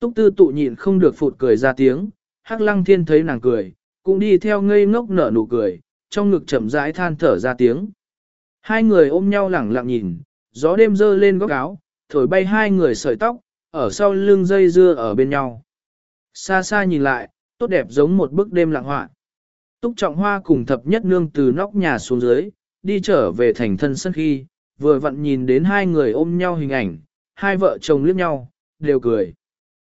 Túc tư tụ nhịn không được phụt cười ra tiếng, hắc lăng thiên thấy nàng cười, cũng đi theo ngây ngốc nở nụ cười, trong ngực chậm rãi than thở ra tiếng. Hai người ôm nhau lẳng lặng nhìn, gió đêm dơ lên góc áo, thổi bay hai người sợi tóc, ở sau lưng dây dưa ở bên nhau. Xa xa nhìn lại, tốt đẹp giống một bức đêm lặng họa. Túc trọng hoa cùng thập nhất nương từ nóc nhà xuống dưới, đi trở về thành thân sân khi, vừa vặn nhìn đến hai người ôm nhau hình ảnh, hai vợ chồng liếc nhau, đều cười.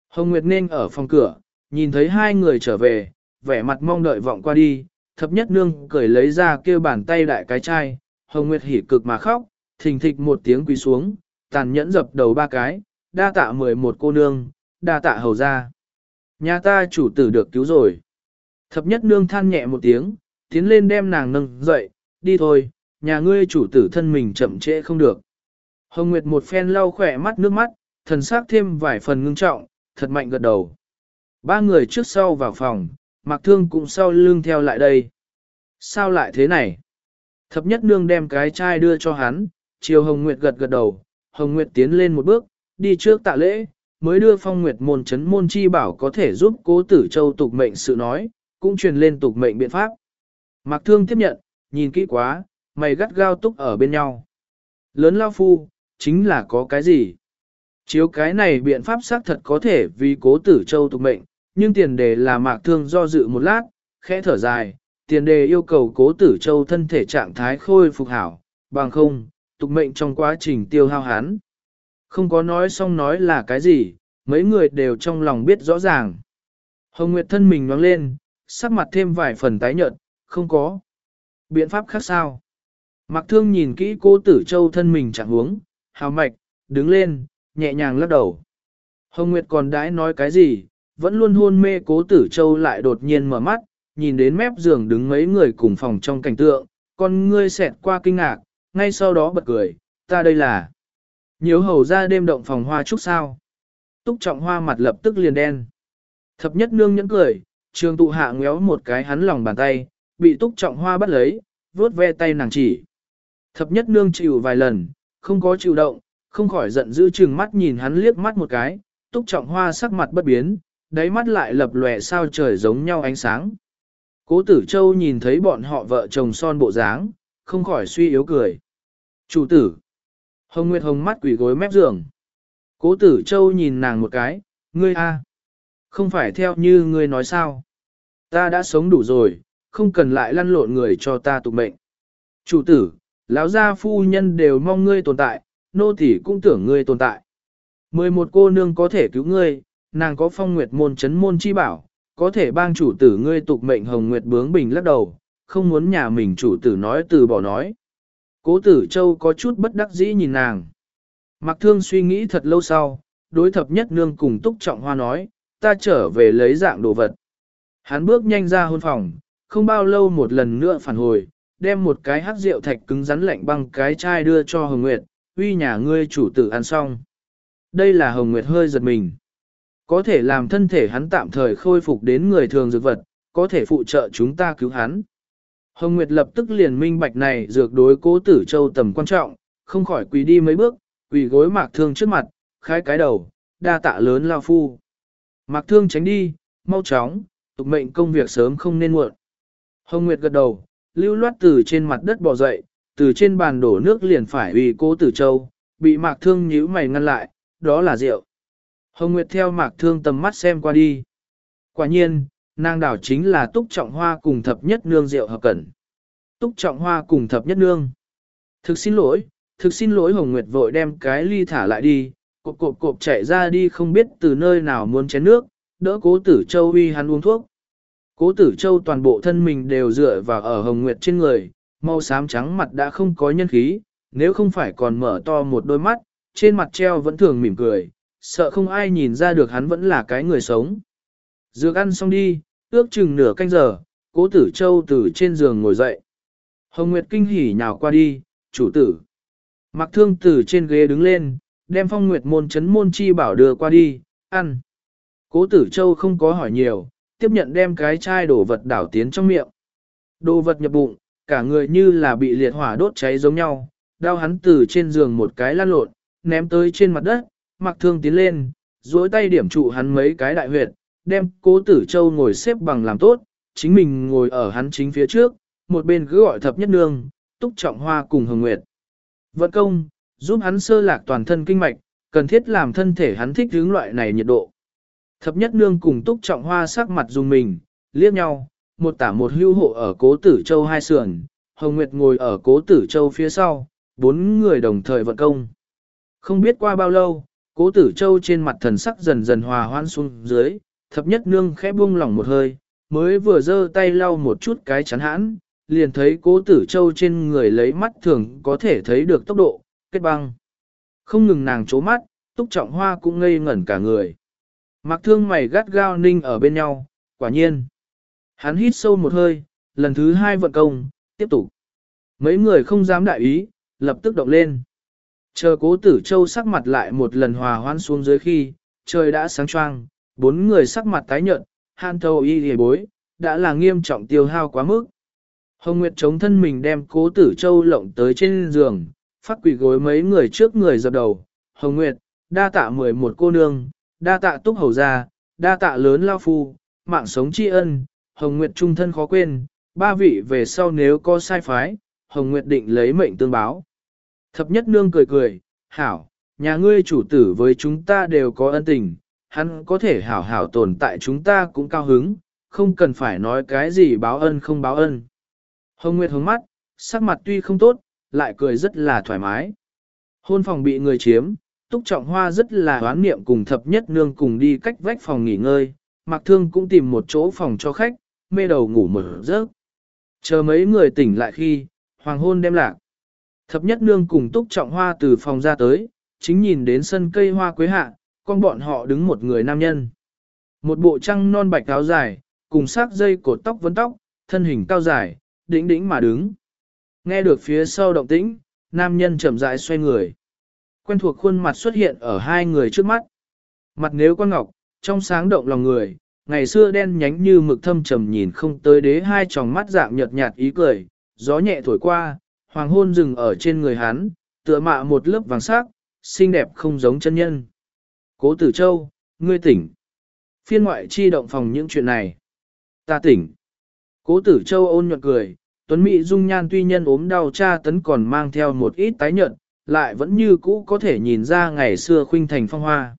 Hồng Nguyệt nên ở phòng cửa, nhìn thấy hai người trở về, vẻ mặt mong đợi vọng qua đi, thập nhất nương cười lấy ra kêu bàn tay đại cái chai, Hồng Nguyệt hỉ cực mà khóc, thình thịch một tiếng quỳ xuống, tàn nhẫn dập đầu ba cái, đa tạ mười một cô nương, đa tạ hầu ra. Nhà ta chủ tử được cứu rồi. Thập nhất nương than nhẹ một tiếng, tiến lên đem nàng nâng dậy, đi thôi, nhà ngươi chủ tử thân mình chậm trễ không được. Hồng Nguyệt một phen lau khỏe mắt nước mắt, thần sắc thêm vài phần ngưng trọng, thật mạnh gật đầu. Ba người trước sau vào phòng, Mạc Thương cũng sau lưng theo lại đây. Sao lại thế này? Thập nhất nương đem cái chai đưa cho hắn, chiều Hồng Nguyệt gật gật đầu, Hồng Nguyệt tiến lên một bước, đi trước tạ lễ, mới đưa phong Nguyệt môn chấn môn chi bảo có thể giúp cố tử châu tục mệnh sự nói, cũng truyền lên tục mệnh biện pháp. Mạc Thương tiếp nhận, nhìn kỹ quá, mày gắt gao túc ở bên nhau. Lớn lao phu, chính là có cái gì? Chiếu cái này biện pháp xác thật có thể vì cố tử châu tục mệnh, nhưng tiền đề là Mạc Thương do dự một lát, khẽ thở dài, tiền đề yêu cầu cố tử châu thân thể trạng thái khôi phục hảo, bằng không, tục mệnh trong quá trình tiêu hao hắn. Không có nói xong nói là cái gì, mấy người đều trong lòng biết rõ ràng. Hồng Nguyệt thân mình nhoáng lên, sắc mặt thêm vài phần tái nhợt, không có. Biện pháp khác sao? Mặc thương nhìn kỹ cố tử châu thân mình chẳng huống, hào mạch, đứng lên, nhẹ nhàng lắc đầu. Hồng Nguyệt còn đãi nói cái gì, vẫn luôn hôn mê cố tử châu lại đột nhiên mở mắt, nhìn đến mép giường đứng mấy người cùng phòng trong cảnh tượng, con ngươi xẹt qua kinh ngạc, ngay sau đó bật cười, ta đây là. Nhiều hầu ra đêm động phòng hoa trúc sao. Túc trọng hoa mặt lập tức liền đen. Thập nhất nương nhẫn cười, trường tụ hạ ngéo một cái hắn lòng bàn tay, bị túc trọng hoa bắt lấy, vuốt ve tay nàng chỉ. Thập nhất nương chịu vài lần, không có chịu động, không khỏi giận dữ chừng mắt nhìn hắn liếc mắt một cái, túc trọng hoa sắc mặt bất biến, đáy mắt lại lập lòe sao trời giống nhau ánh sáng. Cố tử châu nhìn thấy bọn họ vợ chồng son bộ dáng, không khỏi suy yếu cười. Chủ tử. Hồng Nguyệt Hồng mắt quỷ gối mép giường. Cố tử châu nhìn nàng một cái, ngươi a, Không phải theo như ngươi nói sao. Ta đã sống đủ rồi, không cần lại lăn lộn người cho ta tụ mệnh. Chủ tử, lão gia phu nhân đều mong ngươi tồn tại, nô tỳ cũng tưởng ngươi tồn tại. Mười một cô nương có thể cứu ngươi, nàng có phong nguyệt môn chấn môn chi bảo, có thể bang chủ tử ngươi tục mệnh hồng nguyệt bướng bình lắc đầu, không muốn nhà mình chủ tử nói từ bỏ nói. Cố tử châu có chút bất đắc dĩ nhìn nàng. Mặc thương suy nghĩ thật lâu sau, đối thập nhất nương cùng túc trọng hoa nói, ta trở về lấy dạng đồ vật. Hắn bước nhanh ra hôn phòng, không bao lâu một lần nữa phản hồi, đem một cái hát rượu thạch cứng rắn lạnh băng cái chai đưa cho Hồng Nguyệt, uy nhà ngươi chủ tử ăn xong. Đây là Hồng Nguyệt hơi giật mình. Có thể làm thân thể hắn tạm thời khôi phục đến người thường dược vật, có thể phụ trợ chúng ta cứu hắn. Hồng Nguyệt lập tức liền minh bạch này dược đối cố tử châu tầm quan trọng, không khỏi quỳ đi mấy bước, quỳ gối mạc thương trước mặt, khai cái đầu, đa tạ lớn lao phu. Mạc thương tránh đi, mau chóng, tục mệnh công việc sớm không nên muộn. Hồng Nguyệt gật đầu, lưu loát từ trên mặt đất bò dậy, từ trên bàn đổ nước liền phải uy cố tử châu, bị mạc thương nhíu mày ngăn lại, đó là rượu. Hồng Nguyệt theo mạc thương tầm mắt xem qua đi. Quả nhiên, nàng đảo chính là túc trọng hoa cùng thập nhất nương rượu hợp cẩn. Túc trọng hoa cùng thập nhất nương. Thực xin lỗi, thực xin lỗi Hồng Nguyệt vội đem cái ly thả lại đi, cộp cộp cộp chạy ra đi không biết từ nơi nào muốn chén nước, đỡ cố tử châu uy hắn uống thuốc. Cố tử châu toàn bộ thân mình đều dựa vào ở Hồng Nguyệt trên người, màu xám trắng mặt đã không có nhân khí, nếu không phải còn mở to một đôi mắt, trên mặt treo vẫn thường mỉm cười, sợ không ai nhìn ra được hắn vẫn là cái người sống. Dược ăn xong đi, ước chừng nửa canh giờ, cố tử châu từ trên giường ngồi dậy. Hồng Nguyệt kinh hỉ nhào qua đi, chủ tử. Mặc thương từ trên ghế đứng lên, đem phong nguyệt môn chấn môn chi bảo đưa qua đi, ăn. Cố tử châu không có hỏi nhiều, tiếp nhận đem cái chai đổ vật đảo tiến trong miệng. Đồ vật nhập bụng, cả người như là bị liệt hỏa đốt cháy giống nhau, đau hắn từ trên giường một cái lăn lộn, ném tới trên mặt đất, mặc thương tiến lên, duỗi tay điểm trụ hắn mấy cái đại huyệt, đem cố tử châu ngồi xếp bằng làm tốt, chính mình ngồi ở hắn chính phía trước, một bên cứ gọi thập nhất nương, túc trọng hoa cùng hồng nguyệt. Vận công, giúp hắn sơ lạc toàn thân kinh mạch, cần thiết làm thân thể hắn thích hướng loại này nhiệt độ. Thập nhất nương cùng túc trọng hoa sắc mặt dùng mình, liếc nhau, một tả một hưu hộ ở cố tử châu hai sườn, Hồng Nguyệt ngồi ở cố tử châu phía sau, bốn người đồng thời vận công. Không biết qua bao lâu, cố tử châu trên mặt thần sắc dần dần hòa hoan xuống dưới, thập nhất nương khẽ buông lỏng một hơi, mới vừa giơ tay lau một chút cái chắn hãn, liền thấy cố tử châu trên người lấy mắt thường có thể thấy được tốc độ, kết băng. Không ngừng nàng chố mắt, túc trọng hoa cũng ngây ngẩn cả người. Mặc thương mày gắt gao ninh ở bên nhau, quả nhiên. Hắn hít sâu một hơi, lần thứ hai vận công, tiếp tục. Mấy người không dám đại ý, lập tức động lên. Chờ cố tử châu sắc mặt lại một lần hòa hoan xuống dưới khi, trời đã sáng choang, bốn người sắc mặt tái nhợt, han thâu y hề bối, đã là nghiêm trọng tiêu hao quá mức. Hồng Nguyệt chống thân mình đem cố tử châu lộng tới trên giường, phát quỷ gối mấy người trước người dập đầu. Hồng Nguyệt, đa tạ mười một cô nương, đa tạ túc hầu gia, đa tạ lớn lao phu, mạng sống tri ân, Hồng Nguyệt trung thân khó quên, ba vị về sau nếu có sai phái, Hồng Nguyệt định lấy mệnh tương báo. Thập nhất nương cười cười, hảo, nhà ngươi chủ tử với chúng ta đều có ân tình, hắn có thể hảo hảo tồn tại chúng ta cũng cao hứng, không cần phải nói cái gì báo ân không báo ân. Hồng Nguyệt hướng mắt, sắc mặt tuy không tốt, lại cười rất là thoải mái. Hôn phòng bị người chiếm, Túc Trọng Hoa rất là hoán niệm cùng thập nhất nương cùng đi cách vách phòng nghỉ ngơi, Mạc Thương cũng tìm một chỗ phòng cho khách, mê đầu ngủ mở giấc. Chờ mấy người tỉnh lại khi, hoàng hôn đem lạc. Thập nhất nương cùng Túc Trọng Hoa từ phòng ra tới, chính nhìn đến sân cây hoa quế hạ, con bọn họ đứng một người nam nhân. Một bộ trăng non bạch áo dài, cùng sát dây cột tóc vấn tóc, thân hình cao dài, đĩnh đĩnh mà đứng. Nghe được phía sau động tĩnh, nam nhân chậm rãi xoay người. Quen thuộc khuôn mặt xuất hiện ở hai người trước mắt. Mặt nếu quan ngọc, trong sáng động lòng người, ngày xưa đen nhánh như mực thâm trầm nhìn không tới đế hai tròng mắt dạng nhợt nhạt ý cười, gió nhẹ thổi qua, hoàng hôn dừng ở trên người hắn, tựa mạ một lớp vàng sắc, xinh đẹp không giống chân nhân. Cố tử châu, ngươi tỉnh. Phiên ngoại chi động phòng những chuyện này. Ta tỉnh. Cố tử châu ôn nhuận cười, Tuấn Mỹ dung nhan tuy nhân ốm đau cha tấn còn mang theo một ít tái nhợt, lại vẫn như cũ có thể nhìn ra ngày xưa khuynh thành phong hoa.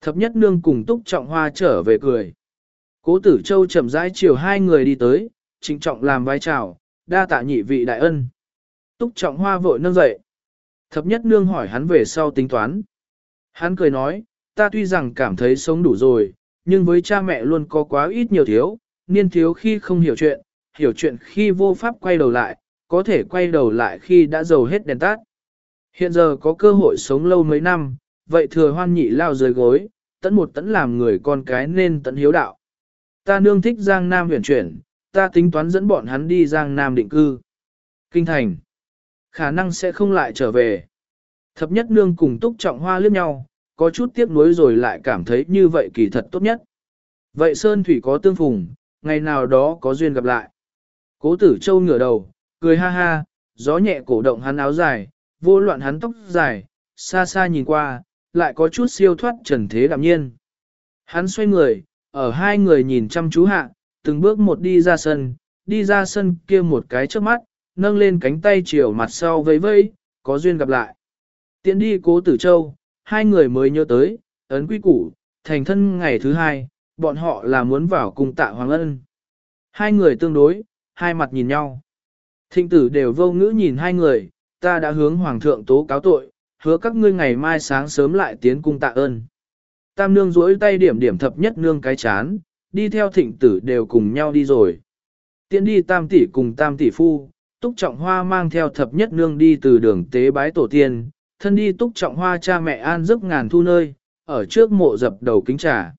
Thập nhất nương cùng túc trọng hoa trở về cười. Cố tử châu chậm rãi chiều hai người đi tới, trịnh trọng làm vai chào, đa tạ nhị vị đại ân. Túc trọng hoa vội nâng dậy. Thập nhất nương hỏi hắn về sau tính toán. Hắn cười nói, ta tuy rằng cảm thấy sống đủ rồi, nhưng với cha mẹ luôn có quá ít nhiều thiếu, niên thiếu khi không hiểu chuyện, hiểu chuyện khi vô pháp quay đầu lại, có thể quay đầu lại khi đã giàu hết đèn tắt. Hiện giờ có cơ hội sống lâu mấy năm, vậy thừa hoan nhị lao dưới gối, tận một tận làm người con cái nên tận hiếu đạo. Ta nương thích Giang Nam huyền chuyển, ta tính toán dẫn bọn hắn đi Giang Nam định cư. Kinh thành. Khả năng sẽ không lại trở về. Thập nhất nương cùng túc trọng hoa liếc nhau, có chút tiếc nuối rồi lại cảm thấy như vậy kỳ thật tốt nhất. Vậy Sơn Thủy có tương phùng, ngày nào đó có duyên gặp lại. Cố tử châu ngửa đầu, cười ha ha, gió nhẹ cổ động hắn áo dài, vô loạn hắn tóc dài, xa xa nhìn qua, lại có chút siêu thoát trần thế đạm nhiên. Hắn xoay người, ở hai người nhìn chăm chú hạ, từng bước một đi ra sân, đi ra sân kia một cái trước mắt, nâng lên cánh tay chiều mặt sau vẫy vẫy, có duyên gặp lại. Tiện đi cố tử châu, hai người mới nhớ tới, ấn quy củ, thành thân ngày thứ hai, bọn họ là muốn vào cùng tạ Hoàng Ân. Hai người tương đối, hai mặt nhìn nhau. Thịnh tử đều vô ngữ nhìn hai người, ta đã hướng Hoàng thượng tố cáo tội, hứa các ngươi ngày mai sáng sớm lại tiến cung tạ ơn. Tam nương duỗi tay điểm điểm thập nhất nương cái chán, đi theo thịnh tử đều cùng nhau đi rồi. Tiến đi tam tỷ cùng tam tỷ phu, túc trọng hoa mang theo thập nhất nương đi từ đường tế bái tổ tiên, thân đi túc trọng hoa cha mẹ an giấc ngàn thu nơi, ở trước mộ dập đầu kính trà.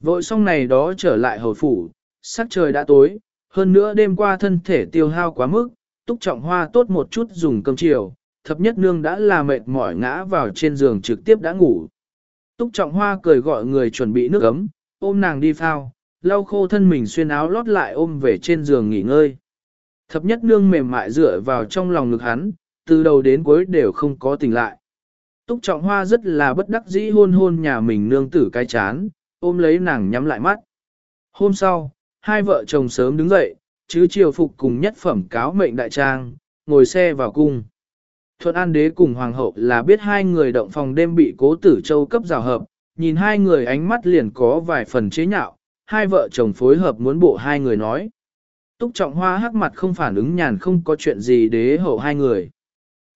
Vội xong này đó trở lại hồi phủ, sắc trời đã tối, hơn nữa đêm qua thân thể tiêu hao quá mức, túc trọng hoa tốt một chút dùng cơm chiều, thập nhất nương đã là mệt mỏi ngã vào trên giường trực tiếp đã ngủ. Túc trọng hoa cười gọi người chuẩn bị nước ấm, ôm nàng đi phao, lau khô thân mình xuyên áo lót lại ôm về trên giường nghỉ ngơi. Thập nhất nương mềm mại dựa vào trong lòng ngực hắn, từ đầu đến cuối đều không có tỉnh lại. Túc trọng hoa rất là bất đắc dĩ hôn hôn nhà mình nương tử cái chán, ôm lấy nàng nhắm lại mắt. Hôm sau, hai vợ chồng sớm đứng dậy, chứ triều phục cùng nhất phẩm cáo mệnh đại trang, ngồi xe vào cung. Thuận An Đế cùng Hoàng hậu là biết hai người động phòng đêm bị cố tử châu cấp rào hợp, nhìn hai người ánh mắt liền có vài phần chế nhạo, hai vợ chồng phối hợp muốn bộ hai người nói. Túc trọng hoa hắc mặt không phản ứng nhàn không có chuyện gì đế hậu hai người.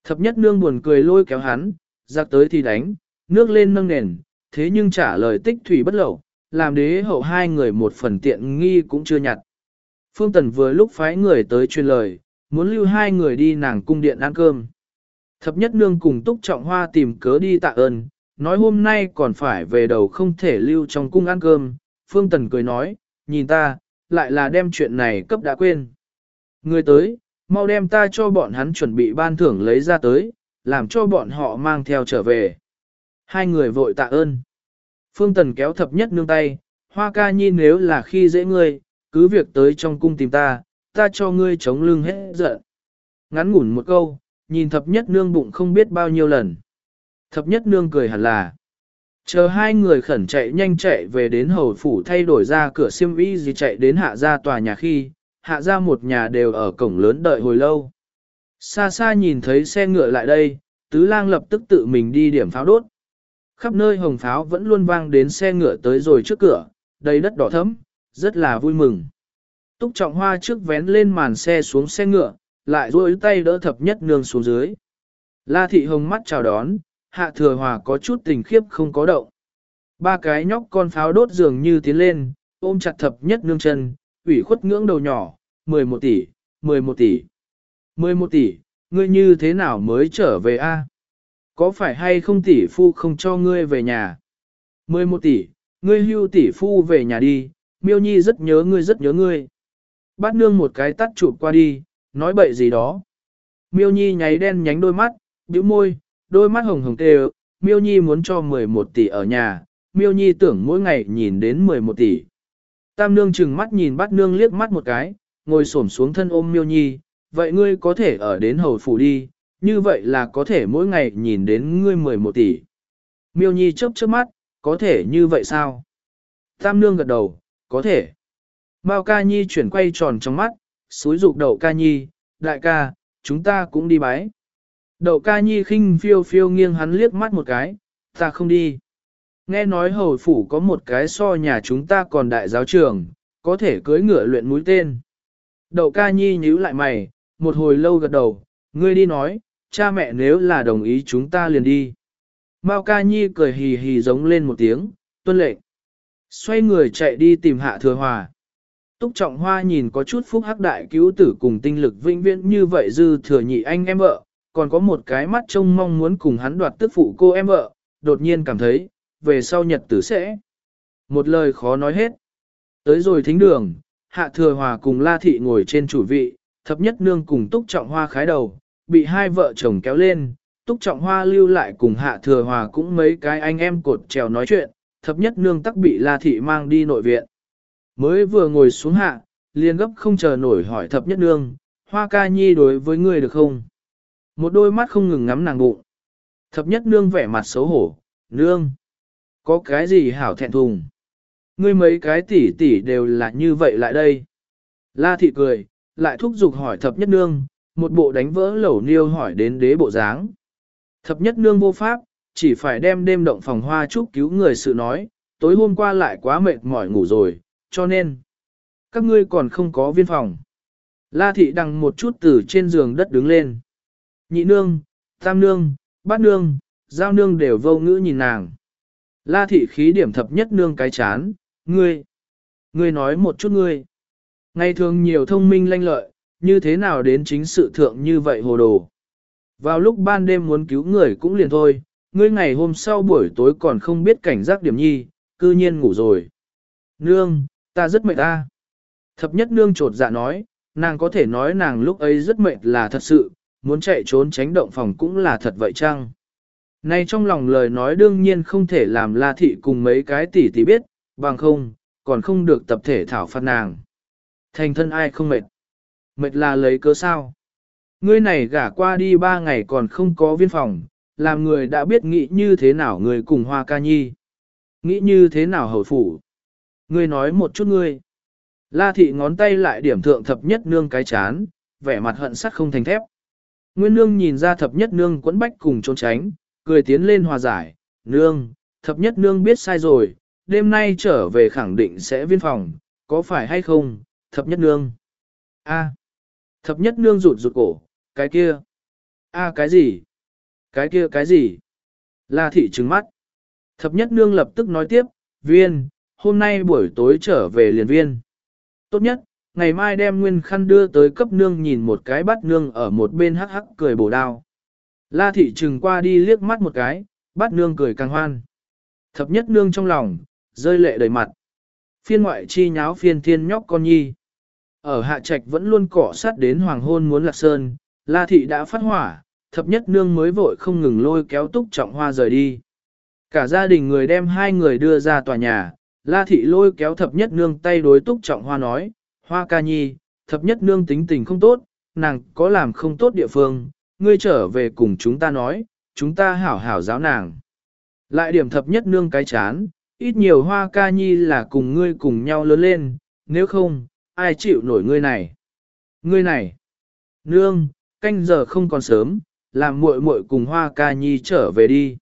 Thập nhất nương buồn cười lôi kéo hắn, giặc tới thì đánh, nước lên nâng nền, thế nhưng trả lời tích thủy bất lậu, làm đế hậu hai người một phần tiện nghi cũng chưa nhặt. Phương Tần vừa lúc phái người tới truyền lời, muốn lưu hai người đi nàng cung điện ăn cơm. Thập nhất nương cùng túc trọng hoa tìm cớ đi tạ ơn, nói hôm nay còn phải về đầu không thể lưu trong cung ăn cơm. Phương Tần cười nói, nhìn ta, lại là đem chuyện này cấp đã quên. Người tới, mau đem ta cho bọn hắn chuẩn bị ban thưởng lấy ra tới, làm cho bọn họ mang theo trở về. Hai người vội tạ ơn. Phương Tần kéo thập nhất nương tay, hoa ca nhi nếu là khi dễ ngươi, cứ việc tới trong cung tìm ta, ta cho ngươi chống lưng hết giận. Ngắn ngủn một câu, nhìn thập nhất nương bụng không biết bao nhiêu lần. Thập nhất nương cười hẳn là. Chờ hai người khẩn chạy nhanh chạy về đến hầu phủ thay đổi ra cửa siêm vĩ gì chạy đến hạ ra tòa nhà khi, hạ ra một nhà đều ở cổng lớn đợi hồi lâu. Xa xa nhìn thấy xe ngựa lại đây, tứ lang lập tức tự mình đi điểm pháo đốt. Khắp nơi hồng pháo vẫn luôn vang đến xe ngựa tới rồi trước cửa, đầy đất đỏ thấm, rất là vui mừng. Túc trọng hoa trước vén lên màn xe xuống xe ngựa, lại duỗi tay đỡ thập nhất nương xuống dưới. La thị hồng mắt chào đón, hạ thừa hòa có chút tình khiếp không có động. Ba cái nhóc con pháo đốt dường như tiến lên, ôm chặt thập nhất nương chân, ủy khuất ngưỡng đầu nhỏ, 11 tỷ, 11 tỷ, 11 tỷ, ngươi như thế nào mới trở về a? Có phải hay không tỷ phu không cho ngươi về nhà? 11 tỷ, ngươi hưu tỷ phu về nhà đi, miêu nhi rất nhớ ngươi rất nhớ ngươi. Bát nương một cái tắt chụp qua đi, nói bậy gì đó. Miêu nhi nháy đen nhánh đôi mắt, bĩu môi, đôi mắt hồng hồng tê miêu nhi muốn cho 11 tỷ ở nhà, miêu nhi tưởng mỗi ngày nhìn đến 11 tỷ. Tam nương chừng mắt nhìn bắt nương liếc mắt một cái, ngồi xổm xuống thân ôm miêu nhi, vậy ngươi có thể ở đến hầu phủ đi, như vậy là có thể mỗi ngày nhìn đến ngươi 11 tỷ. Miêu nhi chớp chớp mắt, có thể như vậy sao? Tam nương gật đầu, có thể. Mao ca nhi chuyển quay tròn trong mắt, suối dục đậu ca nhi, đại ca, chúng ta cũng đi bái. Đậu ca nhi khinh phiêu phiêu nghiêng hắn liếc mắt một cái, ta không đi. Nghe nói hầu phủ có một cái so nhà chúng ta còn đại giáo trường, có thể cưới ngựa luyện mũi tên. Đậu ca nhi nhíu lại mày, một hồi lâu gật đầu, ngươi đi nói, cha mẹ nếu là đồng ý chúng ta liền đi. Mao ca nhi cười hì hì giống lên một tiếng, tuân lệnh. Xoay người chạy đi tìm hạ thừa hòa. Túc trọng hoa nhìn có chút phúc hắc đại cứu tử cùng tinh lực vinh viễn như vậy dư thừa nhị anh em vợ, còn có một cái mắt trông mong muốn cùng hắn đoạt tức phụ cô em vợ, đột nhiên cảm thấy, về sau nhật tử sẽ. Một lời khó nói hết. Tới rồi thính đường, hạ thừa hòa cùng la thị ngồi trên chủ vị, thập nhất nương cùng túc trọng hoa khái đầu, bị hai vợ chồng kéo lên, túc trọng hoa lưu lại cùng hạ thừa hòa cũng mấy cái anh em cột trèo nói chuyện, thập nhất nương tắc bị la thị mang đi nội viện. Mới vừa ngồi xuống hạ, liền gấp không chờ nổi hỏi thập nhất nương, hoa ca nhi đối với ngươi được không? Một đôi mắt không ngừng ngắm nàng bụng. Thập nhất nương vẻ mặt xấu hổ, nương. Có cái gì hảo thẹn thùng? Ngươi mấy cái tỷ tỷ đều là như vậy lại đây. La thị cười, lại thúc giục hỏi thập nhất nương, một bộ đánh vỡ lẩu niêu hỏi đến đế bộ dáng. Thập nhất nương vô pháp, chỉ phải đem đêm động phòng hoa chúc cứu người sự nói, tối hôm qua lại quá mệt mỏi ngủ rồi, cho nên, các ngươi còn không có viên phòng. La thị đằng một chút từ trên giường đất đứng lên. Nhị nương, tam nương, bát nương, giao nương đều vô ngữ nhìn nàng. La thị khí điểm thập nhất nương cái chán, ngươi, ngươi nói một chút ngươi. Ngày thường nhiều thông minh lanh lợi, như thế nào đến chính sự thượng như vậy hồ đồ. Vào lúc ban đêm muốn cứu người cũng liền thôi, ngươi ngày hôm sau buổi tối còn không biết cảnh giác điểm nhi, cư nhiên ngủ rồi. Nương, ta rất mệt ta. Thập nhất nương trột dạ nói, nàng có thể nói nàng lúc ấy rất mệt là thật sự, muốn chạy trốn tránh động phòng cũng là thật vậy chăng? Này trong lòng lời nói đương nhiên không thể làm La Thị cùng mấy cái tỷ tỷ biết, bằng không, còn không được tập thể thảo phạt nàng. Thành thân ai không mệt? Mệt là lấy cớ sao? Ngươi này gả qua đi ba ngày còn không có viên phòng, làm người đã biết nghĩ như thế nào người cùng hoa ca nhi. Nghĩ như thế nào hầu phủ. Ngươi nói một chút ngươi. La thị ngón tay lại điểm thượng thập nhất nương cái chán, vẻ mặt hận sắt không thành thép. Nguyên nương nhìn ra thập nhất nương quẫn bách cùng trốn tránh, cười tiến lên hòa giải. Nương, thập nhất nương biết sai rồi, đêm nay trở về khẳng định sẽ viên phòng, có phải hay không, thập nhất nương. A. Thập nhất nương rụt rụt cổ, cái kia. A cái gì? Cái kia cái gì? La thị trừng mắt. Thập nhất nương lập tức nói tiếp, viên, hôm nay buổi tối trở về liền viên. Tốt nhất, ngày mai đem nguyên khăn đưa tới cấp nương nhìn một cái bắt nương ở một bên hắc hắc cười bổ đao. La thị trừng qua đi liếc mắt một cái, bắt nương cười càng hoan. Thập nhất nương trong lòng, rơi lệ đầy mặt. Phiên ngoại chi nháo phiên thiên nhóc con nhi. Ở hạ trạch vẫn luôn cỏ sát đến hoàng hôn muốn lạc sơn, la thị đã phát hỏa, thập nhất nương mới vội không ngừng lôi kéo túc trọng hoa rời đi. Cả gia đình người đem hai người đưa ra tòa nhà, la thị lôi kéo thập nhất nương tay đối túc trọng hoa nói, hoa ca nhi, thập nhất nương tính tình không tốt, nàng có làm không tốt địa phương, ngươi trở về cùng chúng ta nói, chúng ta hảo hảo giáo nàng. Lại điểm thập nhất nương cái chán, ít nhiều hoa ca nhi là cùng ngươi cùng nhau lớn lên, nếu không, ai chịu nổi ngươi này. Ngươi này, nương, canh giờ không còn sớm, làm muội muội cùng hoa ca nhi trở về đi.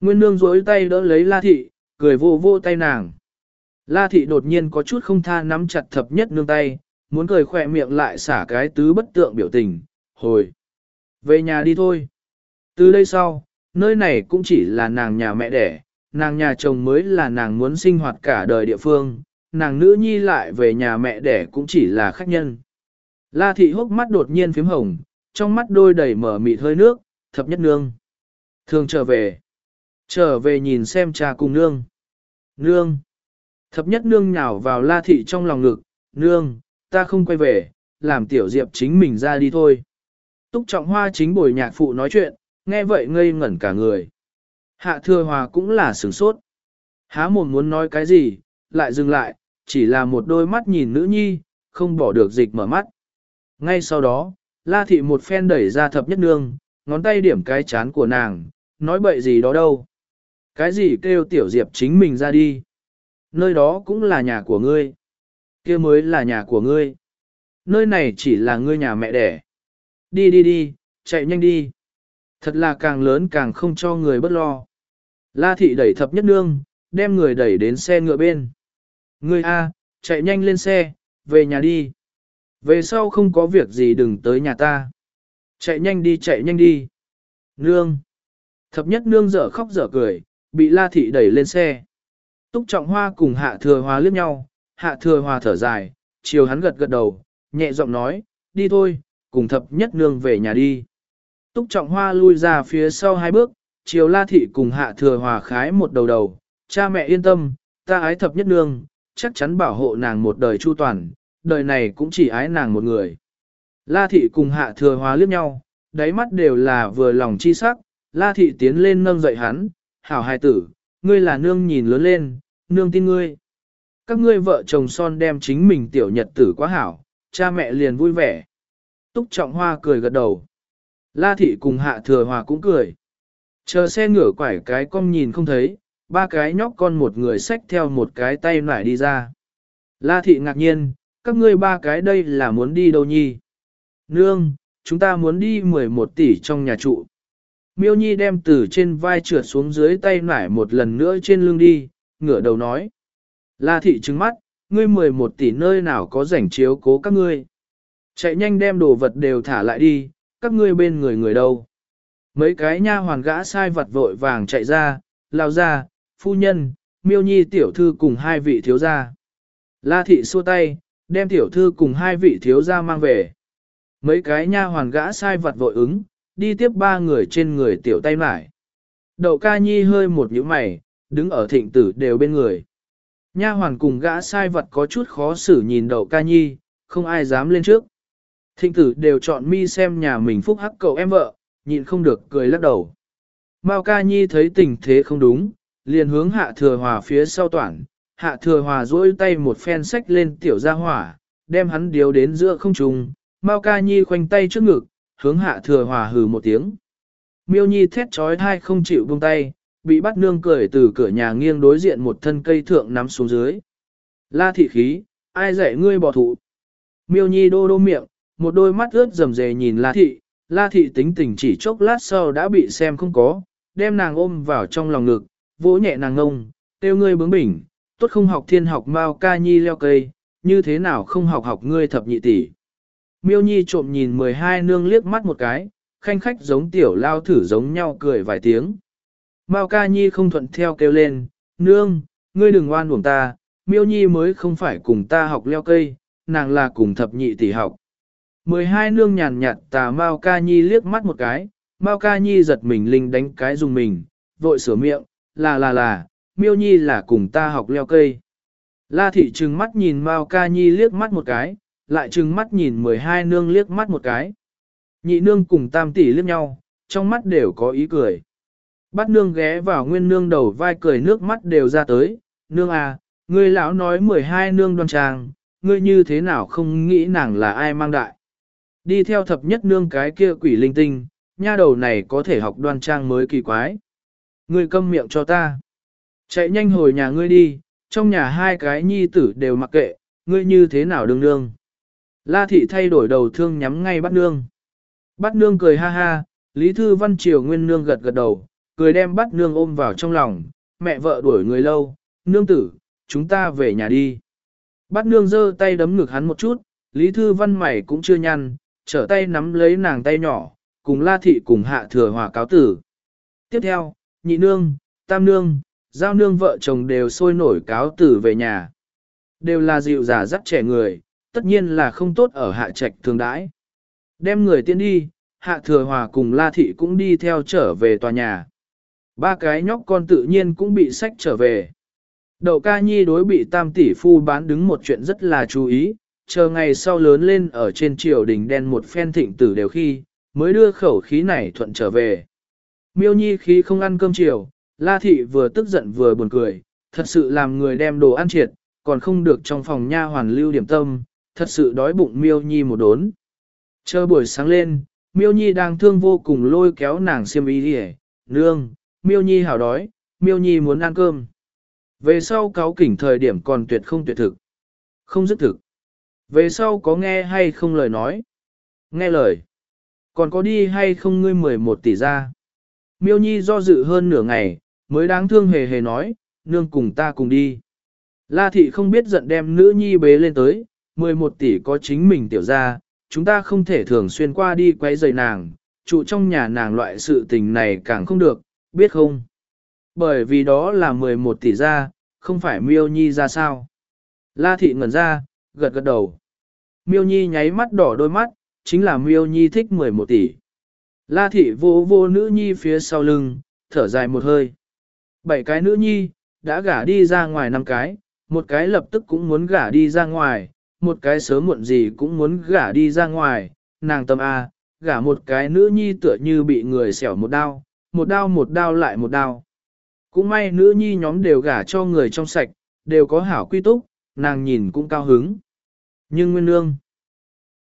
Nguyên nương dối tay đỡ lấy la thị, cười vô vô tay nàng. La thị đột nhiên có chút không tha nắm chặt thập nhất nương tay, muốn cười khỏe miệng lại xả cái tứ bất tượng biểu tình, hồi. Về nhà đi thôi. Từ đây sau, nơi này cũng chỉ là nàng nhà mẹ đẻ, nàng nhà chồng mới là nàng muốn sinh hoạt cả đời địa phương, nàng nữ nhi lại về nhà mẹ đẻ cũng chỉ là khách nhân. La thị hốc mắt đột nhiên phím hồng, trong mắt đôi đầy mở mịt hơi nước, thập nhất nương. Thường trở về. Trở về nhìn xem cha cùng nương. Nương. Thập nhất nương nhào vào la thị trong lòng ngực, nương, ta không quay về, làm tiểu diệp chính mình ra đi thôi. Túc trọng hoa chính bồi nhạc phụ nói chuyện, nghe vậy ngây ngẩn cả người. Hạ thừa hòa cũng là sửng sốt. Há mồm muốn nói cái gì, lại dừng lại, chỉ là một đôi mắt nhìn nữ nhi, không bỏ được dịch mở mắt. Ngay sau đó, la thị một phen đẩy ra thập nhất nương, ngón tay điểm cái chán của nàng, nói bậy gì đó đâu. Cái gì kêu tiểu diệp chính mình ra đi. Nơi đó cũng là nhà của ngươi. kia mới là nhà của ngươi. Nơi này chỉ là ngươi nhà mẹ đẻ. Đi đi đi, chạy nhanh đi. Thật là càng lớn càng không cho người bất lo. La thị đẩy thập nhất nương, đem người đẩy đến xe ngựa bên. Ngươi A, chạy nhanh lên xe, về nhà đi. Về sau không có việc gì đừng tới nhà ta. Chạy nhanh đi chạy nhanh đi. Nương. Thập nhất nương dở khóc dở cười, bị la thị đẩy lên xe. Túc trọng hoa cùng hạ thừa hòa liếc nhau, hạ thừa hòa thở dài, chiều hắn gật gật đầu, nhẹ giọng nói, đi thôi, cùng thập nhất nương về nhà đi. Túc trọng hoa lui ra phía sau hai bước, chiều la thị cùng hạ thừa hòa khái một đầu đầu, cha mẹ yên tâm, ta ái thập nhất nương, chắc chắn bảo hộ nàng một đời chu toàn, đời này cũng chỉ ái nàng một người. La thị cùng hạ thừa hòa liếc nhau, đáy mắt đều là vừa lòng chi sắc, la thị tiến lên nâng dậy hắn, hảo hài tử, ngươi là nương nhìn lớn lên, nương tin ngươi. Các ngươi vợ chồng son đem chính mình tiểu nhật tử quá hảo, cha mẹ liền vui vẻ. Túc trọng hoa cười gật đầu. La thị cùng hạ thừa hòa cũng cười. Chờ xe ngửa quải cái con nhìn không thấy, ba cái nhóc con một người xách theo một cái tay nải đi ra. La thị ngạc nhiên, các ngươi ba cái đây là muốn đi đâu nhi? Nương, chúng ta muốn đi 11 tỷ trong nhà trụ. Miêu nhi đem từ trên vai trượt xuống dưới tay nải một lần nữa trên lưng đi, ngửa đầu nói. La thị trứng mắt, ngươi 11 tỷ nơi nào có rảnh chiếu cố các ngươi. Chạy nhanh đem đồ vật đều thả lại đi, các ngươi bên người người đâu. Mấy cái nha hoàn gã sai vật vội vàng chạy ra, lao ra, phu nhân, miêu nhi tiểu thư cùng hai vị thiếu gia. La thị xua tay, đem tiểu thư cùng hai vị thiếu gia mang về. Mấy cái nha hoàn gã sai vật vội ứng, đi tiếp ba người trên người tiểu tay mải. Đậu ca nhi hơi một nhíu mày, đứng ở thịnh tử đều bên người. Nha hoàn cùng gã sai vật có chút khó xử nhìn đậu ca nhi, không ai dám lên trước. Thịnh tử đều chọn mi xem nhà mình phúc hắc cậu em vợ, nhịn không được cười lắc đầu. Mao ca nhi thấy tình thế không đúng, liền hướng hạ thừa hòa phía sau toàn, hạ thừa hòa duỗi tay một phen sách lên tiểu gia hỏa, đem hắn điếu đến giữa không trung, Mao ca nhi khoanh tay trước ngực, hướng hạ thừa hòa hừ một tiếng. Miêu nhi thét trói thai không chịu buông tay, bị bắt nương cười từ cửa nhà nghiêng đối diện một thân cây thượng nắm xuống dưới. La thị khí, ai dạy ngươi bỏ thụ? Miêu nhi đô đô miệng, một đôi mắt ướt rầm rề nhìn La thị, La thị tính tình chỉ chốc lát sau đã bị xem không có, đem nàng ôm vào trong lòng ngực, vỗ nhẹ nàng ngông, tiêu ngươi bướng bỉnh, tốt không học thiên học mao ca nhi leo cây, như thế nào không học học ngươi thập nhị tỷ. Miêu nhi trộm nhìn 12 nương liếc mắt một cái, khanh khách giống tiểu lao thử giống nhau cười vài tiếng. Mao ca nhi không thuận theo kêu lên, nương, ngươi đừng oan uổng ta, miêu nhi mới không phải cùng ta học leo cây, nàng là cùng thập nhị tỷ học. 12 nương nhàn nhạt tà Mao ca nhi liếc mắt một cái, Mao ca nhi giật mình linh đánh cái dùng mình, vội sửa miệng, là là là, miêu nhi là cùng ta học leo cây. La thị trừng mắt nhìn Mao ca nhi liếc mắt một cái, lại trừng mắt nhìn 12 nương liếc mắt một cái. Nhị nương cùng tam tỷ liếc nhau, trong mắt đều có ý cười. Bắt nương ghé vào nguyên nương đầu vai cười nước mắt đều ra tới, nương à, ngươi lão nói 12 nương đoan trang, ngươi như thế nào không nghĩ nàng là ai mang đại. Đi theo thập nhất nương cái kia quỷ linh tinh, nha đầu này có thể học đoan trang mới kỳ quái. Ngươi câm miệng cho ta. Chạy nhanh hồi nhà ngươi đi, trong nhà hai cái nhi tử đều mặc kệ, ngươi như thế nào đương nương. La thị thay đổi đầu thương nhắm ngay bắt nương. Bắt nương cười ha ha, Lý Thư Văn Triều Nguyên nương gật gật đầu, cười đem bắt nương ôm vào trong lòng, mẹ vợ đuổi người lâu, nương tử, chúng ta về nhà đi. Bắt nương giơ tay đấm ngực hắn một chút, Lý Thư Văn mày cũng chưa nhăn, trở tay nắm lấy nàng tay nhỏ, cùng La Thị cùng hạ thừa hòa cáo tử. Tiếp theo, nhị nương, tam nương, giao nương vợ chồng đều sôi nổi cáo tử về nhà. Đều là dịu giả dắt trẻ người, tất nhiên là không tốt ở hạ trạch thường đãi. Đem người tiến đi, hạ thừa hòa cùng La Thị cũng đi theo trở về tòa nhà. Ba cái nhóc con tự nhiên cũng bị sách trở về. Đậu ca nhi đối bị tam tỷ phu bán đứng một chuyện rất là chú ý, chờ ngày sau lớn lên ở trên triều đình đen một phen thịnh tử đều khi, mới đưa khẩu khí này thuận trở về. Miêu nhi khí không ăn cơm chiều, la thị vừa tức giận vừa buồn cười, thật sự làm người đem đồ ăn triệt, còn không được trong phòng nha hoàn lưu điểm tâm, thật sự đói bụng miêu nhi một đốn. Chờ buổi sáng lên, miêu nhi đang thương vô cùng lôi kéo nàng xiêm y đi nương, miêu nhi hảo đói, miêu nhi muốn ăn cơm. Về sau cáo kỉnh thời điểm còn tuyệt không tuyệt thực. Không dứt thực. Về sau có nghe hay không lời nói? Nghe lời. Còn có đi hay không ngươi 11 tỷ ra? Miêu Nhi do dự hơn nửa ngày, mới đáng thương hề hề nói, nương cùng ta cùng đi. La thị không biết giận đem nữ nhi bế lên tới, 11 tỷ có chính mình tiểu ra, chúng ta không thể thường xuyên qua đi quấy rầy nàng, trụ trong nhà nàng loại sự tình này càng không được, biết không? Bởi vì đó là 11 tỷ ra, không phải miêu nhi ra sao? La thị ngẩn ra, gật gật đầu. Miêu Nhi nháy mắt đỏ đôi mắt, chính là Miêu Nhi thích 11 tỷ. La thị vô vô nữ nhi phía sau lưng, thở dài một hơi. Bảy cái nữ nhi, đã gả đi ra ngoài năm cái, một cái lập tức cũng muốn gả đi ra ngoài, một cái sớm muộn gì cũng muốn gả đi ra ngoài, nàng tâm A, gả một cái nữ nhi tựa như bị người xẻo một đao, một đao một đao lại một đao. Cũng may nữ nhi nhóm đều gả cho người trong sạch, đều có hảo quy túc, nàng nhìn cũng cao hứng. Nhưng Nguyên Nương,